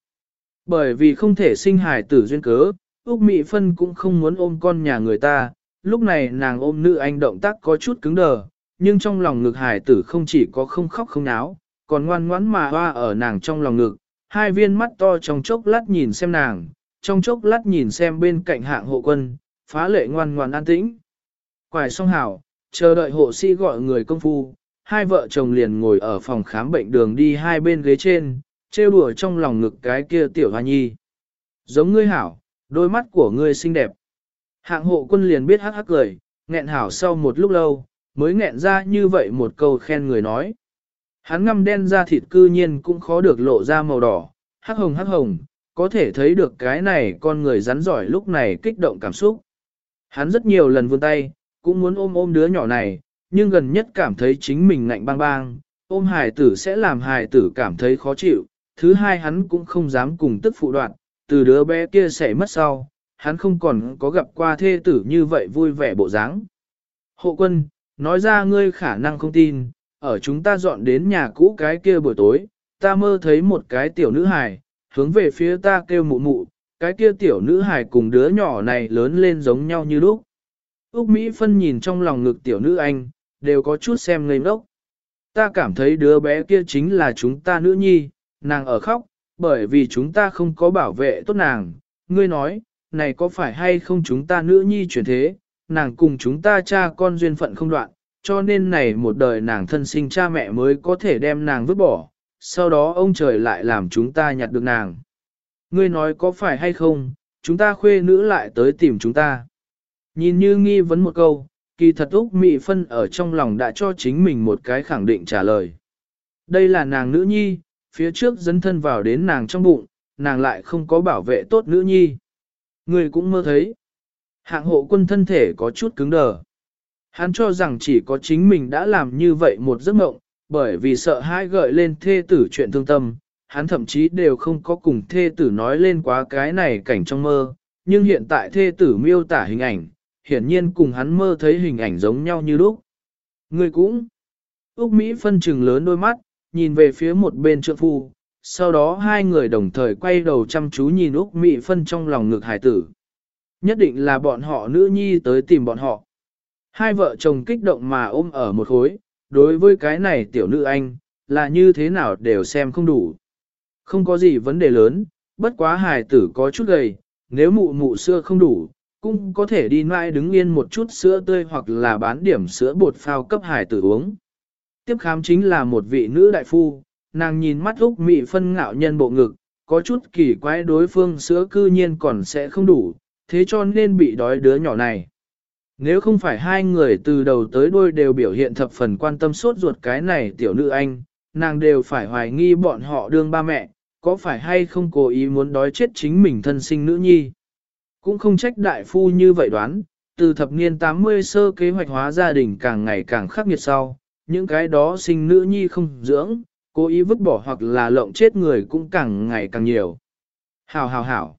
[SPEAKER 1] Bởi vì không thể sinh hài tử duyên cớ, Úc mỹ Phân cũng không muốn ôm con nhà người ta, lúc này nàng ôm nữ anh động tác có chút cứng đờ, nhưng trong lòng ngực hải tử không chỉ có không khóc không náo, còn ngoan ngoãn mà hoa ở nàng trong lòng ngực, hai viên mắt to trong chốc lát nhìn xem nàng, trong chốc lát nhìn xem bên cạnh hạng hộ quân, phá lệ ngoan ngoan an tĩnh. Quải song hảo, chờ đợi hộ sĩ gọi người công phu, hai vợ chồng liền ngồi ở phòng khám bệnh đường đi hai bên ghế trên, trêu đùa trong lòng ngực cái kia tiểu hoa nhi. Giống ngươi hảo, đôi mắt của ngươi xinh đẹp. Hạng hộ quân liền biết hắc hắc cười, nghẹn hảo sau một lúc lâu, mới nghẹn ra như vậy một câu khen người nói. Hắn ngâm đen ra thịt cư nhiên cũng khó được lộ ra màu đỏ, hắc hồng hắc hồng, có thể thấy được cái này con người rắn giỏi lúc này kích động cảm xúc. Hắn rất nhiều lần vươn tay, cũng muốn ôm ôm đứa nhỏ này, nhưng gần nhất cảm thấy chính mình ngạnh bang bang, ôm hài tử sẽ làm hài tử cảm thấy khó chịu. Thứ hai hắn cũng không dám cùng tức phụ đoạn, từ đứa bé kia sẽ mất sau, hắn không còn có gặp qua thê tử như vậy vui vẻ bộ dáng. Hộ quân, nói ra ngươi khả năng không tin, ở chúng ta dọn đến nhà cũ cái kia buổi tối, ta mơ thấy một cái tiểu nữ hài, hướng về phía ta kêu mụ mụ, cái kia tiểu nữ hài cùng đứa nhỏ này lớn lên giống nhau như lúc. Úc Mỹ phân nhìn trong lòng ngực tiểu nữ anh, đều có chút xem ngây ngốc. Ta cảm thấy đứa bé kia chính là chúng ta nữ nhi, nàng ở khóc, bởi vì chúng ta không có bảo vệ tốt nàng. Ngươi nói, này có phải hay không chúng ta nữ nhi chuyển thế, nàng cùng chúng ta cha con duyên phận không đoạn, cho nên này một đời nàng thân sinh cha mẹ mới có thể đem nàng vứt bỏ, sau đó ông trời lại làm chúng ta nhặt được nàng. Ngươi nói có phải hay không, chúng ta khuê nữ lại tới tìm chúng ta. Nhìn như nghi vấn một câu, kỳ thật Úc Mị Phân ở trong lòng đã cho chính mình một cái khẳng định trả lời. Đây là nàng nữ nhi, phía trước dẫn thân vào đến nàng trong bụng, nàng lại không có bảo vệ tốt nữ nhi. Người cũng mơ thấy. Hạng hộ quân thân thể có chút cứng đờ. Hắn cho rằng chỉ có chính mình đã làm như vậy một giấc mộng, bởi vì sợ hãi gợi lên thê tử chuyện thương tâm, hắn thậm chí đều không có cùng thê tử nói lên quá cái này cảnh trong mơ, nhưng hiện tại thê tử miêu tả hình ảnh, hiển nhiên cùng hắn mơ thấy hình ảnh giống nhau như lúc. Người cũng, Úc Mỹ phân trừng lớn đôi mắt, nhìn về phía một bên trượng phu, sau đó hai người đồng thời quay đầu chăm chú nhìn Úc Mỹ phân trong lòng ngực hải tử. Nhất định là bọn họ nữ nhi tới tìm bọn họ. Hai vợ chồng kích động mà ôm ở một khối, đối với cái này tiểu nữ anh, là như thế nào đều xem không đủ. Không có gì vấn đề lớn, bất quá hài tử có chút gầy, nếu mụ mụ sữa không đủ, cũng có thể đi mãi đứng yên một chút sữa tươi hoặc là bán điểm sữa bột phao cấp hài tử uống. Tiếp khám chính là một vị nữ đại phu, nàng nhìn mắt Úc Mị phân ngạo nhân bộ ngực, có chút kỳ quái đối phương sữa cư nhiên còn sẽ không đủ, thế cho nên bị đói đứa nhỏ này. Nếu không phải hai người từ đầu tới đuôi đều biểu hiện thập phần quan tâm suốt ruột cái này tiểu nữ anh, nàng đều phải hoài nghi bọn họ đương ba mẹ, có phải hay không cố ý muốn đói chết chính mình thân sinh nữ nhi. Cũng không trách đại phu như vậy đoán, từ thập niên 80 sơ kế hoạch hóa gia đình càng ngày càng khắc nghiệt sau, những cái đó sinh nữ nhi không dưỡng, cố ý vứt bỏ hoặc là lộng chết người cũng càng ngày càng nhiều. Hảo hảo hảo.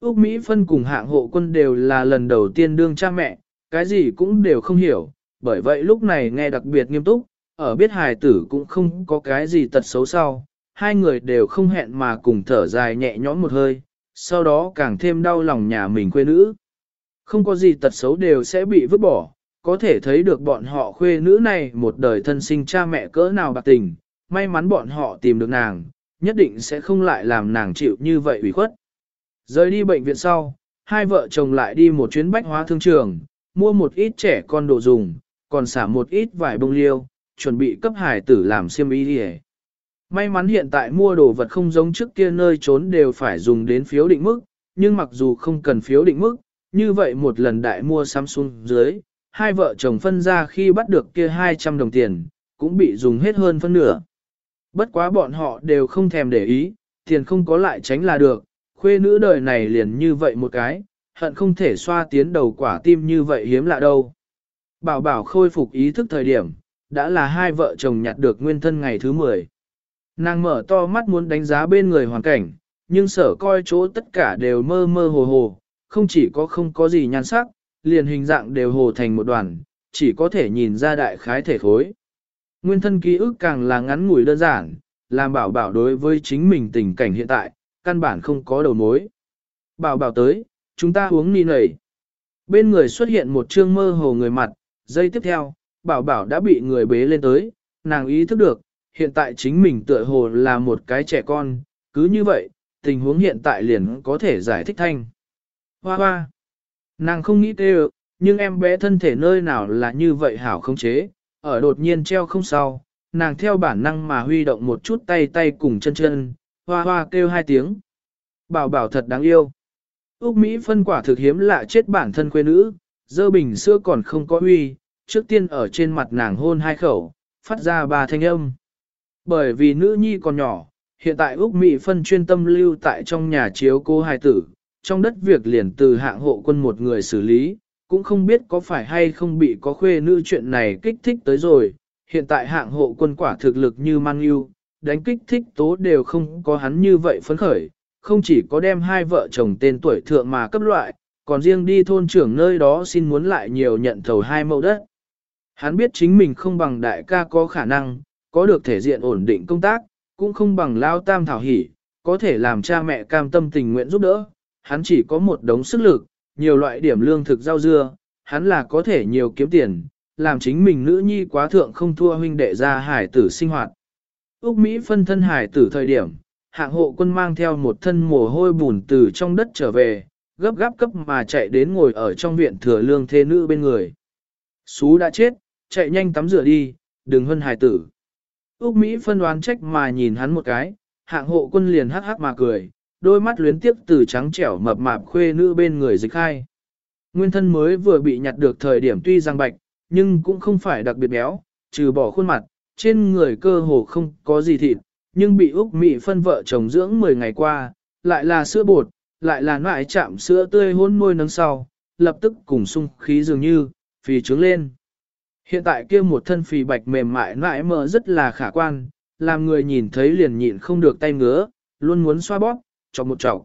[SPEAKER 1] Úc Mỹ phân cùng hạng hộ quân đều là lần đầu tiên đương cha mẹ, cái gì cũng đều không hiểu, bởi vậy lúc này nghe đặc biệt nghiêm túc, ở biết hài tử cũng không có cái gì tật xấu sau, hai người đều không hẹn mà cùng thở dài nhẹ nhõm một hơi, sau đó càng thêm đau lòng nhà mình quê nữ. Không có gì tật xấu đều sẽ bị vứt bỏ, có thể thấy được bọn họ khuê nữ này một đời thân sinh cha mẹ cỡ nào bạc tình, may mắn bọn họ tìm được nàng, nhất định sẽ không lại làm nàng chịu như vậy ủy khuất. Rời đi bệnh viện sau, hai vợ chồng lại đi một chuyến bách hóa thương trường, mua một ít trẻ con đồ dùng, còn xả một ít vải bông liêu, chuẩn bị cấp hải tử làm xiêm y đi May mắn hiện tại mua đồ vật không giống trước kia nơi trốn đều phải dùng đến phiếu định mức, nhưng mặc dù không cần phiếu định mức, như vậy một lần đại mua sắm xuống dưới, hai vợ chồng phân ra khi bắt được kia 200 đồng tiền, cũng bị dùng hết hơn phân nửa. Bất quá bọn họ đều không thèm để ý, tiền không có lại tránh là được, khuê nữ đời này liền như vậy một cái, hận không thể xoa tiến đầu quả tim như vậy hiếm lạ đâu. Bảo bảo khôi phục ý thức thời điểm, đã là hai vợ chồng nhặt được nguyên thân ngày thứ 10. Nàng mở to mắt muốn đánh giá bên người hoàn cảnh, nhưng sở coi chỗ tất cả đều mơ mơ hồ hồ, không chỉ có không có gì nhan sắc, liền hình dạng đều hồ thành một đoàn, chỉ có thể nhìn ra đại khái thể khối. Nguyên thân ký ức càng là ngắn ngủi đơn giản, làm bảo bảo đối với chính mình tình cảnh hiện tại, căn bản không có đầu mối. Bảo bảo tới, chúng ta uống ni nầy. Bên người xuất hiện một trương mơ hồ người mặt, giây tiếp theo, bảo bảo đã bị người bế lên tới, nàng ý thức được, hiện tại chính mình tựa hồ là một cái trẻ con, cứ như vậy, tình huống hiện tại liền có thể giải thích thanh. Hoa hoa, nàng không nghĩ tê nhưng em bé thân thể nơi nào là như vậy hảo không chế, ở đột nhiên treo không sao, nàng theo bản năng mà huy động một chút tay tay cùng chân chân, hoa hoa kêu hai tiếng. Bảo bảo thật đáng yêu. Úc Mỹ phân quả thực hiếm lạ chết bản thân quê nữ, dơ bình sữa còn không có huy, trước tiên ở trên mặt nàng hôn hai khẩu, phát ra ba thanh âm. Bởi vì nữ nhi còn nhỏ, hiện tại Úc Mỹ phân chuyên tâm lưu tại trong nhà chiếu cô hai tử, trong đất việc liền từ hạng hộ quân một người xử lý, cũng không biết có phải hay không bị có khuê nữ chuyện này kích thích tới rồi. Hiện tại hạng hộ quân quả thực lực như mang yêu, đánh kích thích tố đều không có hắn như vậy phấn khởi, không chỉ có đem hai vợ chồng tên tuổi thượng mà cấp loại, còn riêng đi thôn trưởng nơi đó xin muốn lại nhiều nhận thầu hai mẫu đất. Hắn biết chính mình không bằng đại ca có khả năng, có được thể diện ổn định công tác, cũng không bằng lao tam thảo hỉ, có thể làm cha mẹ cam tâm tình nguyện giúp đỡ. Hắn chỉ có một đống sức lực, nhiều loại điểm lương thực rau dưa, hắn là có thể nhiều kiếm tiền, làm chính mình nữ nhi quá thượng không thua huynh đệ ra hải tử sinh hoạt. Úc Mỹ phân thân hải tử thời điểm, hạng hộ quân mang theo một thân mồ hôi bùn từ trong đất trở về, gấp gáp cấp mà chạy đến ngồi ở trong viện thừa lương thê nữ bên người. Xú đã chết, chạy nhanh tắm rửa đi, đừng hân hải tử. Úc Mỹ phân đoán trách mà nhìn hắn một cái, hạng hộ quân liền hắc hắc mà cười, đôi mắt luyến tiếp từ trắng trẻo mập mạp khuê nữ bên người dịch khai. Nguyên thân mới vừa bị nhặt được thời điểm tuy răng bạch, nhưng cũng không phải đặc biệt béo, trừ bỏ khuôn mặt, trên người cơ hồ không có gì thịt, nhưng bị Úc Mỹ phân vợ chồng dưỡng 10 ngày qua, lại là sữa bột, lại là loại chạm sữa tươi hôn môi nâng sau, lập tức cùng sung khí dường như, phì trướng lên. Hiện tại kia một thân phì bạch mềm mại nãi mỡ rất là khả quan, làm người nhìn thấy liền nhịn không được tay ngứa, luôn muốn xoa bóp, cho một chọc.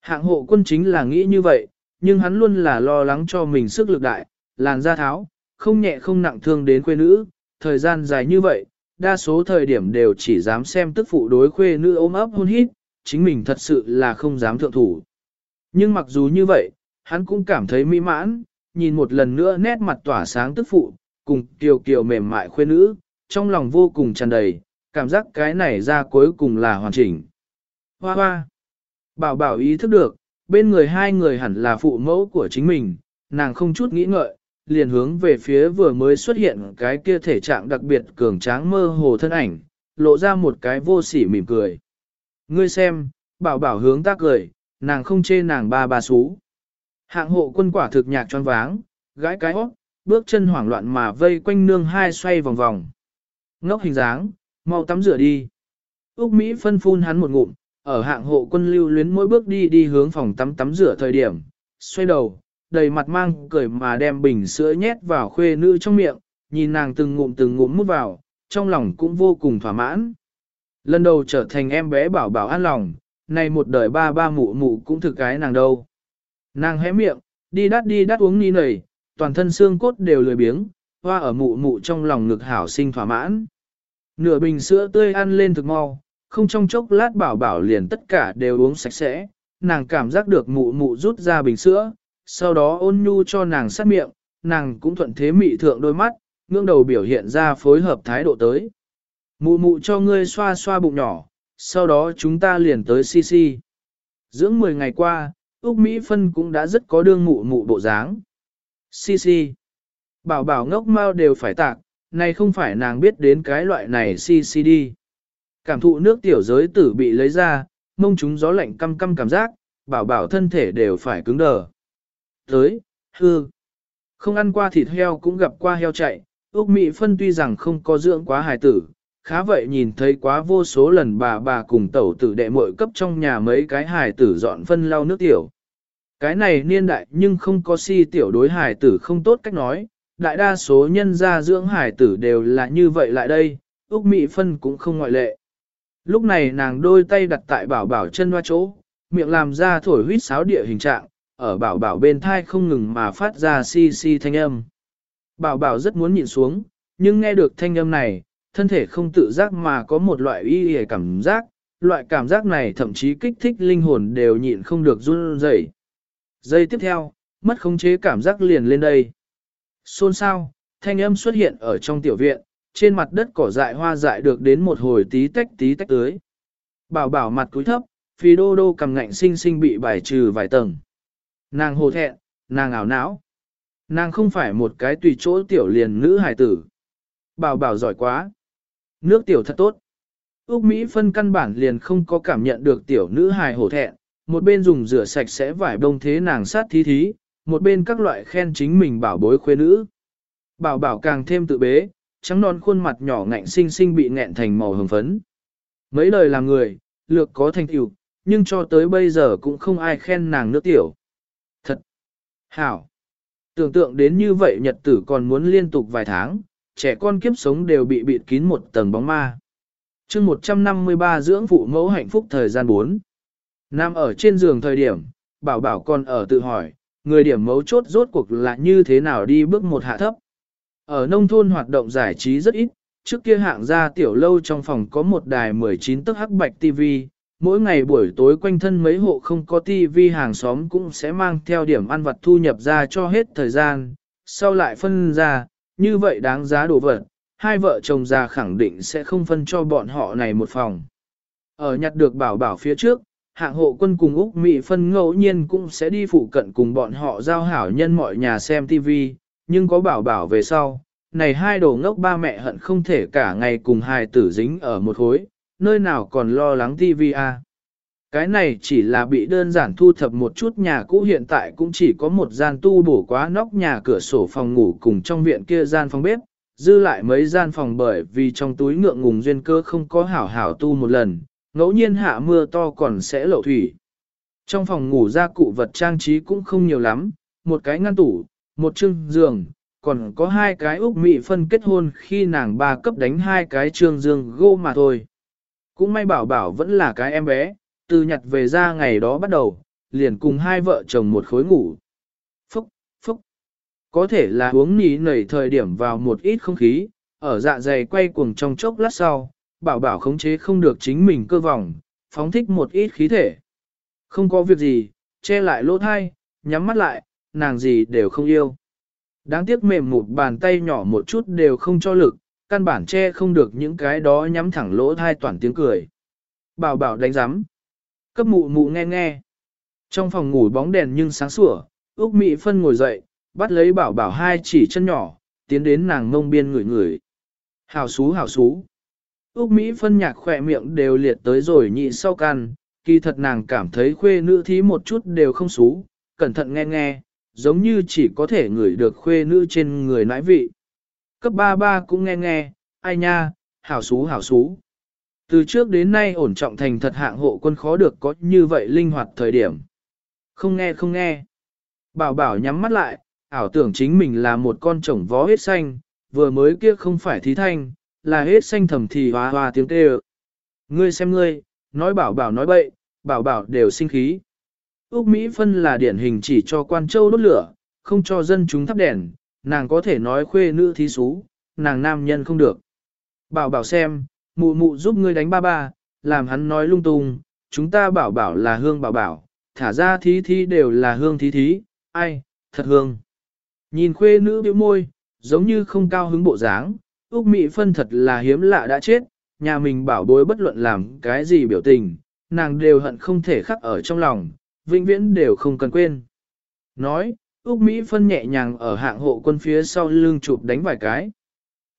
[SPEAKER 1] Hạng hộ quân chính là nghĩ như vậy, nhưng hắn luôn là lo lắng cho mình sức lực đại, làn da tháo, không nhẹ không nặng thương đến quê nữ, thời gian dài như vậy, đa số thời điểm đều chỉ dám xem tức phụ đối khuê nữ ôm ấp hôn hít, chính mình thật sự là không dám thượng thủ. Nhưng mặc dù như vậy, hắn cũng cảm thấy mỹ mãn, nhìn một lần nữa nét mặt tỏa sáng tức phụ, cùng kiều kiều mềm mại khuê nữ, trong lòng vô cùng tràn đầy, cảm giác cái này ra cuối cùng là hoàn chỉnh. Hoa hoa! Bảo bảo ý thức được, bên người hai người hẳn là phụ mẫu của chính mình, nàng không chút nghĩ ngợi, liền hướng về phía vừa mới xuất hiện cái kia thể trạng đặc biệt cường tráng mơ hồ thân ảnh, lộ ra một cái vô sỉ mỉm cười. Ngươi xem, bảo bảo hướng ta cười, nàng không chê nàng ba ba xú. Hạng hộ quân quả thực nhạc tròn váng, gãi cái hót, bước chân hoảng loạn mà vây quanh nương hai xoay vòng vòng. Ngốc hình dáng, mau tắm rửa đi. Úc Mỹ phân phun hắn một ngụm, ở hạng hộ quân lưu luyến mỗi bước đi đi hướng phòng tắm tắm rửa thời điểm, xoay đầu, đầy mặt mang cười mà đem bình sữa nhét vào khuê nữ trong miệng, nhìn nàng từng ngụm từng ngụm mút vào, trong lòng cũng vô cùng thỏa mãn. Lần đầu trở thành em bé bảo bảo an lòng, này một đời ba ba mụ mụ cũng thực cái nàng đâu. Nàng hé miệng, đi đắt đi đắt uống ni nầy, toàn thân xương cốt đều lười biếng, hoa ở mụ mụ trong lòng ngực hảo sinh thỏa mãn. Nửa bình sữa tươi ăn lên thực mau, không trong chốc lát bảo bảo liền tất cả đều uống sạch sẽ, nàng cảm giác được mụ mụ rút ra bình sữa, sau đó ôn nhu cho nàng sát miệng, nàng cũng thuận thế mị thượng đôi mắt, ngưỡng đầu biểu hiện ra phối hợp thái độ tới. Mụ mụ cho ngươi xoa xoa bụng nhỏ, sau đó chúng ta liền tới si si. Dưỡng 10 ngày qua, Úc Mỹ Phân cũng đã rất có đương mụ mụ bộ dáng. Si si. Bảo bảo ngốc mau đều phải tạc, này không phải nàng biết đến cái loại này si si đi. Cảm thụ nước tiểu giới tử bị lấy ra, mông chúng gió lạnh căm căm cảm giác, bảo bảo thân thể đều phải cứng đờ. Tới, hư. Không ăn qua thịt heo cũng gặp qua heo chạy, Úc Mỹ Phân tuy rằng không có dưỡng quá hài tử, khá vậy nhìn thấy quá vô số lần bà bà cùng tẩu tử đệ mội cấp trong nhà mấy cái hài tử dọn phân lau nước tiểu. Cái này niên đại nhưng không có si tiểu đối hài tử không tốt cách nói, đại đa số nhân gia dưỡng hài tử đều là như vậy lại đây, Úc Mỹ Phân cũng không ngoại lệ. Lúc này nàng đôi tay đặt tại bảo bảo chân hoa chỗ, miệng làm ra thổi huyết sáo địa hình trạng, ở bảo bảo bên thai không ngừng mà phát ra si si thanh âm. Bảo bảo rất muốn nhịn xuống, nhưng nghe được thanh âm này, thân thể không tự giác mà có một loại y y cảm giác, loại cảm giác này thậm chí kích thích linh hồn đều nhịn không được run rẩy. Giây tiếp theo, mất khống chế cảm giác liền lên đây. Xôn xao, thanh âm xuất hiện ở trong tiểu viện, trên mặt đất cỏ dại hoa dại được đến một hồi tí tách tí tách tưới. Bảo bảo mặt cúi thấp, phi đô đô cầm ngạnh sinh sinh bị bài trừ vài tầng. Nàng hồ thẹn, nàng ảo não. Nàng không phải một cái tùy chỗ tiểu liền nữ hài tử. Bảo bảo giỏi quá. Nước tiểu thật tốt. Úc Mỹ phân căn bản liền không có cảm nhận được tiểu nữ hài hổ thẹn, một bên dùng rửa sạch sẽ vải đông thế nàng sát thí thí, một bên các loại khen chính mình bảo bối khuê nữ. Bảo bảo càng thêm tự bế, trắng non khuôn mặt nhỏ ngạnh xinh xinh bị nghẹn thành màu hồng phấn. Mấy lời làm người, lược có thành tựu, nhưng cho tới bây giờ cũng không ai khen nàng nước tiểu. Hảo! Tưởng tượng đến như vậy nhật tử còn muốn liên tục vài tháng, trẻ con kiếp sống đều bị bịt kín một tầng bóng ma. chương 153 dưỡng phụ mẫu hạnh phúc thời gian 4. Nam ở trên giường thời điểm, bảo bảo còn ở tự hỏi, người điểm mấu chốt rốt cuộc là như thế nào đi bước một hạ thấp. Ở nông thôn hoạt động giải trí rất ít, trước kia hạng gia tiểu lâu trong phòng có một đài 19 tấc hắc bạch TV, mỗi ngày buổi tối quanh thân mấy hộ không có TV hàng xóm cũng sẽ mang theo điểm ăn vặt thu nhập ra cho hết thời gian, sau lại phân ra, như vậy đáng giá đồ vật, hai vợ chồng già khẳng định sẽ không phân cho bọn họ này một phòng. Ở nhặt được bảo bảo phía trước, hạng hộ quân cùng Úc Mỹ phân ngẫu nhiên cũng sẽ đi phụ cận cùng bọn họ giao hảo nhân mọi nhà xem TV, nhưng có bảo bảo về sau, này hai đồ ngốc ba mẹ hận không thể cả ngày cùng hai tử dính ở một khối, nơi nào còn lo lắng TV à. Cái này chỉ là bị đơn giản thu thập một chút nhà cũ hiện tại cũng chỉ có một gian tu bổ quá nóc nhà cửa sổ phòng ngủ cùng trong viện kia gian phòng bếp, dư lại mấy gian phòng bởi vì trong túi ngượng ngùng duyên cơ không có hảo hảo tu một lần, ngẫu nhiên hạ mưa to còn sẽ lộ thủy. Trong phòng ngủ gia cụ vật trang trí cũng không nhiều lắm, một cái ngăn tủ, một chương giường, còn có hai cái úc mị phân kết hôn khi nàng ba cấp đánh hai cái trương dương gô mà thôi. Cũng may bảo bảo vẫn là cái em bé, từ nhặt về ra ngày đó bắt đầu, liền cùng hai vợ chồng một khối ngủ. Phúc, phúc, có thể là uống ní nảy thời điểm vào một ít không khí, ở dạ dày quay cuồng trong chốc lát sau, bảo bảo khống chế không được chính mình cơ vòng, phóng thích một ít khí thể. Không có việc gì, che lại lỗ thai, nhắm mắt lại, nàng gì đều không yêu. Đáng tiếc mềm một bàn tay nhỏ một chút đều không cho lực, căn bản che không được những cái đó nhắm thẳng lỗ thai toàn tiếng cười. Bảo bảo đánh giám. Cấp mụ mụ nghe nghe. Trong phòng ngủ bóng đèn nhưng sáng sủa, Úc Mị Phân ngồi dậy, bắt lấy bảo bảo hai chỉ chân nhỏ, tiến đến nàng ngông biên ngửi ngửi. Hảo xú hảo xú. Úc Mỹ phân nhạc khỏe miệng đều liệt tới rồi nhị sau căn, kỳ thật nàng cảm thấy khuê nữ thí một chút đều không xú, cẩn thận nghe nghe, giống như chỉ có thể ngửi được khuê nữ trên người nãi vị. Cấp ba ba cũng nghe nghe, ai nha, hảo xú hảo xú. Từ trước đến nay ổn trọng thành thật hạng hộ quân khó được có như vậy linh hoạt thời điểm. Không nghe không nghe. Bảo bảo nhắm mắt lại, ảo tưởng chính mình là một con trồng vó hết xanh, vừa mới kia không phải thí thanh, là hết xanh thầm thì hoa hoa tiếng kêu. Ngươi xem ngươi, nói bảo bảo nói bậy, bảo bảo đều sinh khí. Úc Mỹ phân là điển hình chỉ cho quan châu đốt lửa, không cho dân chúng thắp đèn, nàng có thể nói khuê nữ thí xú, nàng nam nhân không được. Bảo bảo xem, mụ mụ giúp ngươi đánh ba ba, làm hắn nói lung tung, chúng ta bảo bảo là hương bảo bảo, thả ra thí thí đều là hương thí thí, ai, thật hương. Nhìn khuê nữ biểu môi, giống như không cao hứng bộ dáng, Úc Mỹ phân thật là hiếm lạ đã chết, nhà mình bảo bối bất luận làm cái gì biểu tình, nàng đều hận không thể khắc ở trong lòng, vĩnh viễn đều không cần quên. Nói, Úc Mỹ phân nhẹ nhàng ở hạng hộ quân phía sau lưng chụp đánh vài cái.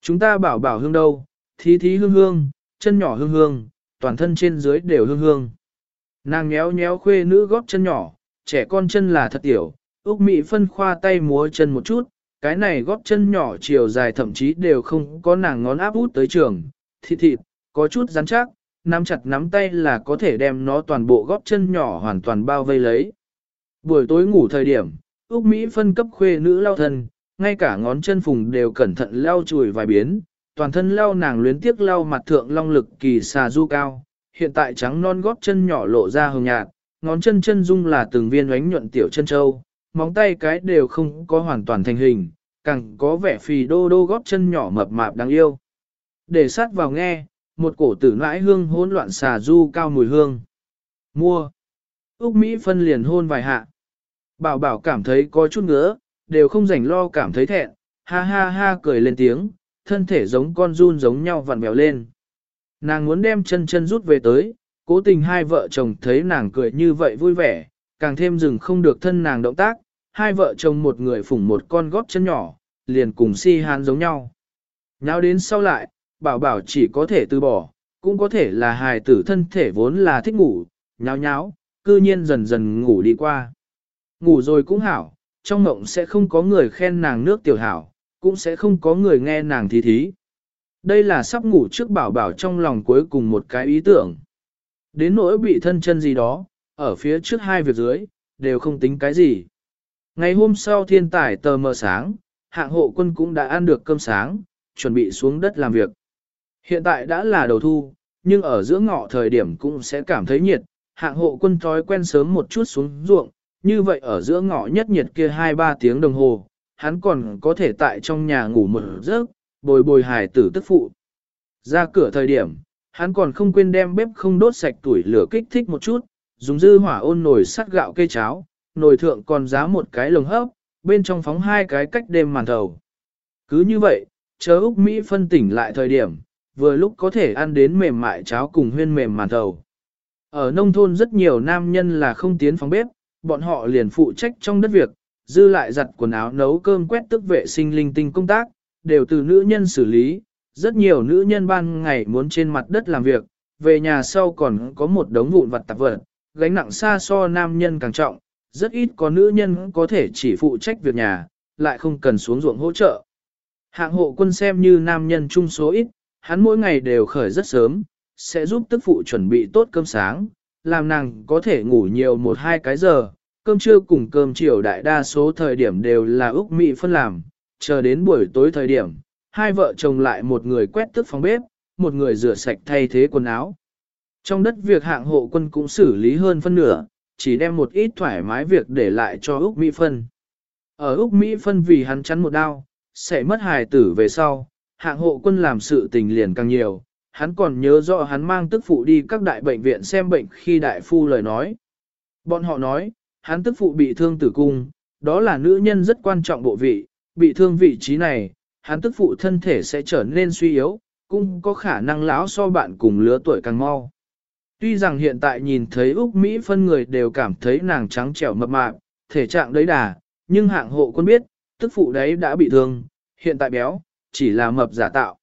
[SPEAKER 1] Chúng ta bảo bảo hương đâu, thí thí hương hương, chân nhỏ hương hương, toàn thân trên dưới đều hương hương. Nàng nhéo nhéo khuê nữ góp chân nhỏ, trẻ con chân là thật tiểu, Úc Mỹ phân khoa tay múa chân một chút, cái này góp chân nhỏ chiều dài thậm chí đều không có nàng ngón áp út tới trường, thịt thịt, có chút rắn chắc, nắm chặt nắm tay là có thể đem nó toàn bộ góp chân nhỏ hoàn toàn bao vây lấy. Buổi tối ngủ thời điểm, Úc Mỹ phân cấp khuê nữ lao thân, ngay cả ngón chân phùng đều cẩn thận lao chùi vài biến, toàn thân lao nàng luyến tiếc lao mặt thượng long lực kỳ xà du cao, hiện tại trắng non góp chân nhỏ lộ ra hồng nhạt, ngón chân chân dung là từng viên ánh nhuận tiểu chân châu, móng tay cái đều không có hoàn toàn thành hình, càng có vẻ phì đô đô góp chân nhỏ mập mạp đáng yêu. Để sát vào nghe, một cổ tử nãi hương hỗn loạn xà du cao mùi hương. Mua. Úc Mỹ phân liền hôn vài hạ. Bảo bảo cảm thấy có chút ngứa, đều không rảnh lo cảm thấy thẹn, ha ha ha cười lên tiếng, thân thể giống con run giống nhau vặn vẹo lên. Nàng muốn đem chân chân rút về tới, cố tình hai vợ chồng thấy nàng cười như vậy vui vẻ, càng thêm dừng không được thân nàng động tác, hai vợ chồng một người phủng một con gót chân nhỏ, liền cùng si hán giống nhau. Nháo đến sau lại, bảo bảo chỉ có thể từ bỏ, cũng có thể là hài tử thân thể vốn là thích ngủ, nháo nháo, cư nhiên dần dần ngủ đi qua. Ngủ rồi cũng hảo, trong mộng sẽ không có người khen nàng nước tiểu hảo, cũng sẽ không có người nghe nàng thí thí. Đây là sắp ngủ trước bảo bảo trong lòng cuối cùng một cái ý tưởng. Đến nỗi bị thân chân gì đó, ở phía trước hai việc dưới, đều không tính cái gì. Ngày hôm sau thiên tài tờ mờ sáng, hạng hộ quân cũng đã ăn được cơm sáng, chuẩn bị xuống đất làm việc. Hiện tại đã là đầu thu, nhưng ở giữa ngọ thời điểm cũng sẽ cảm thấy nhiệt, hạng hộ quân thói quen sớm một chút xuống ruộng, như vậy ở giữa ngõ nhất nhiệt kia 2-3 tiếng đồng hồ, hắn còn có thể tại trong nhà ngủ một giấc, bồi bồi hài tử tức phụ. Ra cửa thời điểm, hắn còn không quên đem bếp không đốt sạch tuổi lửa kích thích một chút, dùng dư hỏa ôn nồi sắt gạo cây cháo, nồi thượng còn giá một cái lồng hấp, bên trong phóng hai cái cách đêm màn thầu. Cứ như vậy, chờ Úc Mỹ phân tỉnh lại thời điểm, vừa lúc có thể ăn đến mềm mại cháo cùng huyên mềm màn thầu. Ở nông thôn rất nhiều nam nhân là không tiến phòng bếp, bọn họ liền phụ trách trong đất việc, dư lại giặt quần áo nấu cơm quét tức vệ sinh linh tinh công tác, đều từ nữ nhân xử lý. Rất nhiều nữ nhân ban ngày muốn trên mặt đất làm việc, về nhà sau còn có một đống vụn vặt tạp vật, gánh nặng xa so nam nhân càng trọng, rất ít có nữ nhân có thể chỉ phụ trách việc nhà, lại không cần xuống ruộng hỗ trợ. Hạng hộ quân xem như nam nhân trung số ít, hắn mỗi ngày đều khởi rất sớm, sẽ giúp tức phụ chuẩn bị tốt cơm sáng, làm nàng có thể ngủ nhiều một hai cái giờ, cơm trưa cùng cơm chiều đại đa số thời điểm đều là Úc Mỹ phân làm, chờ đến buổi tối thời điểm, hai vợ chồng lại một người quét tức phòng bếp, một người rửa sạch thay thế quần áo. Trong đất việc hạng hộ quân cũng xử lý hơn phân nửa, chỉ đem một ít thoải mái việc để lại cho Úc Mỹ phân. Ở Úc Mỹ phân vì hắn chắn một đau, sẽ mất hài tử về sau, hạng hộ quân làm sự tình liền càng nhiều, hắn còn nhớ rõ hắn mang tức phụ đi các đại bệnh viện xem bệnh khi đại phu lời nói. Bọn họ nói, hắn tức phụ bị thương tử cung, đó là nữ nhân rất quan trọng bộ vị, bị thương vị trí này, hắn tức phụ thân thể sẽ trở nên suy yếu, cũng có khả năng lão so bạn cùng lứa tuổi càng mau. Tuy rằng hiện tại nhìn thấy Úc Mỹ phân người đều cảm thấy nàng trắng trẻo mập mạp, thể trạng đấy đà, nhưng hạng hộ quân biết, tức phụ đấy đã bị thương, hiện tại béo, chỉ là mập giả tạo.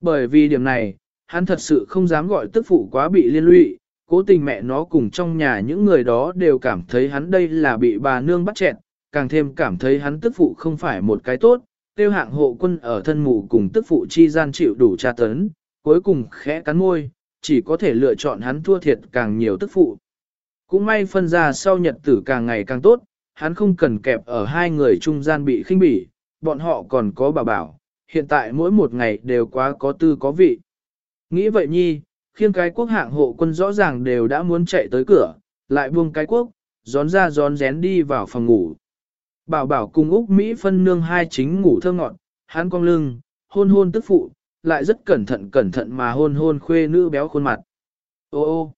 [SPEAKER 1] Bởi vì điểm này, hắn thật sự không dám gọi tức phụ quá bị liên lụy, cố tình mẹ nó cùng trong nhà những người đó đều cảm thấy hắn đây là bị bà nương bắt chẹn, càng thêm cảm thấy hắn tức phụ không phải một cái tốt, tiêu hạng hộ quân ở thân mụ cùng tức phụ chi gian chịu đủ tra tấn, cuối cùng khẽ cắn môi, chỉ có thể lựa chọn hắn thua thiệt càng nhiều tức phụ. Cũng may phân ra sau nhật tử càng ngày càng tốt, hắn không cần kẹp ở hai người trung gian bị khinh bỉ, bọn họ còn có bà bảo, hiện tại mỗi một ngày đều quá có tư có vị. Nghĩ vậy nhi, khiêng cái quốc hạng hộ quân rõ ràng đều đã muốn chạy tới cửa, lại buông cái quốc, gión ra gión rén đi vào phòng ngủ. Bảo bảo cùng Úc Mỹ phân nương hai chính ngủ thơ ngọn, hắn cong lưng, hôn hôn tức phụ, lại rất cẩn thận cẩn thận mà hôn hôn khuê nữ béo khuôn mặt. Ô ô,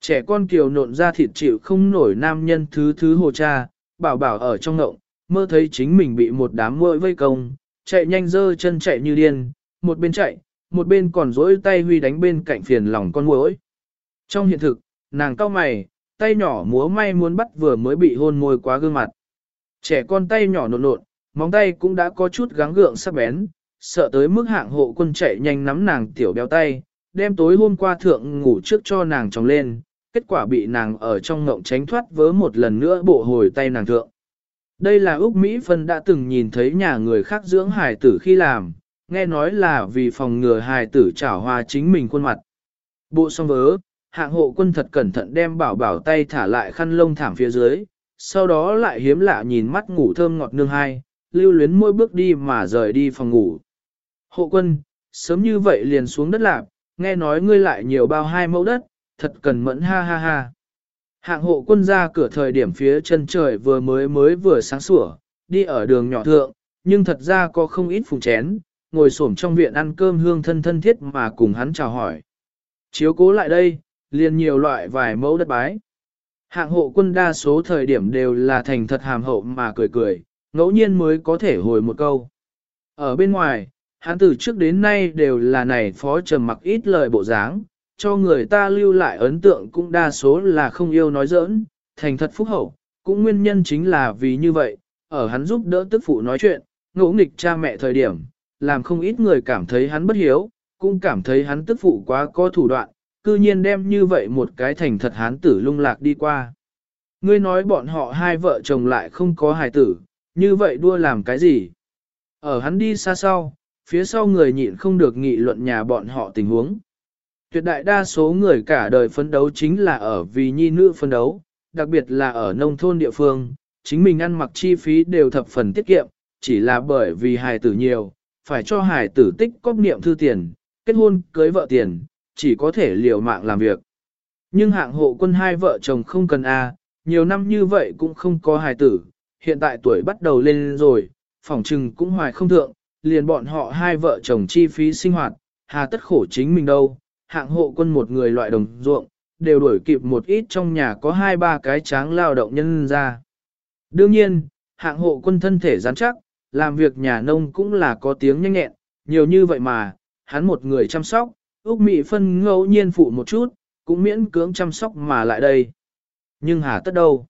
[SPEAKER 1] trẻ con kiều nộn ra thịt chịu không nổi nam nhân thứ thứ hồ cha, bảo bảo ở trong ngộng, mơ thấy chính mình bị một đám muỗi vây công, chạy nhanh dơ chân chạy như điên, một bên chạy, một bên còn dỗi tay huy đánh bên cạnh phiền lòng con muỗi. Trong hiện thực, nàng cao mày, tay nhỏ múa may muốn bắt vừa mới bị hôn môi quá gương mặt. Trẻ con tay nhỏ nộn nộn, móng tay cũng đã có chút gắng gượng sắc bén, sợ tới mức hạng hộ quân chạy nhanh nắm nàng tiểu béo tay, đem tối hôm qua thượng ngủ trước cho nàng tròng lên, kết quả bị nàng ở trong ngộng tránh thoát vớ một lần nữa bộ hồi tay nàng thượng. Đây là Úc Mỹ Phân đã từng nhìn thấy nhà người khác dưỡng hải tử khi làm, nghe nói là vì phòng ngừa hài tử trảo hoa chính mình khuôn mặt. Bộ xong vớ, hạng hộ quân thật cẩn thận đem bảo bảo tay thả lại khăn lông thảm phía dưới, sau đó lại hiếm lạ nhìn mắt ngủ thơm ngọt nương hai, lưu luyến mỗi bước đi mà rời đi phòng ngủ. Hộ quân, sớm như vậy liền xuống đất lạc, nghe nói ngươi lại nhiều bao hai mẫu đất, thật cần mẫn ha ha ha. Hạng hộ quân ra cửa thời điểm phía chân trời vừa mới mới vừa sáng sủa, đi ở đường nhỏ thượng, nhưng thật ra có không ít phùng chén, ngồi xổm trong viện ăn cơm hương thân thân thiết mà cùng hắn chào hỏi. Chiếu cố lại đây, liền nhiều loại vài mẫu đất bái. Hạng hộ quân đa số thời điểm đều là thành thật hàm hậu mà cười cười, ngẫu nhiên mới có thể hồi một câu. Ở bên ngoài, hắn từ trước đến nay đều là này phó trầm mặc ít lời bộ dáng, cho người ta lưu lại ấn tượng cũng đa số là không yêu nói giỡn, thành thật phúc hậu, cũng nguyên nhân chính là vì như vậy, ở hắn giúp đỡ tức phụ nói chuyện, ngỗ nghịch cha mẹ thời điểm, làm không ít người cảm thấy hắn bất hiếu, cũng cảm thấy hắn tức phụ quá có thủ đoạn, cư nhiên đem như vậy một cái thành thật hán tử lung lạc đi qua. Ngươi nói bọn họ hai vợ chồng lại không có hài tử, như vậy đua làm cái gì? Ở hắn đi xa sau, phía sau người nhịn không được nghị luận nhà bọn họ tình huống. Tuyệt đại đa số người cả đời phấn đấu chính là ở vì nhi nữ phấn đấu, đặc biệt là ở nông thôn địa phương, chính mình ăn mặc chi phí đều thập phần tiết kiệm, chỉ là bởi vì hài tử nhiều, phải cho hải tử tích cóp niệm thư tiền, kết hôn, cưới vợ tiền, chỉ có thể liều mạng làm việc. Nhưng hạng hộ quân hai vợ chồng không cần A, nhiều năm như vậy cũng không có hài tử, hiện tại tuổi bắt đầu lên rồi, phỏng trừng cũng hoài không thượng, liền bọn họ hai vợ chồng chi phí sinh hoạt, hà tất khổ chính mình đâu, hạng hộ quân một người loại đồng ruộng, đều đuổi kịp một ít trong nhà có hai ba cái tráng lao động nhân ra. Đương nhiên, hạng hộ quân thân thể rắn chắc, làm việc nhà nông cũng là có tiếng nhanh nhẹn, nhiều như vậy mà, hắn một người chăm sóc, Úc Mị Phân ngẫu nhiên phụ một chút, cũng miễn cưỡng chăm sóc mà lại đây. Nhưng hà tất đâu?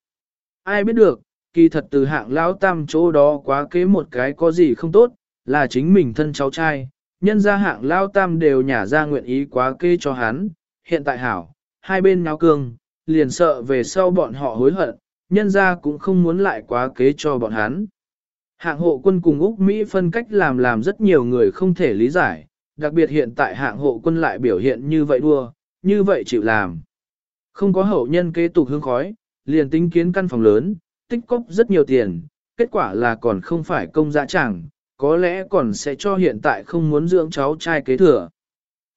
[SPEAKER 1] Ai biết được, kỳ thật từ hạng lão tam chỗ đó quá kế một cái có gì không tốt, là chính mình thân cháu trai, nhân ra hạng lão tam đều nhả ra nguyện ý quá kế cho hắn, hiện tại hảo, hai bên nháo cương, liền sợ về sau bọn họ hối hận, nhân ra cũng không muốn lại quá kế cho bọn hắn. Hạng hộ quân cùng Úc Mỹ phân cách làm làm rất nhiều người không thể lý giải, đặc biệt hiện tại hạng hộ quân lại biểu hiện như vậy đua, như vậy chịu làm. Không có hậu nhân kế tục hương khói, liền tính kiến căn phòng lớn, tích cóp rất nhiều tiền, kết quả là còn không phải công dạ chẳng, có lẽ còn sẽ cho hiện tại không muốn dưỡng cháu trai kế thừa.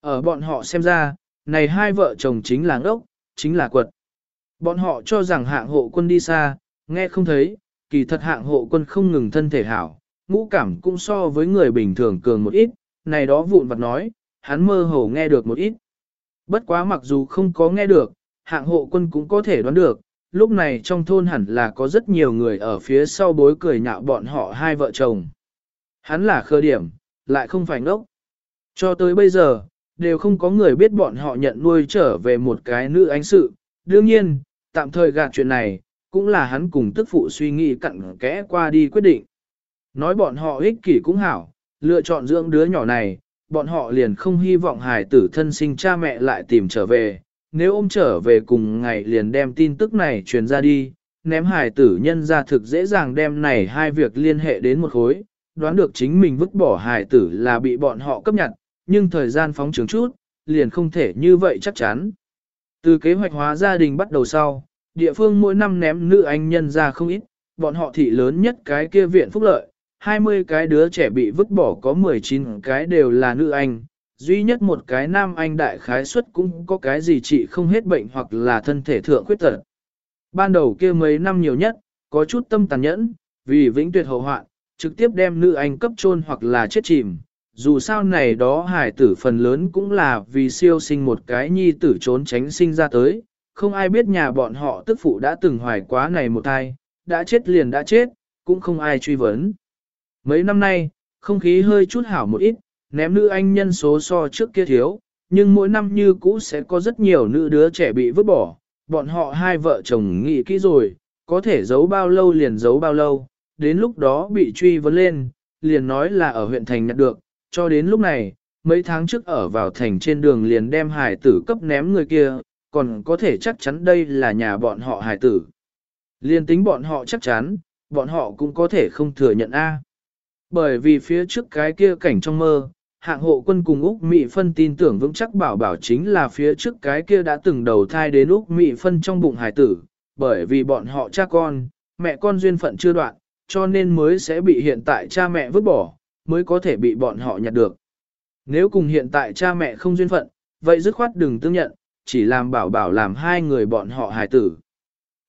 [SPEAKER 1] Ở bọn họ xem ra, này hai vợ chồng chính là ngốc, chính là quật. Bọn họ cho rằng hạng hộ quân đi xa, nghe không thấy, kỳ thật hạng hộ quân không ngừng thân thể hảo, ngũ cảm cũng so với người bình thường cường một ít, này đó vụn vặt nói, hắn mơ hồ nghe được một ít. Bất quá mặc dù không có nghe được, hạng hộ quân cũng có thể đoán được, lúc này trong thôn hẳn là có rất nhiều người ở phía sau bối cười nhạo bọn họ hai vợ chồng. Hắn là khơ điểm, lại không phải ngốc. Cho tới bây giờ, đều không có người biết bọn họ nhận nuôi trở về một cái nữ ánh sự. Đương nhiên, tạm thời gạt chuyện này, cũng là hắn cùng tức phụ suy nghĩ cặn kẽ qua đi quyết định. Nói bọn họ ích kỷ cũng hảo, lựa chọn dưỡng đứa nhỏ này, bọn họ liền không hy vọng hài tử thân sinh cha mẹ lại tìm trở về. Nếu ôm trở về cùng ngày liền đem tin tức này truyền ra đi, ném hài tử nhân ra thực dễ dàng đem này hai việc liên hệ đến một khối, đoán được chính mình vứt bỏ hài tử là bị bọn họ cấp nhặt, nhưng thời gian phóng trường chút, liền không thể như vậy chắc chắn. Từ kế hoạch hóa gia đình bắt đầu sau, địa phương mỗi năm ném nữ anh nhân ra không ít, bọn họ thị lớn nhất cái kia viện phúc lợi, 20 cái đứa trẻ bị vứt bỏ có 19 cái đều là nữ anh, duy nhất một cái nam anh đại khái suất cũng có cái gì trị không hết bệnh hoặc là thân thể thượng khuyết tật. Ban đầu kia mấy năm nhiều nhất, có chút tâm tàn nhẫn, vì vĩnh tuyệt hậu hoạn, trực tiếp đem nữ anh cấp chôn hoặc là chết chìm. Dù sao này đó hải tử phần lớn cũng là vì siêu sinh một cái nhi tử trốn tránh sinh ra tới, không ai biết nhà bọn họ tức phụ đã từng hoài quá này một thai, đã chết liền đã chết, cũng không ai truy vấn. Mấy năm nay, không khí hơi chút hảo một ít, ném nữ anh nhân số so trước kia thiếu, nhưng mỗi năm như cũ sẽ có rất nhiều nữ đứa trẻ bị vứt bỏ, bọn họ hai vợ chồng nghĩ kỹ rồi, có thể giấu bao lâu liền giấu bao lâu, đến lúc đó bị truy vấn lên, liền nói là ở huyện thành nhặt được, cho đến lúc này, mấy tháng trước ở vào thành trên đường liền đem hải tử cấp ném người kia, còn có thể chắc chắn đây là nhà bọn họ hải tử. Liên tính bọn họ chắc chắn, bọn họ cũng có thể không thừa nhận A. Bởi vì phía trước cái kia cảnh trong mơ, hạng hộ quân cùng Úc Mị Phân tin tưởng vững chắc bảo bảo chính là phía trước cái kia đã từng đầu thai đến Úc Mị Phân trong bụng hải tử, bởi vì bọn họ cha con, mẹ con duyên phận chưa đoạn, cho nên mới sẽ bị hiện tại cha mẹ vứt bỏ, mới có thể bị bọn họ nhặt được. Nếu cùng hiện tại cha mẹ không duyên phận, vậy dứt khoát đừng tương nhận, chỉ làm bảo bảo làm hai người bọn họ hài tử.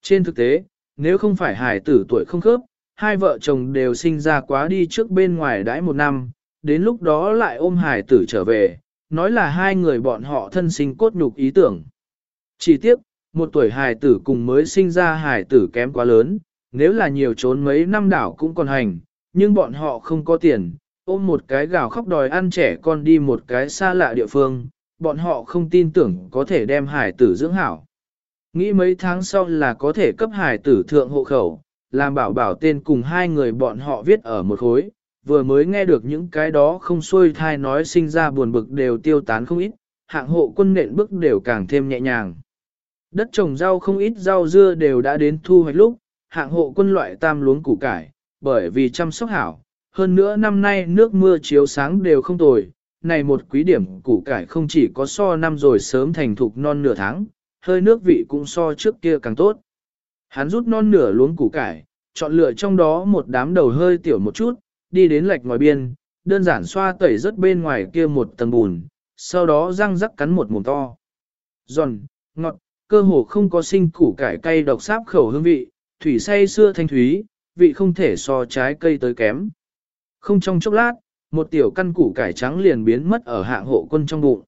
[SPEAKER 1] Trên thực tế, nếu không phải hài tử tuổi không khớp, hai vợ chồng đều sinh ra quá đi trước bên ngoài đãi một năm, đến lúc đó lại ôm hài tử trở về, nói là hai người bọn họ thân sinh cốt nhục ý tưởng. Chỉ tiếc, một tuổi hài tử cùng mới sinh ra hài tử kém quá lớn, nếu là nhiều trốn mấy năm đảo cũng còn hành, nhưng bọn họ không có tiền, ôm một cái gào khóc đòi ăn trẻ con đi một cái xa lạ địa phương, bọn họ không tin tưởng có thể đem hải tử dưỡng hảo. Nghĩ mấy tháng sau là có thể cấp hải tử thượng hộ khẩu, làm bảo bảo tên cùng hai người bọn họ viết ở một khối, vừa mới nghe được những cái đó không xuôi thai nói sinh ra buồn bực đều tiêu tán không ít, hạng hộ quân nện bước đều càng thêm nhẹ nhàng. Đất trồng rau không ít rau dưa đều đã đến thu hoạch lúc, hạng hộ quân loại tam luống củ cải, bởi vì chăm sóc hảo, hơn nữa năm nay nước mưa chiếu sáng đều không tồi, này một quý điểm củ cải không chỉ có so năm rồi sớm thành thục non nửa tháng, hơi nước vị cũng so trước kia càng tốt. Hắn rút non nửa luống củ cải, chọn lựa trong đó một đám đầu hơi tiểu một chút, đi đến lạch ngoài biên, đơn giản xoa tẩy rất bên ngoài kia một tầng bùn, sau đó răng rắc cắn một mồm to. Giòn, ngọt, cơ hồ không có sinh củ cải cay độc sáp khẩu hương vị, thủy say xưa thanh thúy, vị không thể so trái cây tới kém. Không trong chốc lát, một tiểu căn củ cải trắng liền biến mất ở hạng hộ quân trong bụng.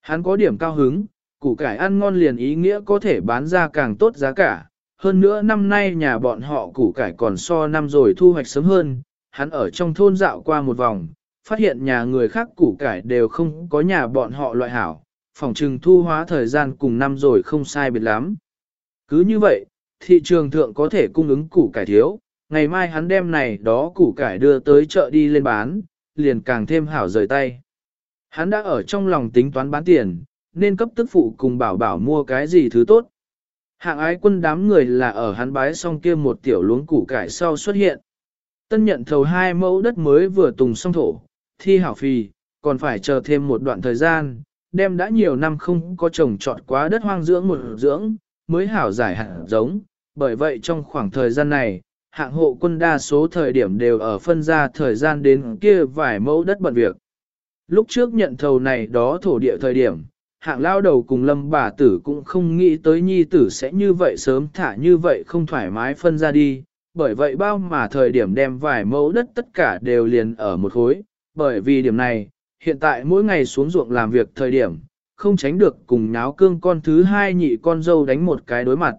[SPEAKER 1] Hắn có điểm cao hứng, củ cải ăn ngon liền ý nghĩa có thể bán ra càng tốt giá cả. Hơn nữa năm nay nhà bọn họ củ cải còn so năm rồi thu hoạch sớm hơn, hắn ở trong thôn dạo qua một vòng, phát hiện nhà người khác củ cải đều không có nhà bọn họ loại hảo, phòng trừng thu hóa thời gian cùng năm rồi không sai biệt lắm. Cứ như vậy, thị trường thượng có thể cung ứng củ cải thiếu, ngày mai hắn đem này đó củ cải đưa tới chợ đi lên bán, liền càng thêm hảo rời tay. Hắn đã ở trong lòng tính toán bán tiền, nên cấp tức phụ cùng bảo bảo mua cái gì thứ tốt. Hạng ái quân đám người là ở hắn bái xong kia một tiểu luống củ cải sau xuất hiện. Tân nhận thầu hai mẫu đất mới vừa tùng xong thổ, thi hảo phì, còn phải chờ thêm một đoạn thời gian, đem đã nhiều năm không có trồng trọt quá đất hoang dưỡng một dưỡng, mới hảo giải hạt giống. Bởi vậy trong khoảng thời gian này, hạng hộ quân đa số thời điểm đều ở phân ra thời gian đến kia vài mẫu đất bận việc. Lúc trước nhận thầu này đó thổ địa thời điểm, hạng lao đầu cùng lâm bà tử cũng không nghĩ tới nhi tử sẽ như vậy sớm thả như vậy không thoải mái phân ra đi, bởi vậy bao mà thời điểm đem vài mẫu đất tất cả đều liền ở một khối, bởi vì điểm này, hiện tại mỗi ngày xuống ruộng làm việc thời điểm, không tránh được cùng nháo cương con thứ hai nhị con dâu đánh một cái đối mặt.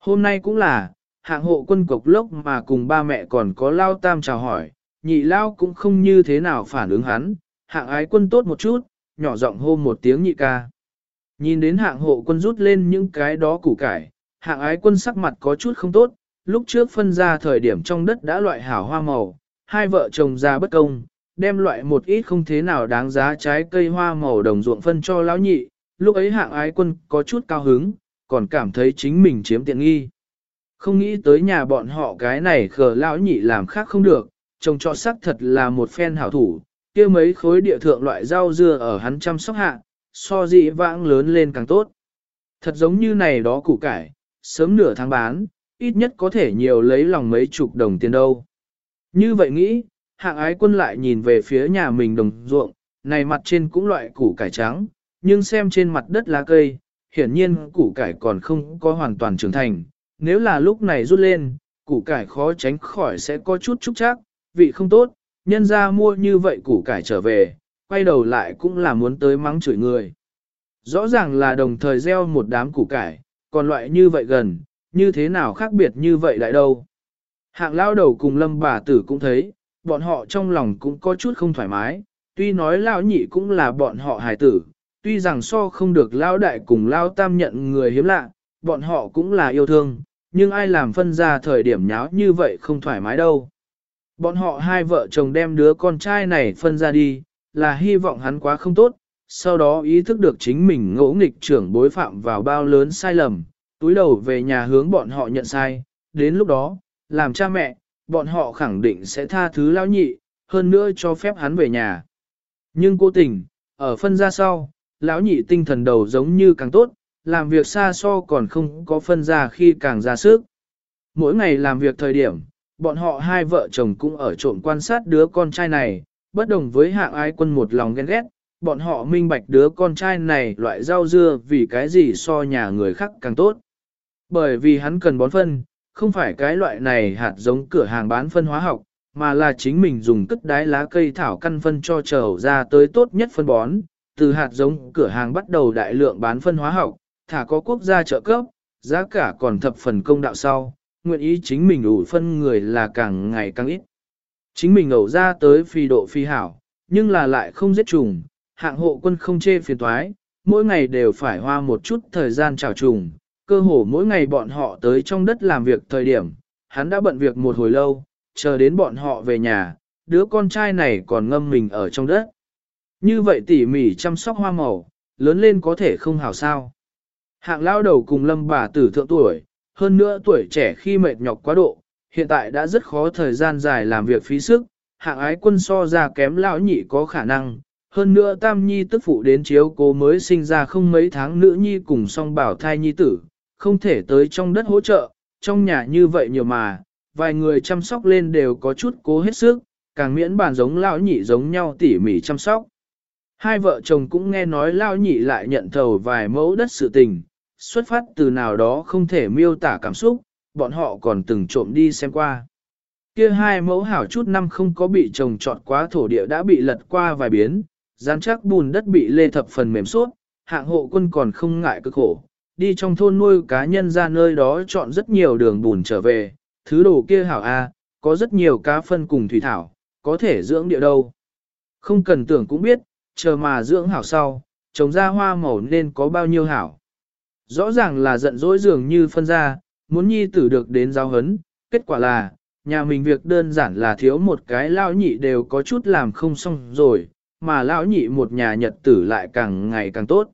[SPEAKER 1] Hôm nay cũng là, hạng hộ quân cục lốc mà cùng ba mẹ còn có lao tam chào hỏi, nhị lao cũng không như thế nào phản ứng hắn, hạng ái quân tốt một chút, nhỏ giọng hô một tiếng nhị ca. Nhìn đến hạng hộ quân rút lên những cái đó củ cải, hạng ái quân sắc mặt có chút không tốt, lúc trước phân ra thời điểm trong đất đã loại hảo hoa màu, hai vợ chồng ra bất công, đem loại một ít không thế nào đáng giá trái cây hoa màu đồng ruộng phân cho lão nhị, lúc ấy hạng ái quân có chút cao hứng, còn cảm thấy chính mình chiếm tiện nghi. Không nghĩ tới nhà bọn họ cái này khờ lão nhị làm khác không được, trông cho sắc thật là một phen hảo thủ, kia mấy khối địa thượng loại rau dưa ở hắn chăm sóc hạ, so dị vãng lớn lên càng tốt. Thật giống như này đó củ cải, sớm nửa tháng bán, ít nhất có thể nhiều lấy lòng mấy chục đồng tiền đâu. Như vậy nghĩ, hạng ái quân lại nhìn về phía nhà mình đồng ruộng, này mặt trên cũng loại củ cải trắng, nhưng xem trên mặt đất lá cây, hiển nhiên củ cải còn không có hoàn toàn trưởng thành, nếu là lúc này rút lên, củ cải khó tránh khỏi sẽ có chút trúc chắc, vị không tốt, nhân ra mua như vậy củ cải trở về, quay đầu lại cũng là muốn tới mắng chửi người. Rõ ràng là đồng thời gieo một đám củ cải, còn loại như vậy gần, như thế nào khác biệt như vậy lại đâu. Hạng lao đầu cùng lâm bà tử cũng thấy, bọn họ trong lòng cũng có chút không thoải mái, tuy nói lao nhị cũng là bọn họ hài tử, tuy rằng so không được lao đại cùng lao tam nhận người hiếm lạ, bọn họ cũng là yêu thương, nhưng ai làm phân ra thời điểm nháo như vậy không thoải mái đâu. Bọn họ hai vợ chồng đem đứa con trai này phân ra đi, là hy vọng hắn quá không tốt, sau đó ý thức được chính mình ngỗ nghịch trưởng bối phạm vào bao lớn sai lầm, túi đầu về nhà hướng bọn họ nhận sai, đến lúc đó, làm cha mẹ, bọn họ khẳng định sẽ tha thứ lão nhị, hơn nữa cho phép hắn về nhà. Nhưng cố tình, ở phân ra sau, lão nhị tinh thần đầu giống như càng tốt, làm việc xa so còn không có phân ra khi càng ra sức. Mỗi ngày làm việc thời điểm, bọn họ hai vợ chồng cũng ở trộm quan sát đứa con trai này, bất đồng với hạng ái quân một lòng ghen ghét, bọn họ minh bạch đứa con trai này loại rau dưa vì cái gì so nhà người khác càng tốt. Bởi vì hắn cần bón phân, không phải cái loại này hạt giống cửa hàng bán phân hóa học, mà là chính mình dùng cất đái lá cây thảo căn phân cho trở ra tới tốt nhất phân bón, từ hạt giống cửa hàng bắt đầu đại lượng bán phân hóa học, thả có quốc gia trợ cấp, giá cả còn thập phần công đạo sau, nguyện ý chính mình ủ phân người là càng ngày càng ít. Chính mình ẩu ra tới phi độ phi hảo, nhưng là lại không giết trùng, hạng hộ quân không chê phiền toái, mỗi ngày đều phải hoa một chút thời gian trào trùng, cơ hồ mỗi ngày bọn họ tới trong đất làm việc thời điểm, hắn đã bận việc một hồi lâu, chờ đến bọn họ về nhà, đứa con trai này còn ngâm mình ở trong đất. Như vậy tỉ mỉ chăm sóc hoa màu, lớn lên có thể không hảo sao. Hạng lao đầu cùng lâm bà tử thượng tuổi, hơn nữa tuổi trẻ khi mệt nhọc quá độ, hiện tại đã rất khó thời gian dài làm việc phí sức, hạng ái quân so ra kém lão nhị có khả năng. Hơn nữa tam nhi tức phụ đến chiếu cố mới sinh ra không mấy tháng nữ nhi cùng song bảo thai nhi tử, không thể tới trong đất hỗ trợ, trong nhà như vậy nhiều mà, vài người chăm sóc lên đều có chút cố hết sức, càng miễn bàn giống lão nhị giống nhau tỉ mỉ chăm sóc. Hai vợ chồng cũng nghe nói lão nhị lại nhận thầu vài mẫu đất sự tình, xuất phát từ nào đó không thể miêu tả cảm xúc, bọn họ còn từng trộm đi xem qua. Kia hai mẫu hảo chút năm không có bị trồng trọt quá thổ địa đã bị lật qua vài biến, gián chắc bùn đất bị lê thập phần mềm suốt, hạng hộ quân còn không ngại cực khổ, đi trong thôn nuôi cá nhân ra nơi đó chọn rất nhiều đường bùn trở về, thứ đồ kia hảo A, có rất nhiều cá phân cùng thủy thảo, có thể dưỡng địa đâu. Không cần tưởng cũng biết, chờ mà dưỡng hảo sau, trồng ra hoa màu nên có bao nhiêu hảo. Rõ ràng là giận dỗi dường như phân ra, muốn nhi tử được đến giáo hấn, kết quả là, nhà mình việc đơn giản là thiếu một cái lao nhị đều có chút làm không xong rồi, mà lão nhị một nhà nhật tử lại càng ngày càng tốt.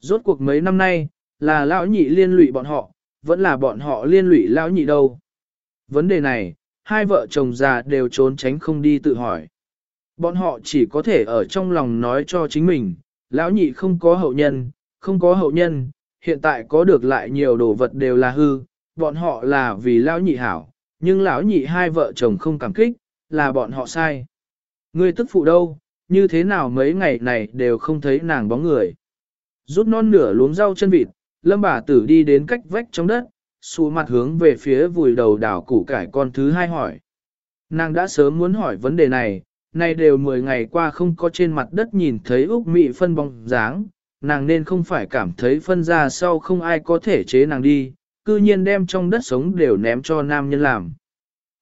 [SPEAKER 1] Rốt cuộc mấy năm nay, là lão nhị liên lụy bọn họ, vẫn là bọn họ liên lụy lão nhị đâu. Vấn đề này, hai vợ chồng già đều trốn tránh không đi tự hỏi. Bọn họ chỉ có thể ở trong lòng nói cho chính mình, lão nhị không có hậu nhân, không có hậu nhân, hiện tại có được lại nhiều đồ vật đều là hư, bọn họ là vì lão nhị hảo, nhưng lão nhị hai vợ chồng không cảm kích, là bọn họ sai. Người tức phụ đâu, như thế nào mấy ngày này đều không thấy nàng bóng người. Rút non nửa luống rau chân vịt, lâm bà tử đi đến cách vách trong đất, xù mặt hướng về phía vùi đầu đảo củ cải con thứ hai hỏi. Nàng đã sớm muốn hỏi vấn đề này, nay đều 10 ngày qua không có trên mặt đất nhìn thấy Úc Mị phân bóng dáng, nàng nên không phải cảm thấy phân ra sau không ai có thể chế nàng đi, cư nhiên đem trong đất sống đều ném cho nam nhân làm.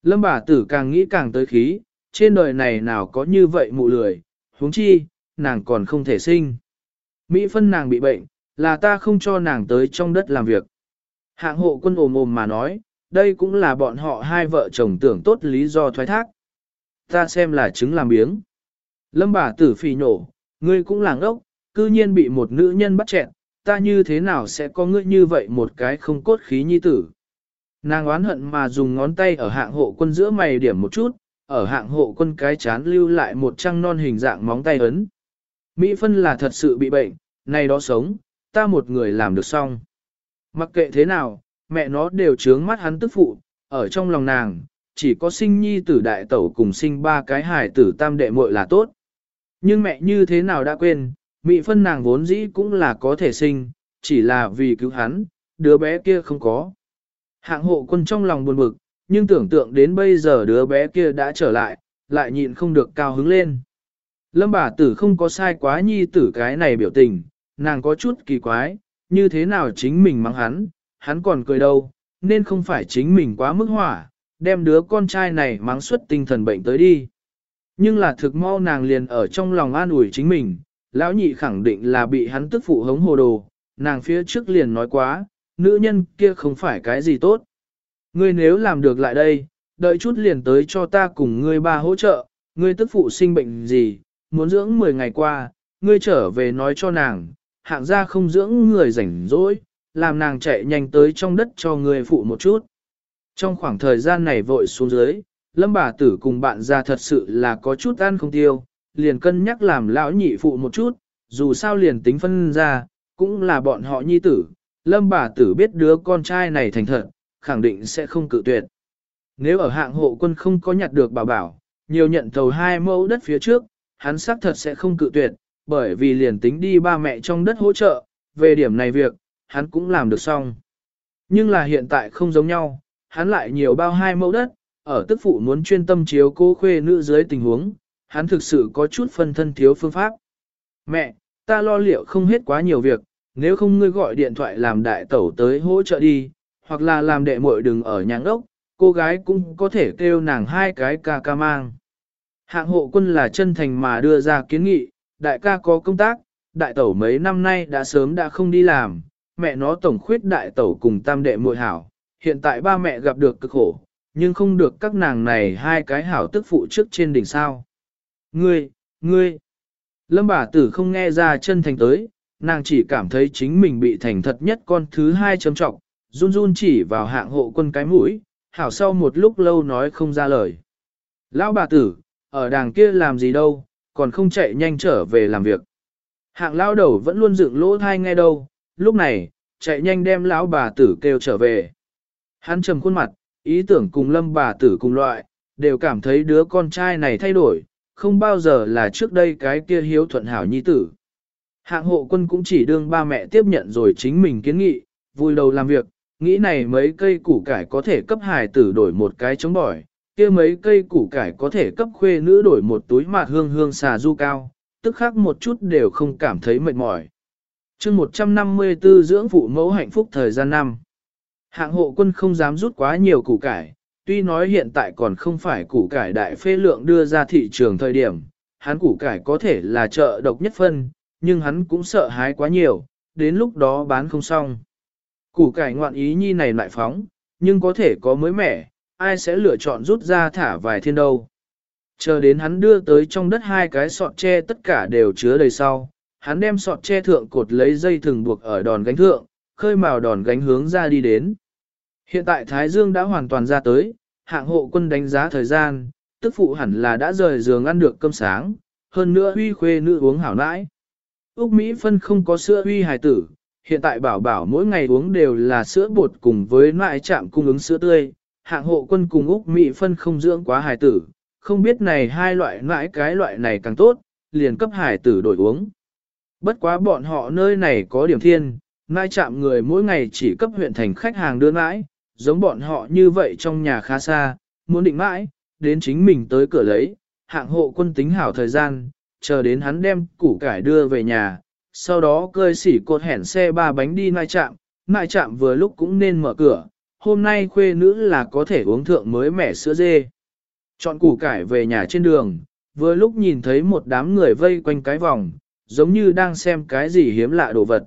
[SPEAKER 1] Lâm bà tử càng nghĩ càng tới khí, trên đời này nào có như vậy mụ lười, huống chi, nàng còn không thể sinh. Mỹ phân nàng bị bệnh, là ta không cho nàng tới trong đất làm việc. Hạng hộ quân ồm ồm mà nói, đây cũng là bọn họ hai vợ chồng tưởng tốt lý do thoái thác. Ta xem là chứng làm biếng. Lâm bà tử phì nổ, ngươi cũng làng ốc, cư nhiên bị một nữ nhân bắt chẹn, ta như thế nào sẽ có ngươi như vậy một cái không cốt khí nhi tử. Nàng oán hận mà dùng ngón tay ở hạng hộ quân giữa mày điểm một chút, ở hạng hộ quân cái chán lưu lại một trăng non hình dạng móng tay ấn. Mỹ phân là thật sự bị bệnh, này đó sống, ta một người làm được xong. Mặc kệ thế nào, mẹ nó đều trướng mắt hắn tức phụ, ở trong lòng nàng, chỉ có sinh nhi tử đại tẩu cùng sinh ba cái hài tử tam đệ muội là tốt. Nhưng mẹ như thế nào đã quên, mị phân nàng vốn dĩ cũng là có thể sinh, chỉ là vì cứu hắn, đứa bé kia không có. Hạng hộ quân trong lòng buồn bực, nhưng tưởng tượng đến bây giờ đứa bé kia đã trở lại, lại nhịn không được cao hứng lên. Lâm bà tử không có sai quá nhi tử cái này biểu tình, nàng có chút kỳ quái, như thế nào chính mình mắng hắn, hắn còn cười đâu, nên không phải chính mình quá mức hỏa, đem đứa con trai này mắng xuất tinh thần bệnh tới đi. Nhưng là thực mau nàng liền ở trong lòng an ủi chính mình, lão nhị khẳng định là bị hắn tức phụ hống hồ đồ, nàng phía trước liền nói quá, nữ nhân kia không phải cái gì tốt. Ngươi nếu làm được lại đây, đợi chút liền tới cho ta cùng ngươi ba hỗ trợ, ngươi tức phụ sinh bệnh gì, muốn dưỡng 10 ngày qua, ngươi trở về nói cho nàng, hạng gia không dưỡng người rảnh rỗi, làm nàng chạy nhanh tới trong đất cho ngươi phụ một chút. Trong khoảng thời gian này vội xuống dưới, lâm bà tử cùng bạn ra thật sự là có chút ăn không tiêu, liền cân nhắc làm lão nhị phụ một chút, dù sao liền tính phân ra, cũng là bọn họ nhi tử, lâm bà tử biết đứa con trai này thành thật, khẳng định sẽ không cự tuyệt. Nếu ở hạng hộ quân không có nhặt được bảo bảo, nhiều nhận thầu hai mẫu đất phía trước, hắn xác thật sẽ không cự tuyệt, bởi vì liền tính đi ba mẹ trong đất hỗ trợ, về điểm này việc, hắn cũng làm được xong. Nhưng là hiện tại không giống nhau, hắn lại nhiều bao hai mẫu đất, ở tức phụ muốn chuyên tâm chiếu cô khuê nữ dưới tình huống, hắn thực sự có chút phân thân thiếu phương pháp. Mẹ, ta lo liệu không hết quá nhiều việc, nếu không ngươi gọi điện thoại làm đại tẩu tới hỗ trợ đi, hoặc là làm đệ muội đừng ở nhà ngốc, cô gái cũng có thể kêu nàng hai cái ca ca mang. Hạng hộ quân là chân thành mà đưa ra kiến nghị, đại ca có công tác, đại tẩu mấy năm nay đã sớm đã không đi làm, mẹ nó tổng khuyết đại tẩu cùng tam đệ muội hảo, hiện tại ba mẹ gặp được cực khổ, nhưng không được các nàng này hai cái hảo tức phụ trước trên đỉnh sao. Ngươi, ngươi, lâm bà tử không nghe ra chân thành tới, nàng chỉ cảm thấy chính mình bị thành thật nhất con thứ hai chấm trọng, run run chỉ vào hạng hộ quân cái mũi, hảo sau một lúc lâu nói không ra lời. Lão bà tử, ở đàng kia làm gì đâu, còn không chạy nhanh trở về làm việc. Hạng lão đầu vẫn luôn dựng lỗ thai nghe đâu, lúc này, chạy nhanh đem lão bà tử kêu trở về. Hắn trầm khuôn mặt, ý tưởng cùng lâm bà tử cùng loại, đều cảm thấy đứa con trai này thay đổi, không bao giờ là trước đây cái kia hiếu thuận hảo nhi tử. Hạng hộ quân cũng chỉ đương ba mẹ tiếp nhận rồi chính mình kiến nghị, vui đầu làm việc, nghĩ này mấy cây củ cải có thể cấp hài tử đổi một cái chống bỏi, kia mấy cây củ cải có thể cấp khuê nữ đổi một túi mạt hương hương xà du cao, tức khác một chút đều không cảm thấy mệt mỏi. chương 154 dưỡng phụ mẫu hạnh phúc thời gian năm. Hạng hộ quân không dám rút quá nhiều củ cải, tuy nói hiện tại còn không phải củ cải đại phê lượng đưa ra thị trường thời điểm, hắn củ cải có thể là chợ độc nhất phân, nhưng hắn cũng sợ hái quá nhiều, đến lúc đó bán không xong. Củ cải ngoạn ý nhi này lại phóng, nhưng có thể có mới mẻ, ai sẽ lựa chọn rút ra thả vài thiên đâu. Chờ đến hắn đưa tới trong đất hai cái sọt tre tất cả đều chứa đầy sau, hắn đem sọt tre thượng cột lấy dây thừng buộc ở đòn gánh thượng, khơi mào đòn gánh hướng ra đi đến. Hiện tại Thái Dương đã hoàn toàn ra tới, hạng hộ quân đánh giá thời gian, tức phụ hẳn là đã rời giường ăn được cơm sáng, hơn nữa huy khuê nữ uống hảo nãi. Úc Mỹ phân không có sữa huy hài tử, hiện tại bảo bảo mỗi ngày uống đều là sữa bột cùng với nãi chạm cung ứng sữa tươi, hạng hộ quân cùng Úc Mỹ phân không dưỡng quá hài tử, không biết này hai loại nãi cái loại này càng tốt, liền cấp hài tử đổi uống. Bất quá bọn họ nơi này có điểm thiên, nãi chạm người mỗi ngày chỉ cấp huyện thành khách hàng đưa nãi, giống bọn họ như vậy trong nhà khá xa, muốn định mãi, đến chính mình tới cửa lấy, hạng hộ quân tính hảo thời gian, chờ đến hắn đem củ cải đưa về nhà, sau đó cơi xỉ cột hẻn xe ba bánh đi nai chạm, nai chạm vừa lúc cũng nên mở cửa, hôm nay khuê nữ là có thể uống thượng mới mẻ sữa dê. Chọn củ cải về nhà trên đường, vừa lúc nhìn thấy một đám người vây quanh cái vòng, giống như đang xem cái gì hiếm lạ đồ vật.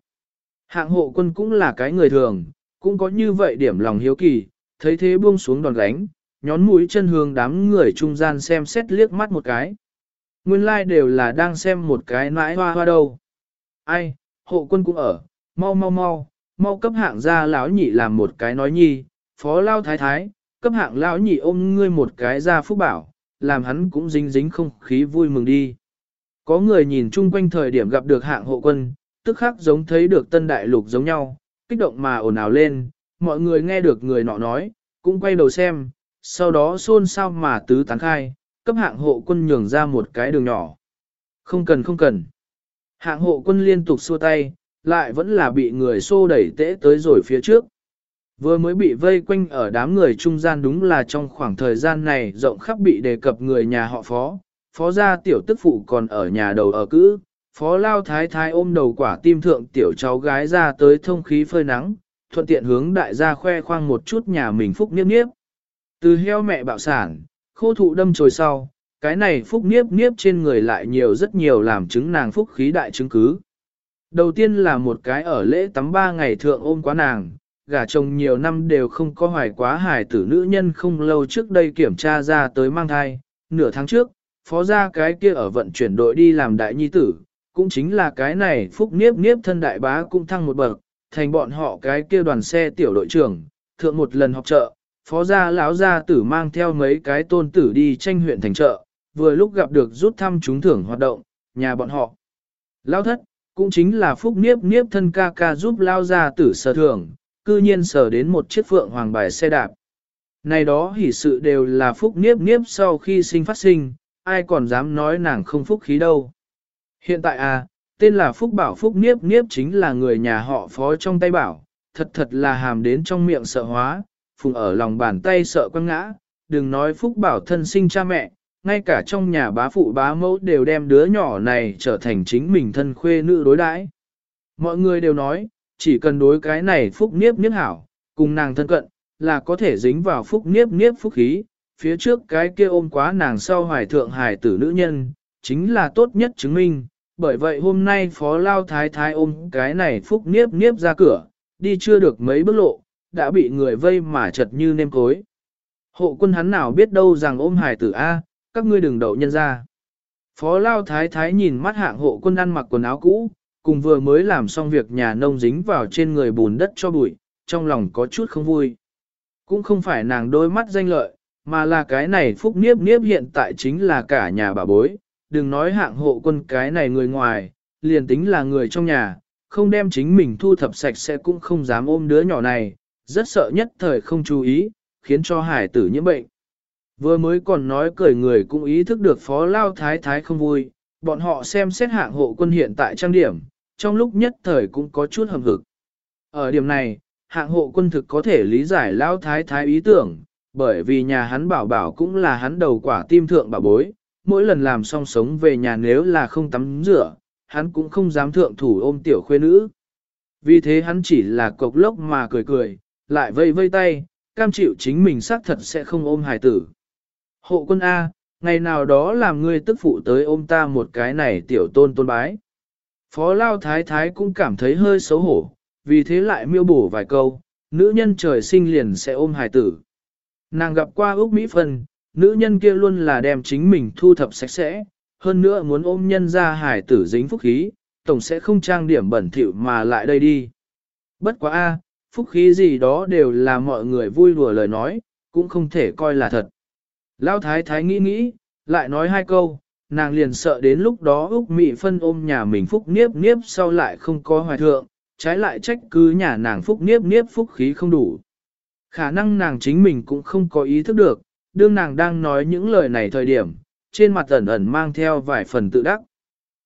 [SPEAKER 1] Hạng hộ quân cũng là cái người thường, cũng có như vậy điểm lòng hiếu kỳ, thấy thế buông xuống đòn gánh, nhón mũi chân hướng đám người trung gian xem xét liếc mắt một cái. Nguyên lai like đều là đang xem một cái nãi hoa hoa đâu. Ai, hộ quân cũng ở, mau mau mau, mau cấp hạng ra lão nhị làm một cái nói nhi, phó lao thái thái, cấp hạng lão nhị ôm ngươi một cái ra phúc bảo, làm hắn cũng dính dính không khí vui mừng đi. Có người nhìn chung quanh thời điểm gặp được hạng hộ quân, tức khắc giống thấy được tân đại lục giống nhau, kích động mà ồn ào lên, mọi người nghe được người nọ nói, cũng quay đầu xem, sau đó xôn xao mà tứ tán khai, cấp hạng hộ quân nhường ra một cái đường nhỏ. Không cần không cần. Hạng hộ quân liên tục xua tay, lại vẫn là bị người xô đẩy tễ tới rồi phía trước. Vừa mới bị vây quanh ở đám người trung gian đúng là trong khoảng thời gian này rộng khắp bị đề cập người nhà họ phó, phó gia tiểu tức phụ còn ở nhà đầu ở cữ, phó lao thái thái ôm đầu quả tim thượng tiểu cháu gái ra tới thông khí phơi nắng, thuận tiện hướng đại gia khoe khoang một chút nhà mình phúc niếp niếp. Từ heo mẹ bạo sản, khô thụ đâm trồi sau, cái này phúc niếp niếp trên người lại nhiều rất nhiều làm chứng nàng phúc khí đại chứng cứ. Đầu tiên là một cái ở lễ tắm ba ngày thượng ôm quá nàng, gả chồng nhiều năm đều không có hoài quá hài tử nữ nhân không lâu trước đây kiểm tra ra tới mang thai, nửa tháng trước, phó gia cái kia ở vận chuyển đội đi làm đại nhi tử, cũng chính là cái này phúc niếp niếp thân đại bá cũng thăng một bậc, thành bọn họ cái kia đoàn xe tiểu đội trưởng, thượng một lần họp chợ, phó gia lão gia tử mang theo mấy cái tôn tử đi tranh huyện thành chợ, vừa lúc gặp được rút thăm trúng thưởng hoạt động, nhà bọn họ. Lão thất, cũng chính là phúc niếp niếp thân ca ca giúp lao gia tử sở thưởng, cư nhiên sở đến một chiếc phượng hoàng bài xe đạp. Này đó hỉ sự đều là phúc niếp niếp sau khi sinh phát sinh, ai còn dám nói nàng không phúc khí đâu. Hiện tại à, tên là Phúc Bảo Phúc Niếp Niếp chính là người nhà họ phó trong tay bảo, thật thật là hàm đến trong miệng sợ hóa, phùng ở lòng bàn tay sợ quăng ngã, đừng nói Phúc Bảo thân sinh cha mẹ, ngay cả trong nhà bá phụ bá mẫu đều đem đứa nhỏ này trở thành chính mình thân khuê nữ đối đãi. Mọi người đều nói, chỉ cần đối cái này Phúc Niếp Niếp hảo, cùng nàng thân cận, là có thể dính vào phúc niếp niếp phúc khí, phía trước cái kia ôm quá nàng sau hoài thượng hài tử nữ nhân, chính là tốt nhất chứng minh, bởi vậy hôm nay phó lao thái thái ôm cái này phúc niếp niếp ra cửa, đi chưa được mấy bước lộ, đã bị người vây mà chật như nêm cối. Hộ quân hắn nào biết đâu rằng ôm hài tử A, các ngươi đừng đậu nhân ra. Phó lao thái thái nhìn mắt hạng hộ quân ăn mặc quần áo cũ, cùng vừa mới làm xong việc nhà nông dính vào trên người bùn đất cho bụi, trong lòng có chút không vui. Cũng không phải nàng đôi mắt danh lợi, mà là cái này phúc niếp niếp hiện tại chính là cả nhà bà bối, đừng nói hạng hộ quân cái này người ngoài, liền tính là người trong nhà, không đem chính mình thu thập sạch sẽ cũng không dám ôm đứa nhỏ này, rất sợ nhất thời không chú ý, khiến cho hải tử nhiễm bệnh. Vừa mới còn nói cười người cũng ý thức được phó lao thái thái không vui, bọn họ xem xét hạng hộ quân hiện tại trang điểm, trong lúc nhất thời cũng có chút hầm hực. Ở điểm này, hạng hộ quân thực có thể lý giải lao thái thái ý tưởng, bởi vì nhà hắn bảo bảo cũng là hắn đầu quả tim thượng bảo bối, mỗi lần làm xong sống về nhà nếu là không tắm rửa, hắn cũng không dám thượng thủ ôm tiểu khuê nữ. Vì thế hắn chỉ là cộc lốc mà cười cười, lại vây vây tay, cam chịu chính mình xác thật sẽ không ôm hài tử. Hộ quân A, ngày nào đó làm ngươi tức phụ tới ôm ta một cái này tiểu tôn tôn bái. Phó Lao Thái Thái cũng cảm thấy hơi xấu hổ, vì thế lại miêu bổ vài câu, nữ nhân trời sinh liền sẽ ôm hài tử. Nàng gặp qua Úc Mỹ Phân, nữ nhân kia luôn là đem chính mình thu thập sạch sẽ, hơn nữa muốn ôm nhân ra hài tử dính phúc khí, tổng sẽ không trang điểm bẩn thỉu mà lại đây đi. Bất quá a, phúc khí gì đó đều là mọi người vui đùa lời nói, cũng không thể coi là thật. Lão thái thái nghĩ nghĩ, lại nói hai câu, nàng liền sợ đến lúc đó Úc Mị phân ôm nhà mình phúc niếp niếp sau lại không có hoài thượng, trái lại trách cứ nhà nàng phúc niếp niếp phúc khí không đủ. Khả năng nàng chính mình cũng không có ý thức được, đương nàng đang nói những lời này thời điểm, trên mặt ẩn ẩn mang theo vài phần tự đắc.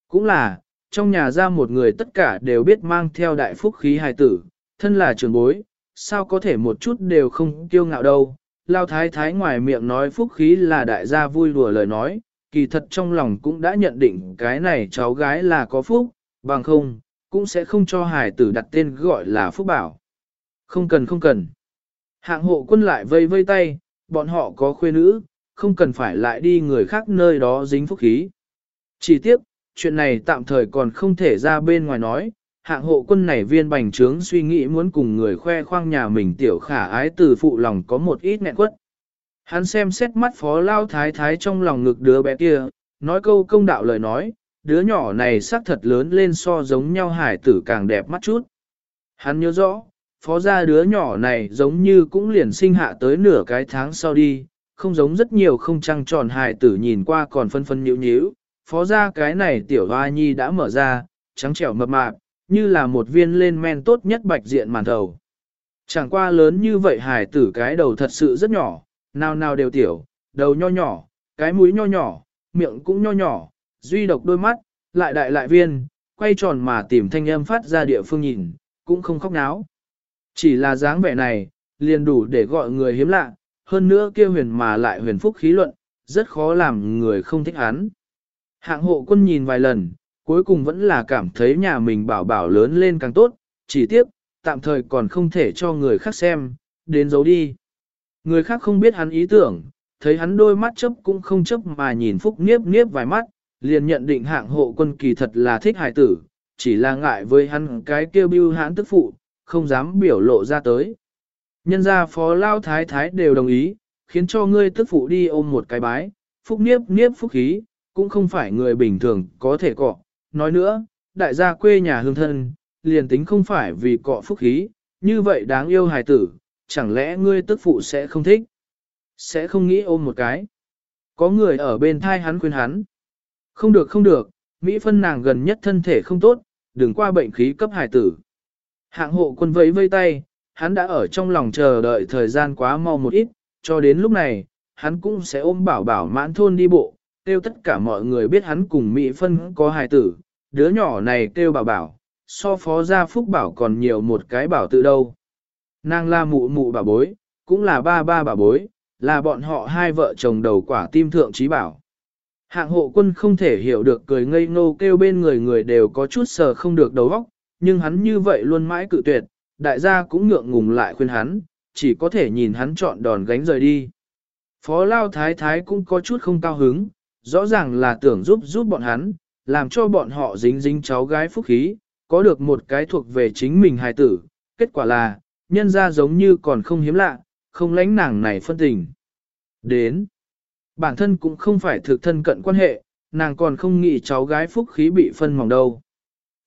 [SPEAKER 1] Cũng là, trong nhà ra một người tất cả đều biết mang theo đại phúc khí hài tử, thân là trường bối, sao có thể một chút đều không kiêu ngạo đâu. Lao thái thái ngoài miệng nói phúc khí là đại gia vui đùa lời nói, kỳ thật trong lòng cũng đã nhận định cái này cháu gái là có phúc, bằng không, cũng sẽ không cho hài tử đặt tên gọi là phúc bảo. Không cần không cần. Hạng hộ quân lại vây vây tay, bọn họ có khuê nữ, không cần phải lại đi người khác nơi đó dính phúc khí. Chỉ tiếc, chuyện này tạm thời còn không thể ra bên ngoài nói, hạng hộ quân này viên bành trướng suy nghĩ muốn cùng người khoe khoang nhà mình tiểu khả ái từ phụ lòng có một ít nghẹn quất. Hắn xem xét mắt phó lao thái thái trong lòng ngực đứa bé kia, nói câu công đạo lời nói, đứa nhỏ này sắc thật lớn lên so giống nhau hải tử càng đẹp mắt chút. Hắn nhớ rõ, phó gia đứa nhỏ này giống như cũng liền sinh hạ tới nửa cái tháng sau đi, không giống rất nhiều không trăng tròn hài tử nhìn qua còn phân phân nhíu nhíu, phó gia cái này tiểu hoa nhi đã mở ra, trắng trẻo mập mạp, như là một viên lên men tốt nhất bạch diện màn đầu. Chẳng qua lớn như vậy hài tử cái đầu thật sự rất nhỏ, nào nào đều tiểu, đầu nho nhỏ, cái mũi nho nhỏ, miệng cũng nho nhỏ, duy độc đôi mắt, lại đại lại viên, quay tròn mà tìm thanh âm phát ra địa phương nhìn, cũng không khóc náo. Chỉ là dáng vẻ này, liền đủ để gọi người hiếm lạ, hơn nữa kia huyền mà lại huyền phúc khí luận, rất khó làm người không thích hắn. Hạng hộ quân nhìn vài lần, cuối cùng vẫn là cảm thấy nhà mình bảo bảo lớn lên càng tốt, chỉ tiếc, tạm thời còn không thể cho người khác xem, đến giấu đi. Người khác không biết hắn ý tưởng, thấy hắn đôi mắt chấp cũng không chấp mà nhìn phúc niếp niếp vài mắt, liền nhận định hạng hộ quân kỳ thật là thích hải tử, chỉ là ngại với hắn cái kêu bưu hãn tức phụ, không dám biểu lộ ra tới. Nhân gia phó lao thái thái đều đồng ý, khiến cho ngươi tức phụ đi ôm một cái bái, phúc niếp niếp phúc khí, cũng không phải người bình thường có thể cọ. Nói nữa, đại gia quê nhà hương thân, liền tính không phải vì cọ phúc khí, như vậy đáng yêu hài tử, chẳng lẽ ngươi tức phụ sẽ không thích? Sẽ không nghĩ ôm một cái. Có người ở bên thai hắn khuyên hắn. Không được không được, Mỹ phân nàng gần nhất thân thể không tốt, đừng qua bệnh khí cấp hài tử. Hạng hộ quân vẫy vây tay, hắn đã ở trong lòng chờ đợi thời gian quá mau một ít, cho đến lúc này, hắn cũng sẽ ôm bảo bảo mãn thôn đi bộ, kêu tất cả mọi người biết hắn cùng Mỹ phân có hài tử, đứa nhỏ này kêu bảo bảo, so phó gia phúc bảo còn nhiều một cái bảo tự đâu. Nàng là mụ mụ bà bối, cũng là ba ba bà bối, là bọn họ hai vợ chồng đầu quả tim thượng trí bảo. Hạng hộ quân không thể hiểu được cười ngây ngô kêu bên người người đều có chút sờ không được đầu óc, nhưng hắn như vậy luôn mãi cự tuyệt, đại gia cũng ngượng ngùng lại khuyên hắn, chỉ có thể nhìn hắn chọn đòn gánh rời đi. Phó Lao Thái Thái cũng có chút không cao hứng, rõ ràng là tưởng giúp giúp bọn hắn, làm cho bọn họ dính dính cháu gái phúc khí, có được một cái thuộc về chính mình hài tử, kết quả là, nhân ra giống như còn không hiếm lạ, không lánh nàng này phân tình. Đến, bản thân cũng không phải thực thân cận quan hệ, nàng còn không nghĩ cháu gái phúc khí bị phân mỏng đâu.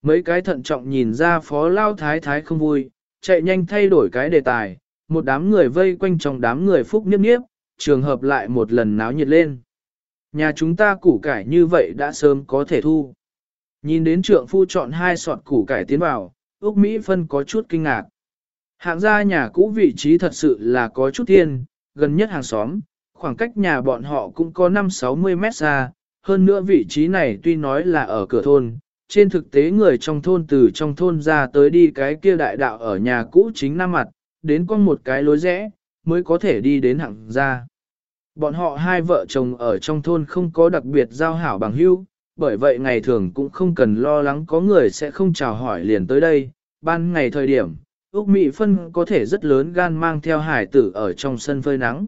[SPEAKER 1] Mấy cái thận trọng nhìn ra phó lao thái thái không vui, chạy nhanh thay đổi cái đề tài, một đám người vây quanh trong đám người phúc niếp niếp, trường hợp lại một lần náo nhiệt lên. Nhà chúng ta củ cải như vậy đã sớm có thể thu. Nhìn đến trượng phu chọn hai sọt củ cải tiến vào, Úc Mỹ Phân có chút kinh ngạc. Hạng gia nhà cũ vị trí thật sự là có chút thiên, gần nhất hàng xóm, khoảng cách nhà bọn họ cũng có 5-60 mét xa, hơn nữa vị trí này tuy nói là ở cửa thôn, trên thực tế người trong thôn từ trong thôn ra tới đi cái kia đại đạo ở nhà cũ chính nam mặt, đến con một cái lối rẽ, mới có thể đi đến hạng ra Bọn họ hai vợ chồng ở trong thôn không có đặc biệt giao hảo bằng hữu, bởi vậy ngày thường cũng không cần lo lắng có người sẽ không chào hỏi liền tới đây. Ban ngày thời điểm, Úc Mỹ Phân có thể rất lớn gan mang theo hải tử ở trong sân phơi nắng.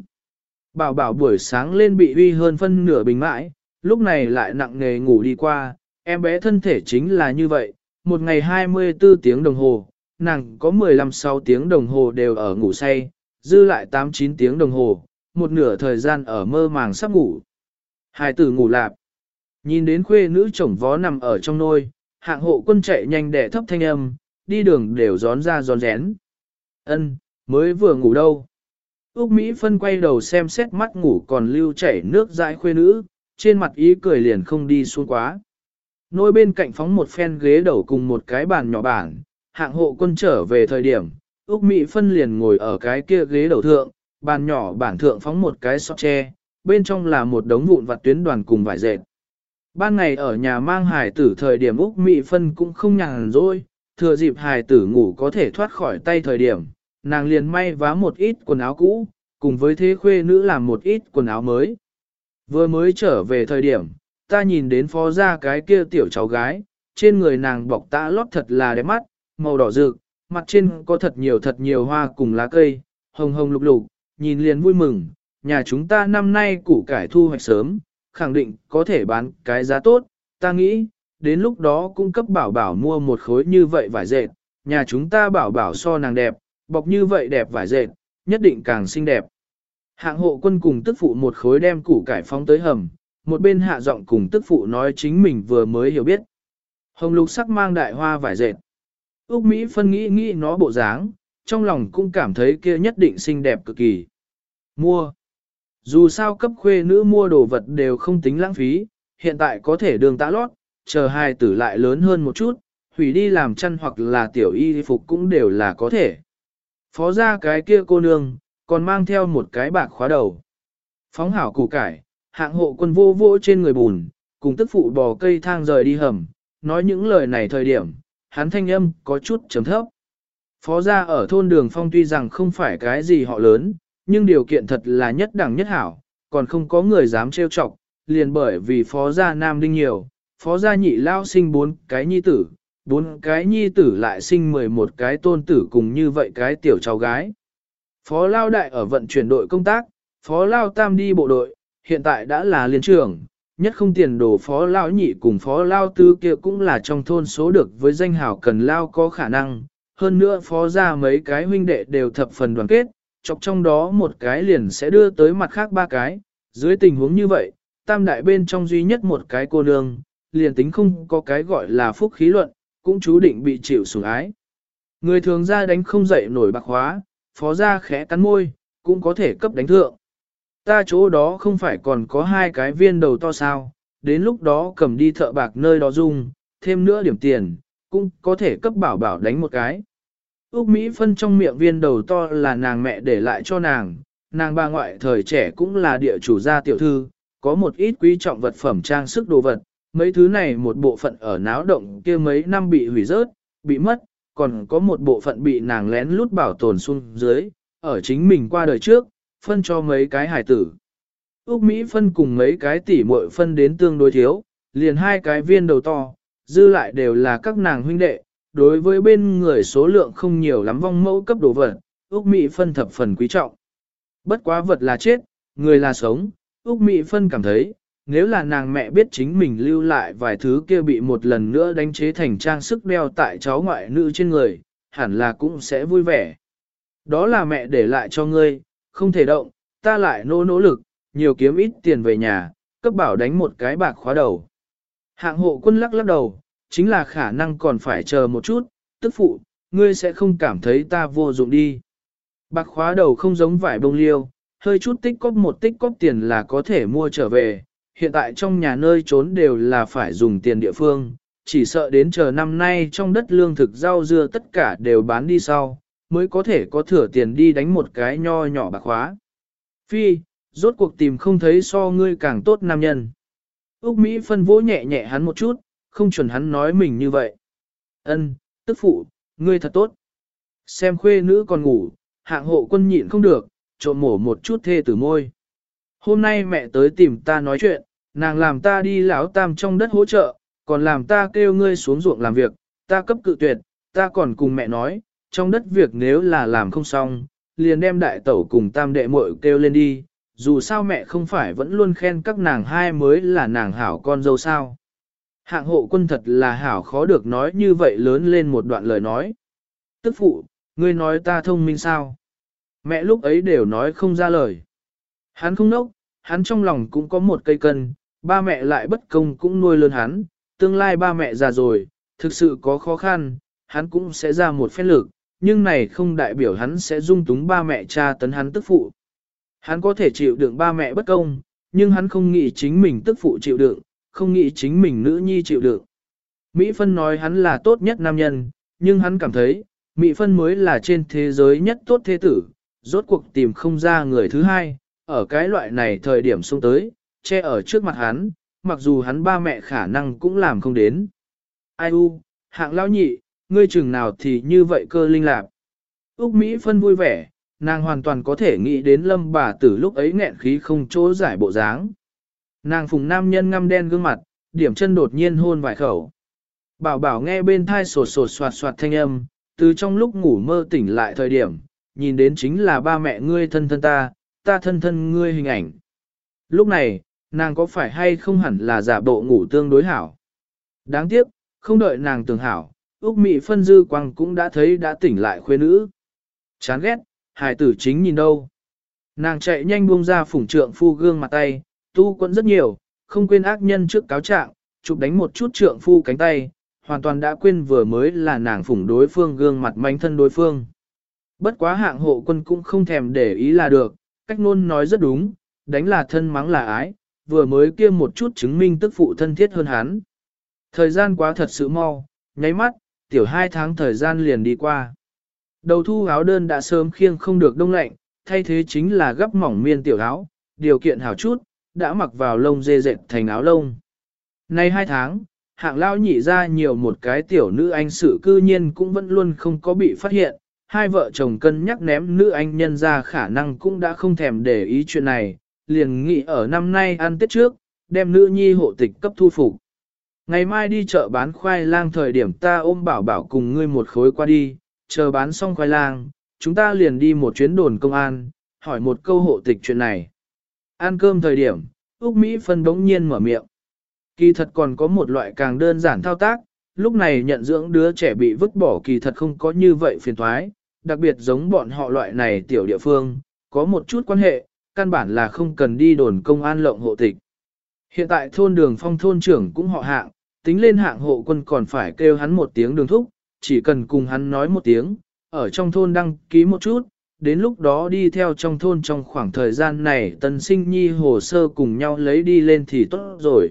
[SPEAKER 1] Bảo bảo buổi sáng lên bị uy hơn phân nửa bình mãi, lúc này lại nặng nề ngủ đi qua, em bé thân thể chính là như vậy, một ngày 24 tiếng đồng hồ, nàng có 15-6 tiếng đồng hồ đều ở ngủ say, dư lại 8-9 tiếng đồng hồ, một nửa thời gian ở mơ màng sắp ngủ. Hải tử ngủ lạp, nhìn đến khuê nữ chồng vó nằm ở trong nôi, hạng hộ quân chạy nhanh để thấp thanh âm, đi đường đều gión ra gión rén. Ân, mới vừa ngủ đâu. Úc Mỹ phân quay đầu xem xét mắt ngủ còn lưu chảy nước dãi khuê nữ, trên mặt ý cười liền không đi xuống quá. Nôi bên cạnh phóng một phen ghế đầu cùng một cái bàn nhỏ bản, hạng hộ quân trở về thời điểm, Úc Mỹ phân liền ngồi ở cái kia ghế đầu thượng, bàn nhỏ bản thượng phóng một cái sọt tre, bên trong là một đống vụn vặt tuyến đoàn cùng vải dệt. Ban ngày ở nhà mang hài tử thời điểm Úc Mỹ phân cũng không nhàn rỗi, thừa dịp hài tử ngủ có thể thoát khỏi tay thời điểm, nàng liền may vá một ít quần áo cũ, cùng với thế khuê nữ làm một ít quần áo mới. Vừa mới trở về thời điểm, ta nhìn đến phó ra cái kia tiểu cháu gái, trên người nàng bọc tã lót thật là đẹp mắt, màu đỏ rực, mặt trên có thật nhiều thật nhiều hoa cùng lá cây, hồng hồng lục lục, nhìn liền vui mừng, nhà chúng ta năm nay củ cải thu hoạch sớm, khẳng định có thể bán cái giá tốt, ta nghĩ, đến lúc đó cung cấp bảo bảo mua một khối như vậy vải dệt, nhà chúng ta bảo bảo so nàng đẹp, bọc như vậy đẹp vải dệt, nhất định càng xinh đẹp. Hạng hộ quân cùng tức phụ một khối đem củ cải phóng tới hầm, một bên hạ giọng cùng tức phụ nói chính mình vừa mới hiểu biết. Hồng lục sắc mang đại hoa vải dệt. Úc Mỹ phân nghĩ nghĩ nó bộ dáng, trong lòng cũng cảm thấy kia nhất định xinh đẹp cực kỳ. Mua. Dù sao cấp khuê nữ mua đồ vật đều không tính lãng phí, hiện tại có thể đường tã lót, chờ hai tử lại lớn hơn một chút, hủy đi làm chăn hoặc là tiểu y phục cũng đều là có thể. Phó ra cái kia cô nương, còn mang theo một cái bạc khóa đầu. Phóng hảo củ cải, hạng hộ quân vô vô trên người bùn, cùng tức phụ bò cây thang rời đi hầm, nói những lời này thời điểm, hắn thanh âm có chút chấm thấp. Phó gia ở thôn đường phong tuy rằng không phải cái gì họ lớn, nhưng điều kiện thật là nhất đẳng nhất hảo, còn không có người dám trêu chọc, liền bởi vì phó gia nam đinh nhiều, phó gia nhị lao sinh bốn cái nhi tử, bốn cái nhi tử lại sinh 11 cái tôn tử cùng như vậy cái tiểu cháu gái. Phó lao đại ở vận chuyển đội công tác, phó lao tam đi bộ đội, hiện tại đã là liên trưởng, nhất không tiền đồ phó lao nhị cùng phó lao tư kia cũng là trong thôn số được với danh hào cần lao có khả năng, hơn nữa phó ra mấy cái huynh đệ đều thập phần đoàn kết, chọc trong đó một cái liền sẽ đưa tới mặt khác ba cái, dưới tình huống như vậy, tam đại bên trong duy nhất một cái cô nương, liền tính không có cái gọi là phúc khí luận, cũng chú định bị chịu sủng ái. Người thường ra đánh không dậy nổi bạc hóa, phó ra khẽ cắn môi, cũng có thể cấp đánh thượng. Ta chỗ đó không phải còn có hai cái viên đầu to sao, đến lúc đó cầm đi thợ bạc nơi đó dung, thêm nữa điểm tiền, cũng có thể cấp bảo bảo đánh một cái. Úc Mỹ phân trong miệng viên đầu to là nàng mẹ để lại cho nàng, nàng bà ngoại thời trẻ cũng là địa chủ gia tiểu thư, có một ít quý trọng vật phẩm trang sức đồ vật, mấy thứ này một bộ phận ở náo động kia mấy năm bị hủy rớt, bị mất, còn có một bộ phận bị nàng lén lút bảo tồn xuống dưới, ở chính mình qua đời trước, phân cho mấy cái hải tử. Úc Mỹ phân cùng mấy cái tỷ muội phân đến tương đối thiếu, liền hai cái viên đầu to, dư lại đều là các nàng huynh đệ, đối với bên người số lượng không nhiều lắm vong mẫu cấp đồ vật, Úc Mỹ Phân thập phần quý trọng. Bất quá vật là chết, người là sống, Úc Mỹ Phân cảm thấy, nếu là nàng mẹ biết chính mình lưu lại vài thứ kia bị một lần nữa đánh chế thành trang sức đeo tại cháu ngoại nữ trên người, hẳn là cũng sẽ vui vẻ. Đó là mẹ để lại cho ngươi, không thể động, ta lại nỗ nỗ lực, nhiều kiếm ít tiền về nhà, cấp bảo đánh một cái bạc khóa đầu. Hạng hộ quân lắc lắc đầu, chính là khả năng còn phải chờ một chút, tức phụ, ngươi sẽ không cảm thấy ta vô dụng đi. Bạc khóa đầu không giống vải bông liêu, hơi chút tích cóp một tích cóp tiền là có thể mua trở về, hiện tại trong nhà nơi trốn đều là phải dùng tiền địa phương, chỉ sợ đến chờ năm nay trong đất lương thực rau dưa tất cả đều bán đi sau, mới có thể có thừa tiền đi đánh một cái nho nhỏ bạc khóa. Phi, rốt cuộc tìm không thấy so ngươi càng tốt nam nhân. Úc Mỹ phân vỗ nhẹ nhẹ hắn một chút, không chuẩn hắn nói mình như vậy. Ân, tức phụ, ngươi thật tốt. Xem khuê nữ còn ngủ, hạng hộ quân nhịn không được, trộm mổ một chút thê tử môi. Hôm nay mẹ tới tìm ta nói chuyện, nàng làm ta đi lão tam trong đất hỗ trợ, còn làm ta kêu ngươi xuống ruộng làm việc, ta cấp cự tuyệt, ta còn cùng mẹ nói, trong đất việc nếu là làm không xong, liền đem đại tẩu cùng tam đệ muội kêu lên đi, dù sao mẹ không phải vẫn luôn khen các nàng hai mới là nàng hảo con dâu sao. Hạng hộ quân thật là hảo khó được nói như vậy lớn lên một đoạn lời nói. Tức phụ, ngươi nói ta thông minh sao? Mẹ lúc ấy đều nói không ra lời. Hắn không nốc, hắn trong lòng cũng có một cây cân, ba mẹ lại bất công cũng nuôi lớn hắn, tương lai ba mẹ già rồi, thực sự có khó khăn, hắn cũng sẽ ra một phép lực, nhưng này không đại biểu hắn sẽ dung túng ba mẹ cha tấn hắn tức phụ. Hắn có thể chịu đựng ba mẹ bất công, nhưng hắn không nghĩ chính mình tức phụ chịu đựng, không nghĩ chính mình nữ nhi chịu đựng. Mỹ Phân nói hắn là tốt nhất nam nhân, nhưng hắn cảm thấy, Mỹ Phân mới là trên thế giới nhất tốt thế tử, rốt cuộc tìm không ra người thứ hai, ở cái loại này thời điểm xuống tới, che ở trước mặt hắn, mặc dù hắn ba mẹ khả năng cũng làm không đến. Ai u, hạng lao nhị, ngươi chừng nào thì như vậy cơ linh lạc. Úc Mỹ phân vui vẻ, nàng hoàn toàn có thể nghĩ đến lâm bà tử lúc ấy nghẹn khí không chỗ giải bộ dáng. Nàng phùng nam nhân ngăm đen gương mặt, điểm chân đột nhiên hôn vài khẩu. Bảo bảo nghe bên thai sột sột soạt soạt thanh âm, từ trong lúc ngủ mơ tỉnh lại thời điểm, nhìn đến chính là ba mẹ ngươi thân thân ta, ta thân thân ngươi hình ảnh. Lúc này, nàng có phải hay không hẳn là giả bộ ngủ tương đối hảo. Đáng tiếc, không đợi nàng tưởng hảo, Úc Mị phân dư quang cũng đã thấy đã tỉnh lại khuê nữ. Chán ghét, hài tử chính nhìn đâu. Nàng chạy nhanh buông ra phủng trượng phu gương mặt tay, tu quẫn rất nhiều, không quên ác nhân trước cáo trạng, chụp đánh một chút trượng phu cánh tay, hoàn toàn đã quên vừa mới là nàng phủng đối phương gương mặt manh thân đối phương. Bất quá hạng hộ quân cũng không thèm để ý là được, cách nôn nói rất đúng, đánh là thân mắng là ái, vừa mới kia một chút chứng minh tức phụ thân thiết hơn hắn. Thời gian quá thật sự mau, nháy mắt, tiểu hai tháng thời gian liền đi qua. Đầu thu áo đơn đã sớm khiêng không được đông lạnh, thay thế chính là gấp mỏng miên tiểu áo, điều kiện hảo chút, đã mặc vào lông dê dệt thành áo lông. Nay hai tháng, hạng lao nhị ra nhiều một cái tiểu nữ anh sự cư nhiên cũng vẫn luôn không có bị phát hiện, hai vợ chồng cân nhắc ném nữ anh nhân ra khả năng cũng đã không thèm để ý chuyện này, liền nghĩ ở năm nay ăn tết trước, đem nữ nhi hộ tịch cấp thu phục. Ngày mai đi chợ bán khoai lang thời điểm ta ôm bảo bảo cùng ngươi một khối qua đi, chờ bán xong khoai lang, chúng ta liền đi một chuyến đồn công an, hỏi một câu hộ tịch chuyện này. Ăn cơm thời điểm, Úc Mỹ phân đống nhiên mở miệng. Kỳ thật còn có một loại càng đơn giản thao tác, lúc này nhận dưỡng đứa trẻ bị vứt bỏ kỳ thật không có như vậy phiền thoái, đặc biệt giống bọn họ loại này tiểu địa phương, có một chút quan hệ, căn bản là không cần đi đồn công an lộng hộ tịch. Hiện tại thôn đường phong thôn trưởng cũng họ hạng, tính lên hạng hộ quân còn phải kêu hắn một tiếng đường thúc, chỉ cần cùng hắn nói một tiếng, ở trong thôn đăng ký một chút, đến lúc đó đi theo trong thôn trong khoảng thời gian này tân sinh nhi hồ sơ cùng nhau lấy đi lên thì tốt rồi.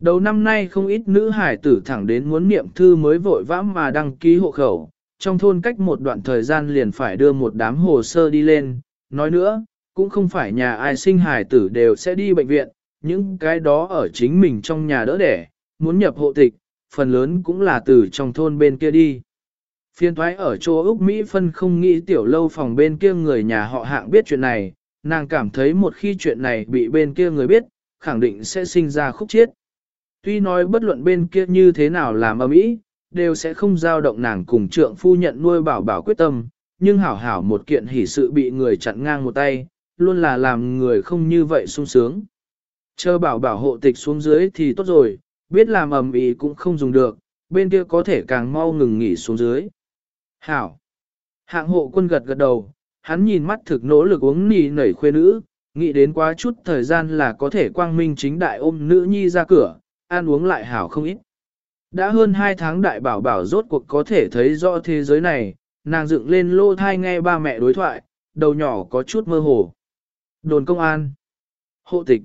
[SPEAKER 1] Đầu năm nay không ít nữ hải tử thẳng đến muốn niệm thư mới vội vã mà đăng ký hộ khẩu, trong thôn cách một đoạn thời gian liền phải đưa một đám hồ sơ đi lên, nói nữa, cũng không phải nhà ai sinh hải tử đều sẽ đi bệnh viện, những cái đó ở chính mình trong nhà đỡ đẻ, muốn nhập hộ tịch, phần lớn cũng là từ trong thôn bên kia đi. Phiên thoái ở chỗ Úc Mỹ phân không nghĩ tiểu lâu phòng bên kia người nhà họ hạng biết chuyện này, nàng cảm thấy một khi chuyện này bị bên kia người biết, khẳng định sẽ sinh ra khúc chiết. Tuy nói bất luận bên kia như thế nào làm ở mỹ, đều sẽ không giao động nàng cùng trượng phu nhận nuôi bảo bảo quyết tâm, nhưng hảo hảo một kiện hỷ sự bị người chặn ngang một tay, luôn là làm người không như vậy sung sướng. Chờ bảo bảo hộ tịch xuống dưới thì tốt rồi, biết làm ầm ĩ cũng không dùng được, bên kia có thể càng mau ngừng nghỉ xuống dưới. Hảo. Hạng hộ quân gật gật đầu, hắn nhìn mắt thực nỗ lực uống nì nảy khuê nữ, nghĩ đến quá chút thời gian là có thể quang minh chính đại ôm nữ nhi ra cửa, ăn uống lại hảo không ít. Đã hơn hai tháng đại bảo bảo rốt cuộc có thể thấy rõ thế giới này, nàng dựng lên lô thai nghe ba mẹ đối thoại, đầu nhỏ có chút mơ hồ. Đồn công an. Hộ tịch.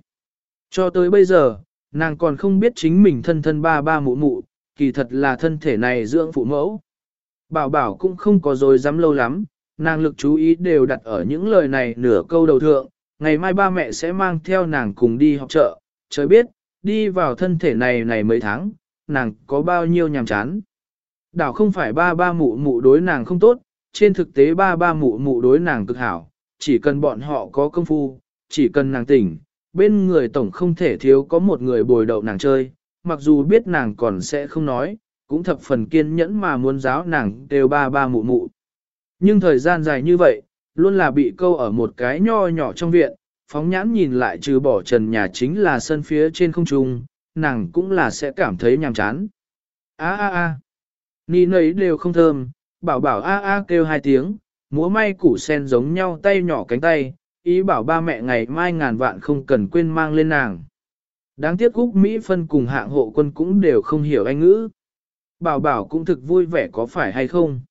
[SPEAKER 1] Cho tới bây giờ, nàng còn không biết chính mình thân thân ba ba mụ mụ, kỳ thật là thân thể này dưỡng phụ mẫu. Bảo bảo cũng không có dối dám lâu lắm, nàng lực chú ý đều đặt ở những lời này nửa câu đầu thượng, ngày mai ba mẹ sẽ mang theo nàng cùng đi học chợ, trời biết, đi vào thân thể này này mấy tháng, nàng có bao nhiêu nhàm chán. Đảo không phải ba ba mụ mụ đối nàng không tốt, trên thực tế ba ba mụ mụ đối nàng cực hảo, chỉ cần bọn họ có công phu, chỉ cần nàng tỉnh, bên người tổng không thể thiếu có một người bồi đậu nàng chơi, mặc dù biết nàng còn sẽ không nói, cũng thập phần kiên nhẫn mà muốn giáo nàng đều ba ba mụ mụ. Nhưng thời gian dài như vậy, luôn là bị câu ở một cái nho nhỏ trong viện, phóng nhãn nhìn lại trừ bỏ trần nhà chính là sân phía trên không trung, nàng cũng là sẽ cảm thấy nhàm chán. A a a, ni nấy đều không thơm, bảo bảo a a kêu hai tiếng, múa may củ sen giống nhau tay nhỏ cánh tay, ý bảo ba mẹ ngày mai ngàn vạn không cần quên mang lên nàng. Đáng tiếc Úc Mỹ phân cùng hạng hộ quân cũng đều không hiểu anh ngữ. Bảo bảo cũng thực vui vẻ có phải hay không?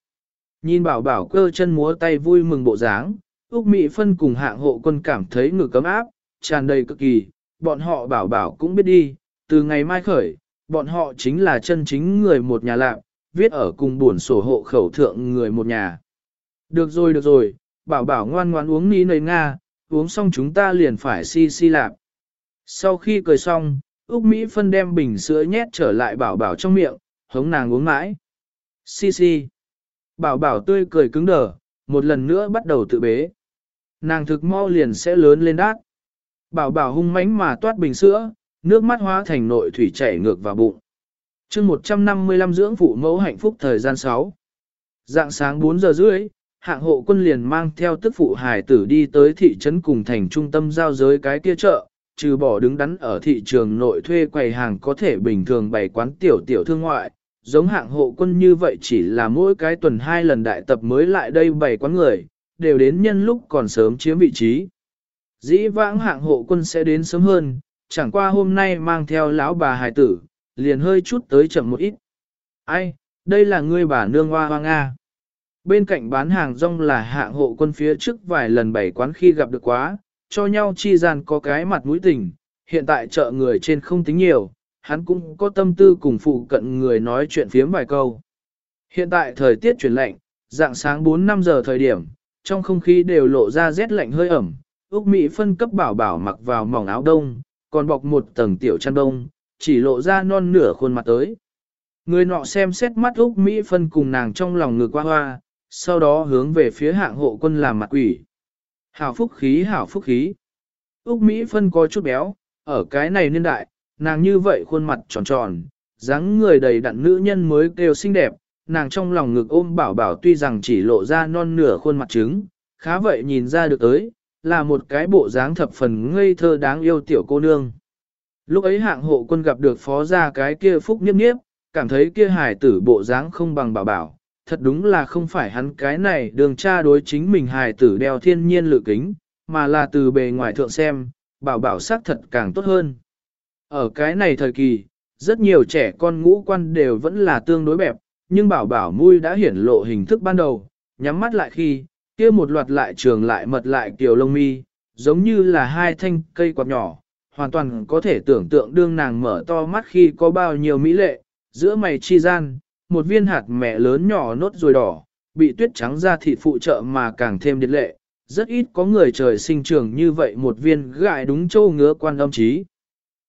[SPEAKER 1] Nhìn bảo bảo cơ chân múa tay vui mừng bộ dáng, Úc Mỹ phân cùng hạng hộ quân cảm thấy ngực cấm áp, tràn đầy cực kỳ, bọn họ bảo bảo cũng biết đi, từ ngày mai khởi, bọn họ chính là chân chính người một nhà lạc, viết ở cùng buồn sổ hộ khẩu thượng người một nhà. Được rồi được rồi, bảo bảo ngoan ngoan uống ní nầy Nga, uống xong chúng ta liền phải si si lạp. Sau khi cười xong, Úc Mỹ phân đem bình sữa nhét trở lại bảo bảo trong miệng, hống nàng uống mãi. Si si. Bảo bảo tươi cười cứng đờ, một lần nữa bắt đầu tự bế. Nàng thực mau liền sẽ lớn lên đát. Bảo bảo hung mãnh mà toát bình sữa, nước mắt hóa thành nội thủy chảy ngược vào bụng. chương 155 dưỡng phụ mẫu hạnh phúc thời gian 6. Dạng sáng 4 giờ rưỡi, hạng hộ quân liền mang theo tức phụ hải tử đi tới thị trấn cùng thành trung tâm giao giới cái kia chợ, trừ bỏ đứng đắn ở thị trường nội thuê quầy hàng có thể bình thường bày quán tiểu tiểu thương ngoại, giống hạng hộ quân như vậy chỉ là mỗi cái tuần hai lần đại tập mới lại đây bày quán người, đều đến nhân lúc còn sớm chiếm vị trí. Dĩ vãng hạng hộ quân sẽ đến sớm hơn, chẳng qua hôm nay mang theo lão bà hài tử, liền hơi chút tới chậm một ít. Ai, đây là ngươi bà nương hoa hoang a. Bên cạnh bán hàng rong là hạng hộ quân phía trước vài lần bảy quán khi gặp được quá, cho nhau chi gian có cái mặt mũi tình, hiện tại chợ người trên không tính nhiều, hắn cũng có tâm tư cùng phụ cận người nói chuyện phiếm vài câu. Hiện tại thời tiết chuyển lạnh, dạng sáng 4-5 giờ thời điểm, trong không khí đều lộ ra rét lạnh hơi ẩm, Úc Mỹ phân cấp bảo bảo mặc vào mỏng áo đông, còn bọc một tầng tiểu chăn đông, chỉ lộ ra non nửa khuôn mặt tới. Người nọ xem xét mắt Úc Mỹ phân cùng nàng trong lòng ngực qua hoa, sau đó hướng về phía hạng hộ quân làm mặt quỷ. Hảo phúc khí hảo phúc khí. Úc Mỹ phân có chút béo, ở cái này niên đại, nàng như vậy khuôn mặt tròn tròn, dáng người đầy đặn nữ nhân mới kêu xinh đẹp, nàng trong lòng ngực ôm bảo bảo tuy rằng chỉ lộ ra non nửa khuôn mặt trứng, khá vậy nhìn ra được tới, là một cái bộ dáng thập phần ngây thơ đáng yêu tiểu cô nương. Lúc ấy hạng hộ quân gặp được phó gia cái kia phúc niếp niếp, cảm thấy kia hài tử bộ dáng không bằng bảo bảo, thật đúng là không phải hắn cái này đường cha đối chính mình hài tử đeo thiên nhiên lự kính, mà là từ bề ngoài thượng xem, bảo bảo sắc thật càng tốt hơn. Ở cái này thời kỳ, rất nhiều trẻ con ngũ quan đều vẫn là tương đối bẹp, nhưng bảo bảo mui đã hiển lộ hình thức ban đầu, nhắm mắt lại khi, kia một loạt lại trường lại mật lại kiều lông mi, giống như là hai thanh cây quạt nhỏ, hoàn toàn có thể tưởng tượng đương nàng mở to mắt khi có bao nhiêu mỹ lệ, giữa mày chi gian, một viên hạt mẹ lớn nhỏ nốt rồi đỏ, bị tuyết trắng ra thịt phụ trợ mà càng thêm điệt lệ, rất ít có người trời sinh trưởng như vậy một viên gại đúng châu ngứa quan âm trí.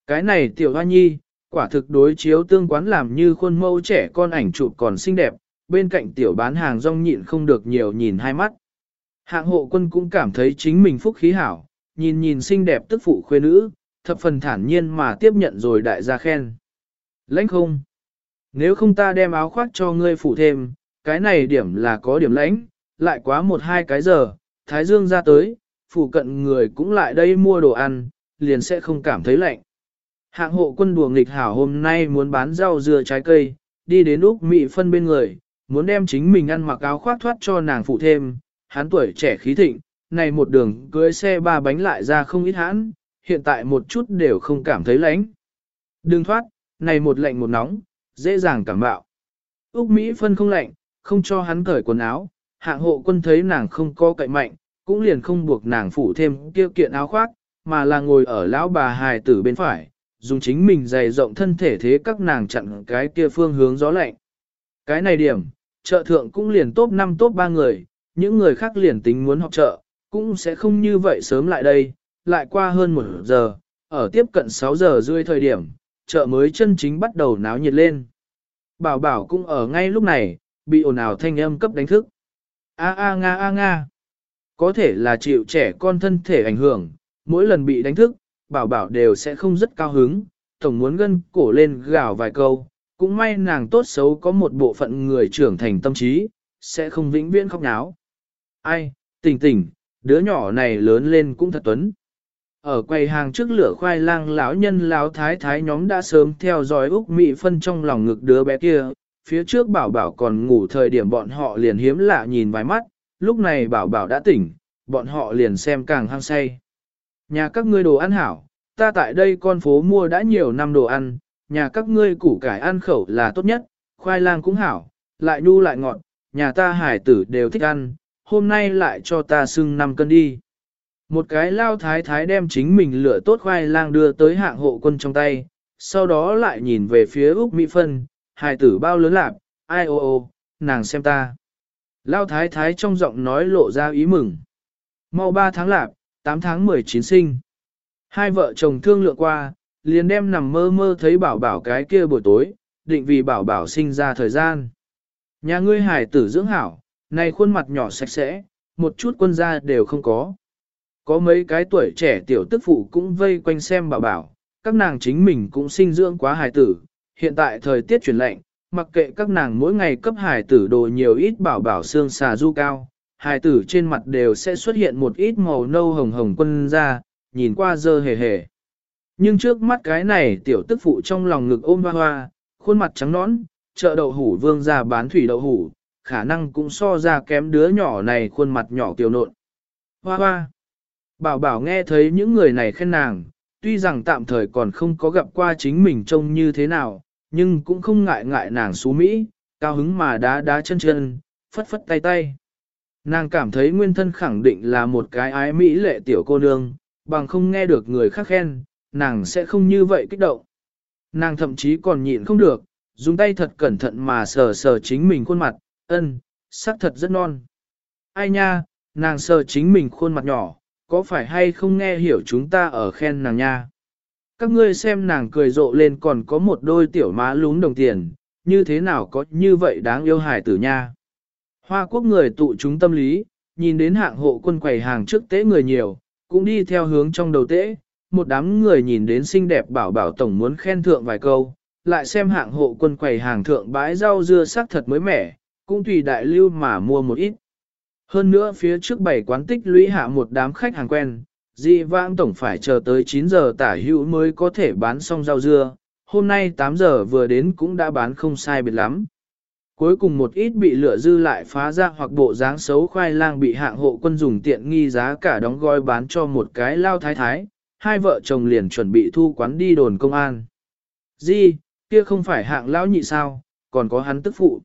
[SPEAKER 1] Cái này tiểu hoa nhi, quả thực đối chiếu tương quán làm như khuôn mẫu trẻ con ảnh chụp còn xinh đẹp, bên cạnh tiểu bán hàng rong nhịn không được nhiều nhìn hai mắt. Hạng hộ quân cũng cảm thấy chính mình phúc khí hảo, nhìn nhìn xinh đẹp tức phụ khuê nữ, thập phần thản nhiên mà tiếp nhận rồi đại gia khen. Lãnh không? Nếu không ta đem áo khoác cho ngươi phủ thêm, cái này điểm là có điểm lãnh, lại quá một hai cái giờ, Thái Dương ra tới, phủ cận người cũng lại đây mua đồ ăn, liền sẽ không cảm thấy lạnh. Hạng hộ quân đùa nghịch hảo hôm nay muốn bán rau dưa trái cây, đi đến Úc Mỹ phân bên người, muốn đem chính mình ăn mặc áo khoác thoát cho nàng phụ thêm, hắn tuổi trẻ khí thịnh, này một đường cưới xe ba bánh lại ra không ít hãn, hiện tại một chút đều không cảm thấy lạnh. Đừng thoát, này một lạnh một nóng, dễ dàng cảm bạo. Úc Mỹ phân không lạnh, không cho hắn cởi quần áo, hạng hộ quân thấy nàng không có cậy mạnh, cũng liền không buộc nàng phủ thêm kia kiện áo khoác, mà là ngồi ở lão bà hài tử bên phải, dùng chính mình dày rộng thân thể thế các nàng chặn cái kia phương hướng gió lạnh. Cái này điểm, chợ thượng cũng liền tốt 5 tốt 3 người, những người khác liền tính muốn học chợ, cũng sẽ không như vậy sớm lại đây, lại qua hơn một giờ, ở tiếp cận 6 giờ rưỡi thời điểm, chợ mới chân chính bắt đầu náo nhiệt lên. Bảo bảo cũng ở ngay lúc này, bị ồn ào thanh âm cấp đánh thức. A a nga a nga. Có thể là chịu trẻ con thân thể ảnh hưởng, mỗi lần bị đánh thức, bảo bảo đều sẽ không rất cao hứng, tổng muốn gân cổ lên gào vài câu, cũng may nàng tốt xấu có một bộ phận người trưởng thành tâm trí, sẽ không vĩnh viễn khóc náo. Ai, tỉnh tỉnh, đứa nhỏ này lớn lên cũng thật tuấn. Ở quầy hàng trước lửa khoai lang lão nhân lão thái thái nhóm đã sớm theo dõi Úc Mỹ phân trong lòng ngực đứa bé kia, phía trước bảo bảo còn ngủ thời điểm bọn họ liền hiếm lạ nhìn vài mắt, lúc này bảo bảo đã tỉnh, bọn họ liền xem càng hăng say. Nhà các ngươi đồ ăn hảo, ta tại đây con phố mua đã nhiều năm đồ ăn, nhà các ngươi củ cải ăn khẩu là tốt nhất, khoai lang cũng hảo, lại nhu lại ngọt, nhà ta hải tử đều thích ăn, hôm nay lại cho ta xưng 5 cân đi. Một cái lao thái thái đem chính mình lựa tốt khoai lang đưa tới hạng hộ quân trong tay, sau đó lại nhìn về phía Úc Mỹ Phân, hải tử bao lớn lạp, ai ô ô, nàng xem ta. Lao thái thái trong giọng nói lộ ra ý mừng. Mau 3 tháng lạp, 8 tháng 19 sinh. Hai vợ chồng thương lượng qua, liền đem nằm mơ mơ thấy bảo bảo cái kia buổi tối, định vì bảo bảo sinh ra thời gian. Nhà ngươi hải tử dưỡng hảo, này khuôn mặt nhỏ sạch sẽ, một chút quân gia đều không có. Có mấy cái tuổi trẻ tiểu tức phụ cũng vây quanh xem bảo bảo, các nàng chính mình cũng sinh dưỡng quá hài tử, hiện tại thời tiết chuyển lạnh, mặc kệ các nàng mỗi ngày cấp hài tử đồ nhiều ít bảo bảo xương xà du cao, hài tử trên mặt đều sẽ xuất hiện một ít màu nâu hồng hồng quân ra, nhìn qua dơ hề hề. Nhưng trước mắt cái này tiểu tức phụ trong lòng ngực ôm hoa hoa, khuôn mặt trắng nõn, chợ đậu hủ vương ra bán thủy đậu hủ, khả năng cũng so ra kém đứa nhỏ này khuôn mặt nhỏ kiều nộn. Hoa hoa. Bảo bảo nghe thấy những người này khen nàng, tuy rằng tạm thời còn không có gặp qua chính mình trông như thế nào, nhưng cũng không ngại ngại nàng xú Mỹ, cao hứng mà đá đá chân chân, phất phất tay tay. Nàng cảm thấy nguyên thân khẳng định là một cái ái Mỹ lệ tiểu cô nương, bằng không nghe được người khác khen, nàng sẽ không như vậy kích động. Nàng thậm chí còn nhịn không được, dùng tay thật cẩn thận mà sờ sờ chính mình khuôn mặt, ân, sắc thật rất non. Ai nha, nàng sờ chính mình khuôn mặt nhỏ, có phải hay không nghe hiểu chúng ta ở khen nàng nha? Các ngươi xem nàng cười rộ lên còn có một đôi tiểu má lún đồng tiền, như thế nào có như vậy đáng yêu hài tử nha? Hoa quốc người tụ chúng tâm lý, nhìn đến hạng hộ quân quầy hàng trước tế người nhiều, cũng đi theo hướng trong đầu tế, một đám người nhìn đến xinh đẹp bảo bảo tổng muốn khen thượng vài câu, lại xem hạng hộ quân quầy hàng thượng bãi rau dưa sắc thật mới mẻ, cũng tùy đại lưu mà mua một ít. Hơn nữa phía trước bảy quán tích lũy hạ một đám khách hàng quen, dị vãng tổng phải chờ tới 9 giờ tả hữu mới có thể bán xong rau dưa, hôm nay 8 giờ vừa đến cũng đã bán không sai biệt lắm. Cuối cùng một ít bị lửa dư lại phá ra hoặc bộ dáng xấu khoai lang bị hạng hộ quân dùng tiện nghi giá cả đóng gói bán cho một cái lao thái thái, hai vợ chồng liền chuẩn bị thu quán đi đồn công an. Di, kia không phải hạng lão nhị sao, còn có hắn tức phụ.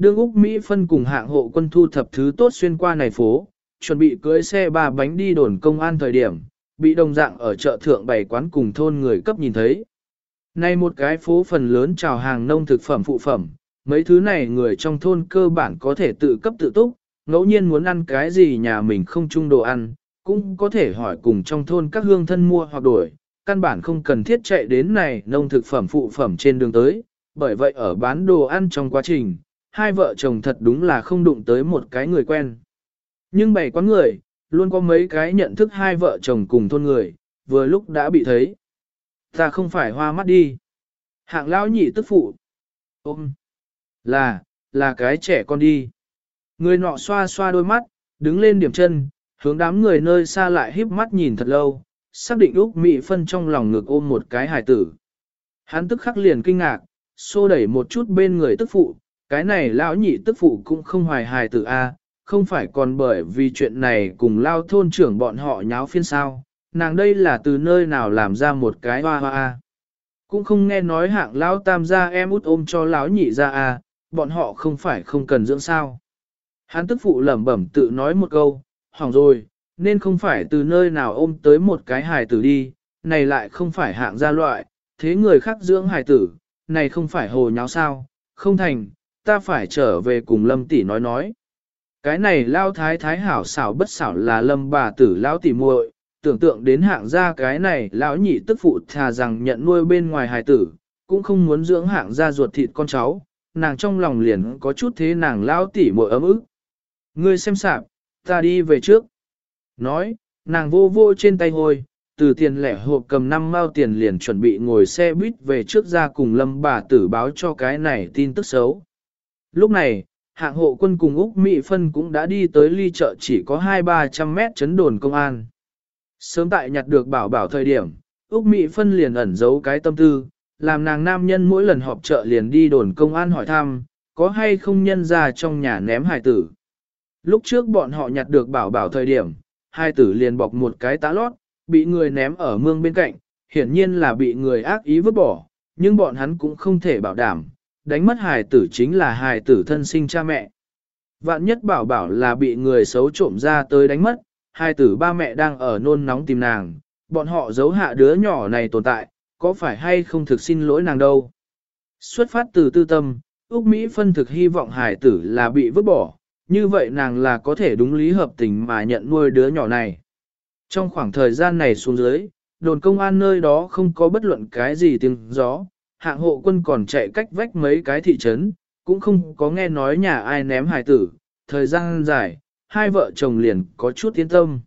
[SPEAKER 1] Đương Úc Mỹ phân cùng hạng hộ quân thu thập thứ tốt xuyên qua này phố, chuẩn bị cưới xe ba bánh đi đồn công an thời điểm, bị đồng dạng ở chợ thượng bày quán cùng thôn người cấp nhìn thấy. Này một cái phố phần lớn trào hàng nông thực phẩm phụ phẩm, mấy thứ này người trong thôn cơ bản có thể tự cấp tự túc, ngẫu nhiên muốn ăn cái gì nhà mình không chung đồ ăn, cũng có thể hỏi cùng trong thôn các hương thân mua hoặc đổi, căn bản không cần thiết chạy đến này nông thực phẩm phụ phẩm trên đường tới, bởi vậy ở bán đồ ăn trong quá trình, hai vợ chồng thật đúng là không đụng tới một cái người quen. Nhưng bảy quán người, luôn có mấy cái nhận thức hai vợ chồng cùng thôn người, vừa lúc đã bị thấy. Ta không phải hoa mắt đi. Hạng lão nhị tức phụ. Ôm. Là, là cái trẻ con đi. Người nọ xoa xoa đôi mắt, đứng lên điểm chân, hướng đám người nơi xa lại híp mắt nhìn thật lâu, xác định Úc Mỹ Phân trong lòng ngực ôm một cái hài tử. Hắn tức khắc liền kinh ngạc, xô đẩy một chút bên người tức phụ, cái này lão nhị tức phụ cũng không hoài hài tử A, không phải còn bởi vì chuyện này cùng lao thôn trưởng bọn họ nháo phiên sao, nàng đây là từ nơi nào làm ra một cái hoa hoa a Cũng không nghe nói hạng lão tam gia em út ôm cho lão nhị ra A, bọn họ không phải không cần dưỡng sao. Hắn tức phụ lẩm bẩm tự nói một câu, hỏng rồi, nên không phải từ nơi nào ôm tới một cái hài tử đi, này lại không phải hạng gia loại, thế người khác dưỡng hài tử, này không phải hồ nháo sao, không thành, ta phải trở về cùng lâm tỷ nói nói. Cái này lao thái thái hảo xảo bất xảo là lâm bà tử lao tỷ muội, tưởng tượng đến hạng gia cái này lão nhị tức phụ thà rằng nhận nuôi bên ngoài hài tử, cũng không muốn dưỡng hạng gia ruột thịt con cháu, nàng trong lòng liền có chút thế nàng lao tỷ muội ấm ức. Ngươi xem sạp, ta đi về trước. Nói, nàng vô vô trên tay hôi, từ tiền lẻ hộp cầm năm mao tiền liền chuẩn bị ngồi xe buýt về trước ra cùng lâm bà tử báo cho cái này tin tức xấu. Lúc này, hạng hộ quân cùng Úc Mỹ Phân cũng đã đi tới ly chợ chỉ có 2-300 mét chấn đồn công an. Sớm tại nhặt được bảo bảo thời điểm, Úc Mỹ Phân liền ẩn giấu cái tâm tư, làm nàng nam nhân mỗi lần họp chợ liền đi đồn công an hỏi thăm, có hay không nhân ra trong nhà ném hài tử. Lúc trước bọn họ nhặt được bảo bảo thời điểm, hai tử liền bọc một cái tá lót, bị người ném ở mương bên cạnh, hiển nhiên là bị người ác ý vứt bỏ, nhưng bọn hắn cũng không thể bảo đảm, đánh mất hài tử chính là hài tử thân sinh cha mẹ. Vạn nhất bảo bảo là bị người xấu trộm ra tới đánh mất, hai tử ba mẹ đang ở nôn nóng tìm nàng, bọn họ giấu hạ đứa nhỏ này tồn tại, có phải hay không thực xin lỗi nàng đâu. Xuất phát từ tư tâm, Úc Mỹ phân thực hy vọng hài tử là bị vứt bỏ, như vậy nàng là có thể đúng lý hợp tình mà nhận nuôi đứa nhỏ này. Trong khoảng thời gian này xuống dưới, đồn công an nơi đó không có bất luận cái gì tiếng gió, hạng hộ quân còn chạy cách vách mấy cái thị trấn, cũng không có nghe nói nhà ai ném hài tử, thời gian dài, hai vợ chồng liền có chút yên tâm.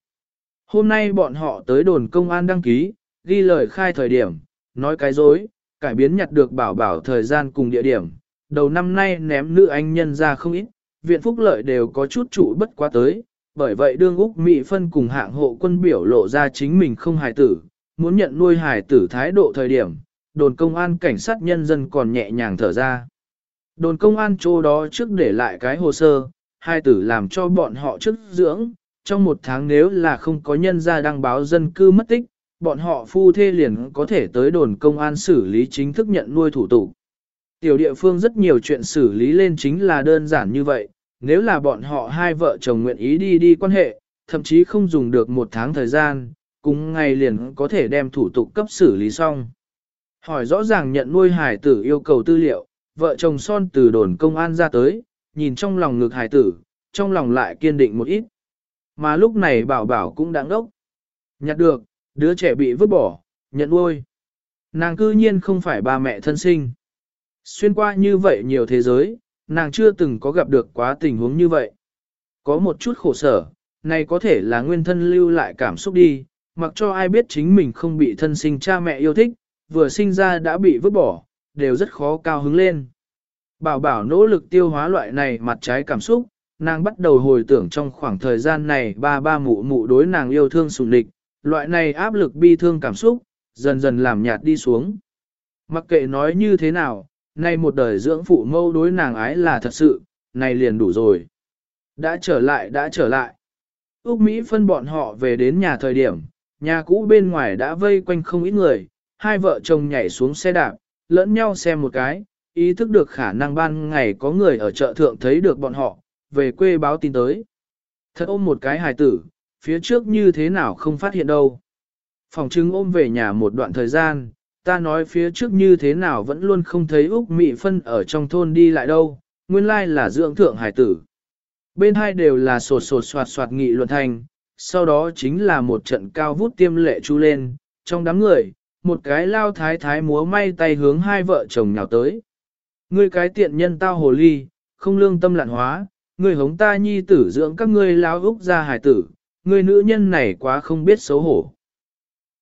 [SPEAKER 1] Hôm nay bọn họ tới đồn công an đăng ký, ghi lời khai thời điểm, nói cái dối, cải biến nhặt được bảo bảo thời gian cùng địa điểm, đầu năm nay ném nữ anh nhân ra không ít, viện phúc lợi đều có chút trụ bất quá tới, bởi vậy đương Úc Mỹ phân cùng hạng hộ quân biểu lộ ra chính mình không hài tử, muốn nhận nuôi hài tử thái độ thời điểm, đồn công an cảnh sát nhân dân còn nhẹ nhàng thở ra. Đồn công an chỗ đó trước để lại cái hồ sơ, hai tử làm cho bọn họ trước dưỡng, trong một tháng nếu là không có nhân ra đăng báo dân cư mất tích, bọn họ phu thê liền có thể tới đồn công an xử lý chính thức nhận nuôi thủ tục. Tiểu địa phương rất nhiều chuyện xử lý lên chính là đơn giản như vậy, nếu là bọn họ hai vợ chồng nguyện ý đi đi quan hệ, thậm chí không dùng được một tháng thời gian, cùng ngày liền có thể đem thủ tục cấp xử lý xong. Hỏi rõ ràng nhận nuôi hải tử yêu cầu tư liệu, vợ chồng son từ đồn công an ra tới, nhìn trong lòng ngực hải tử, trong lòng lại kiên định một ít. Mà lúc này bảo bảo cũng đáng đốc. Nhặt được, đứa trẻ bị vứt bỏ, nhận nuôi. Nàng cư nhiên không phải ba mẹ thân sinh. Xuyên qua như vậy nhiều thế giới, nàng chưa từng có gặp được quá tình huống như vậy. Có một chút khổ sở, này có thể là nguyên thân lưu lại cảm xúc đi, mặc cho ai biết chính mình không bị thân sinh cha mẹ yêu thích, vừa sinh ra đã bị vứt bỏ, đều rất khó cao hứng lên. Bảo bảo nỗ lực tiêu hóa loại này mặt trái cảm xúc, nàng bắt đầu hồi tưởng trong khoảng thời gian này ba ba mụ mụ đối nàng yêu thương sùng địch, loại này áp lực bi thương cảm xúc, dần dần làm nhạt đi xuống. Mặc kệ nói như thế nào, nay một đời dưỡng phụ mâu đối nàng ái là thật sự, này liền đủ rồi. Đã trở lại đã trở lại. Úc Mỹ phân bọn họ về đến nhà thời điểm, nhà cũ bên ngoài đã vây quanh không ít người, hai vợ chồng nhảy xuống xe đạp, lẫn nhau xem một cái, ý thức được khả năng ban ngày có người ở chợ thượng thấy được bọn họ, về quê báo tin tới. Thật ôm một cái hài tử, phía trước như thế nào không phát hiện đâu. Phòng chứng ôm về nhà một đoạn thời gian, ta nói phía trước như thế nào vẫn luôn không thấy Úc Mị Phân ở trong thôn đi lại đâu, nguyên lai là dưỡng thượng hải tử. Bên hai đều là sột sột soạt soạt nghị luận thành, sau đó chính là một trận cao vút tiêm lệ chu lên, trong đám người, một cái lao thái thái múa may tay hướng hai vợ chồng nhào tới. Ngươi cái tiện nhân tao hồ ly, không lương tâm lạn hóa, ngươi hống ta nhi tử dưỡng các ngươi lao úc ra hải tử, ngươi nữ nhân này quá không biết xấu hổ.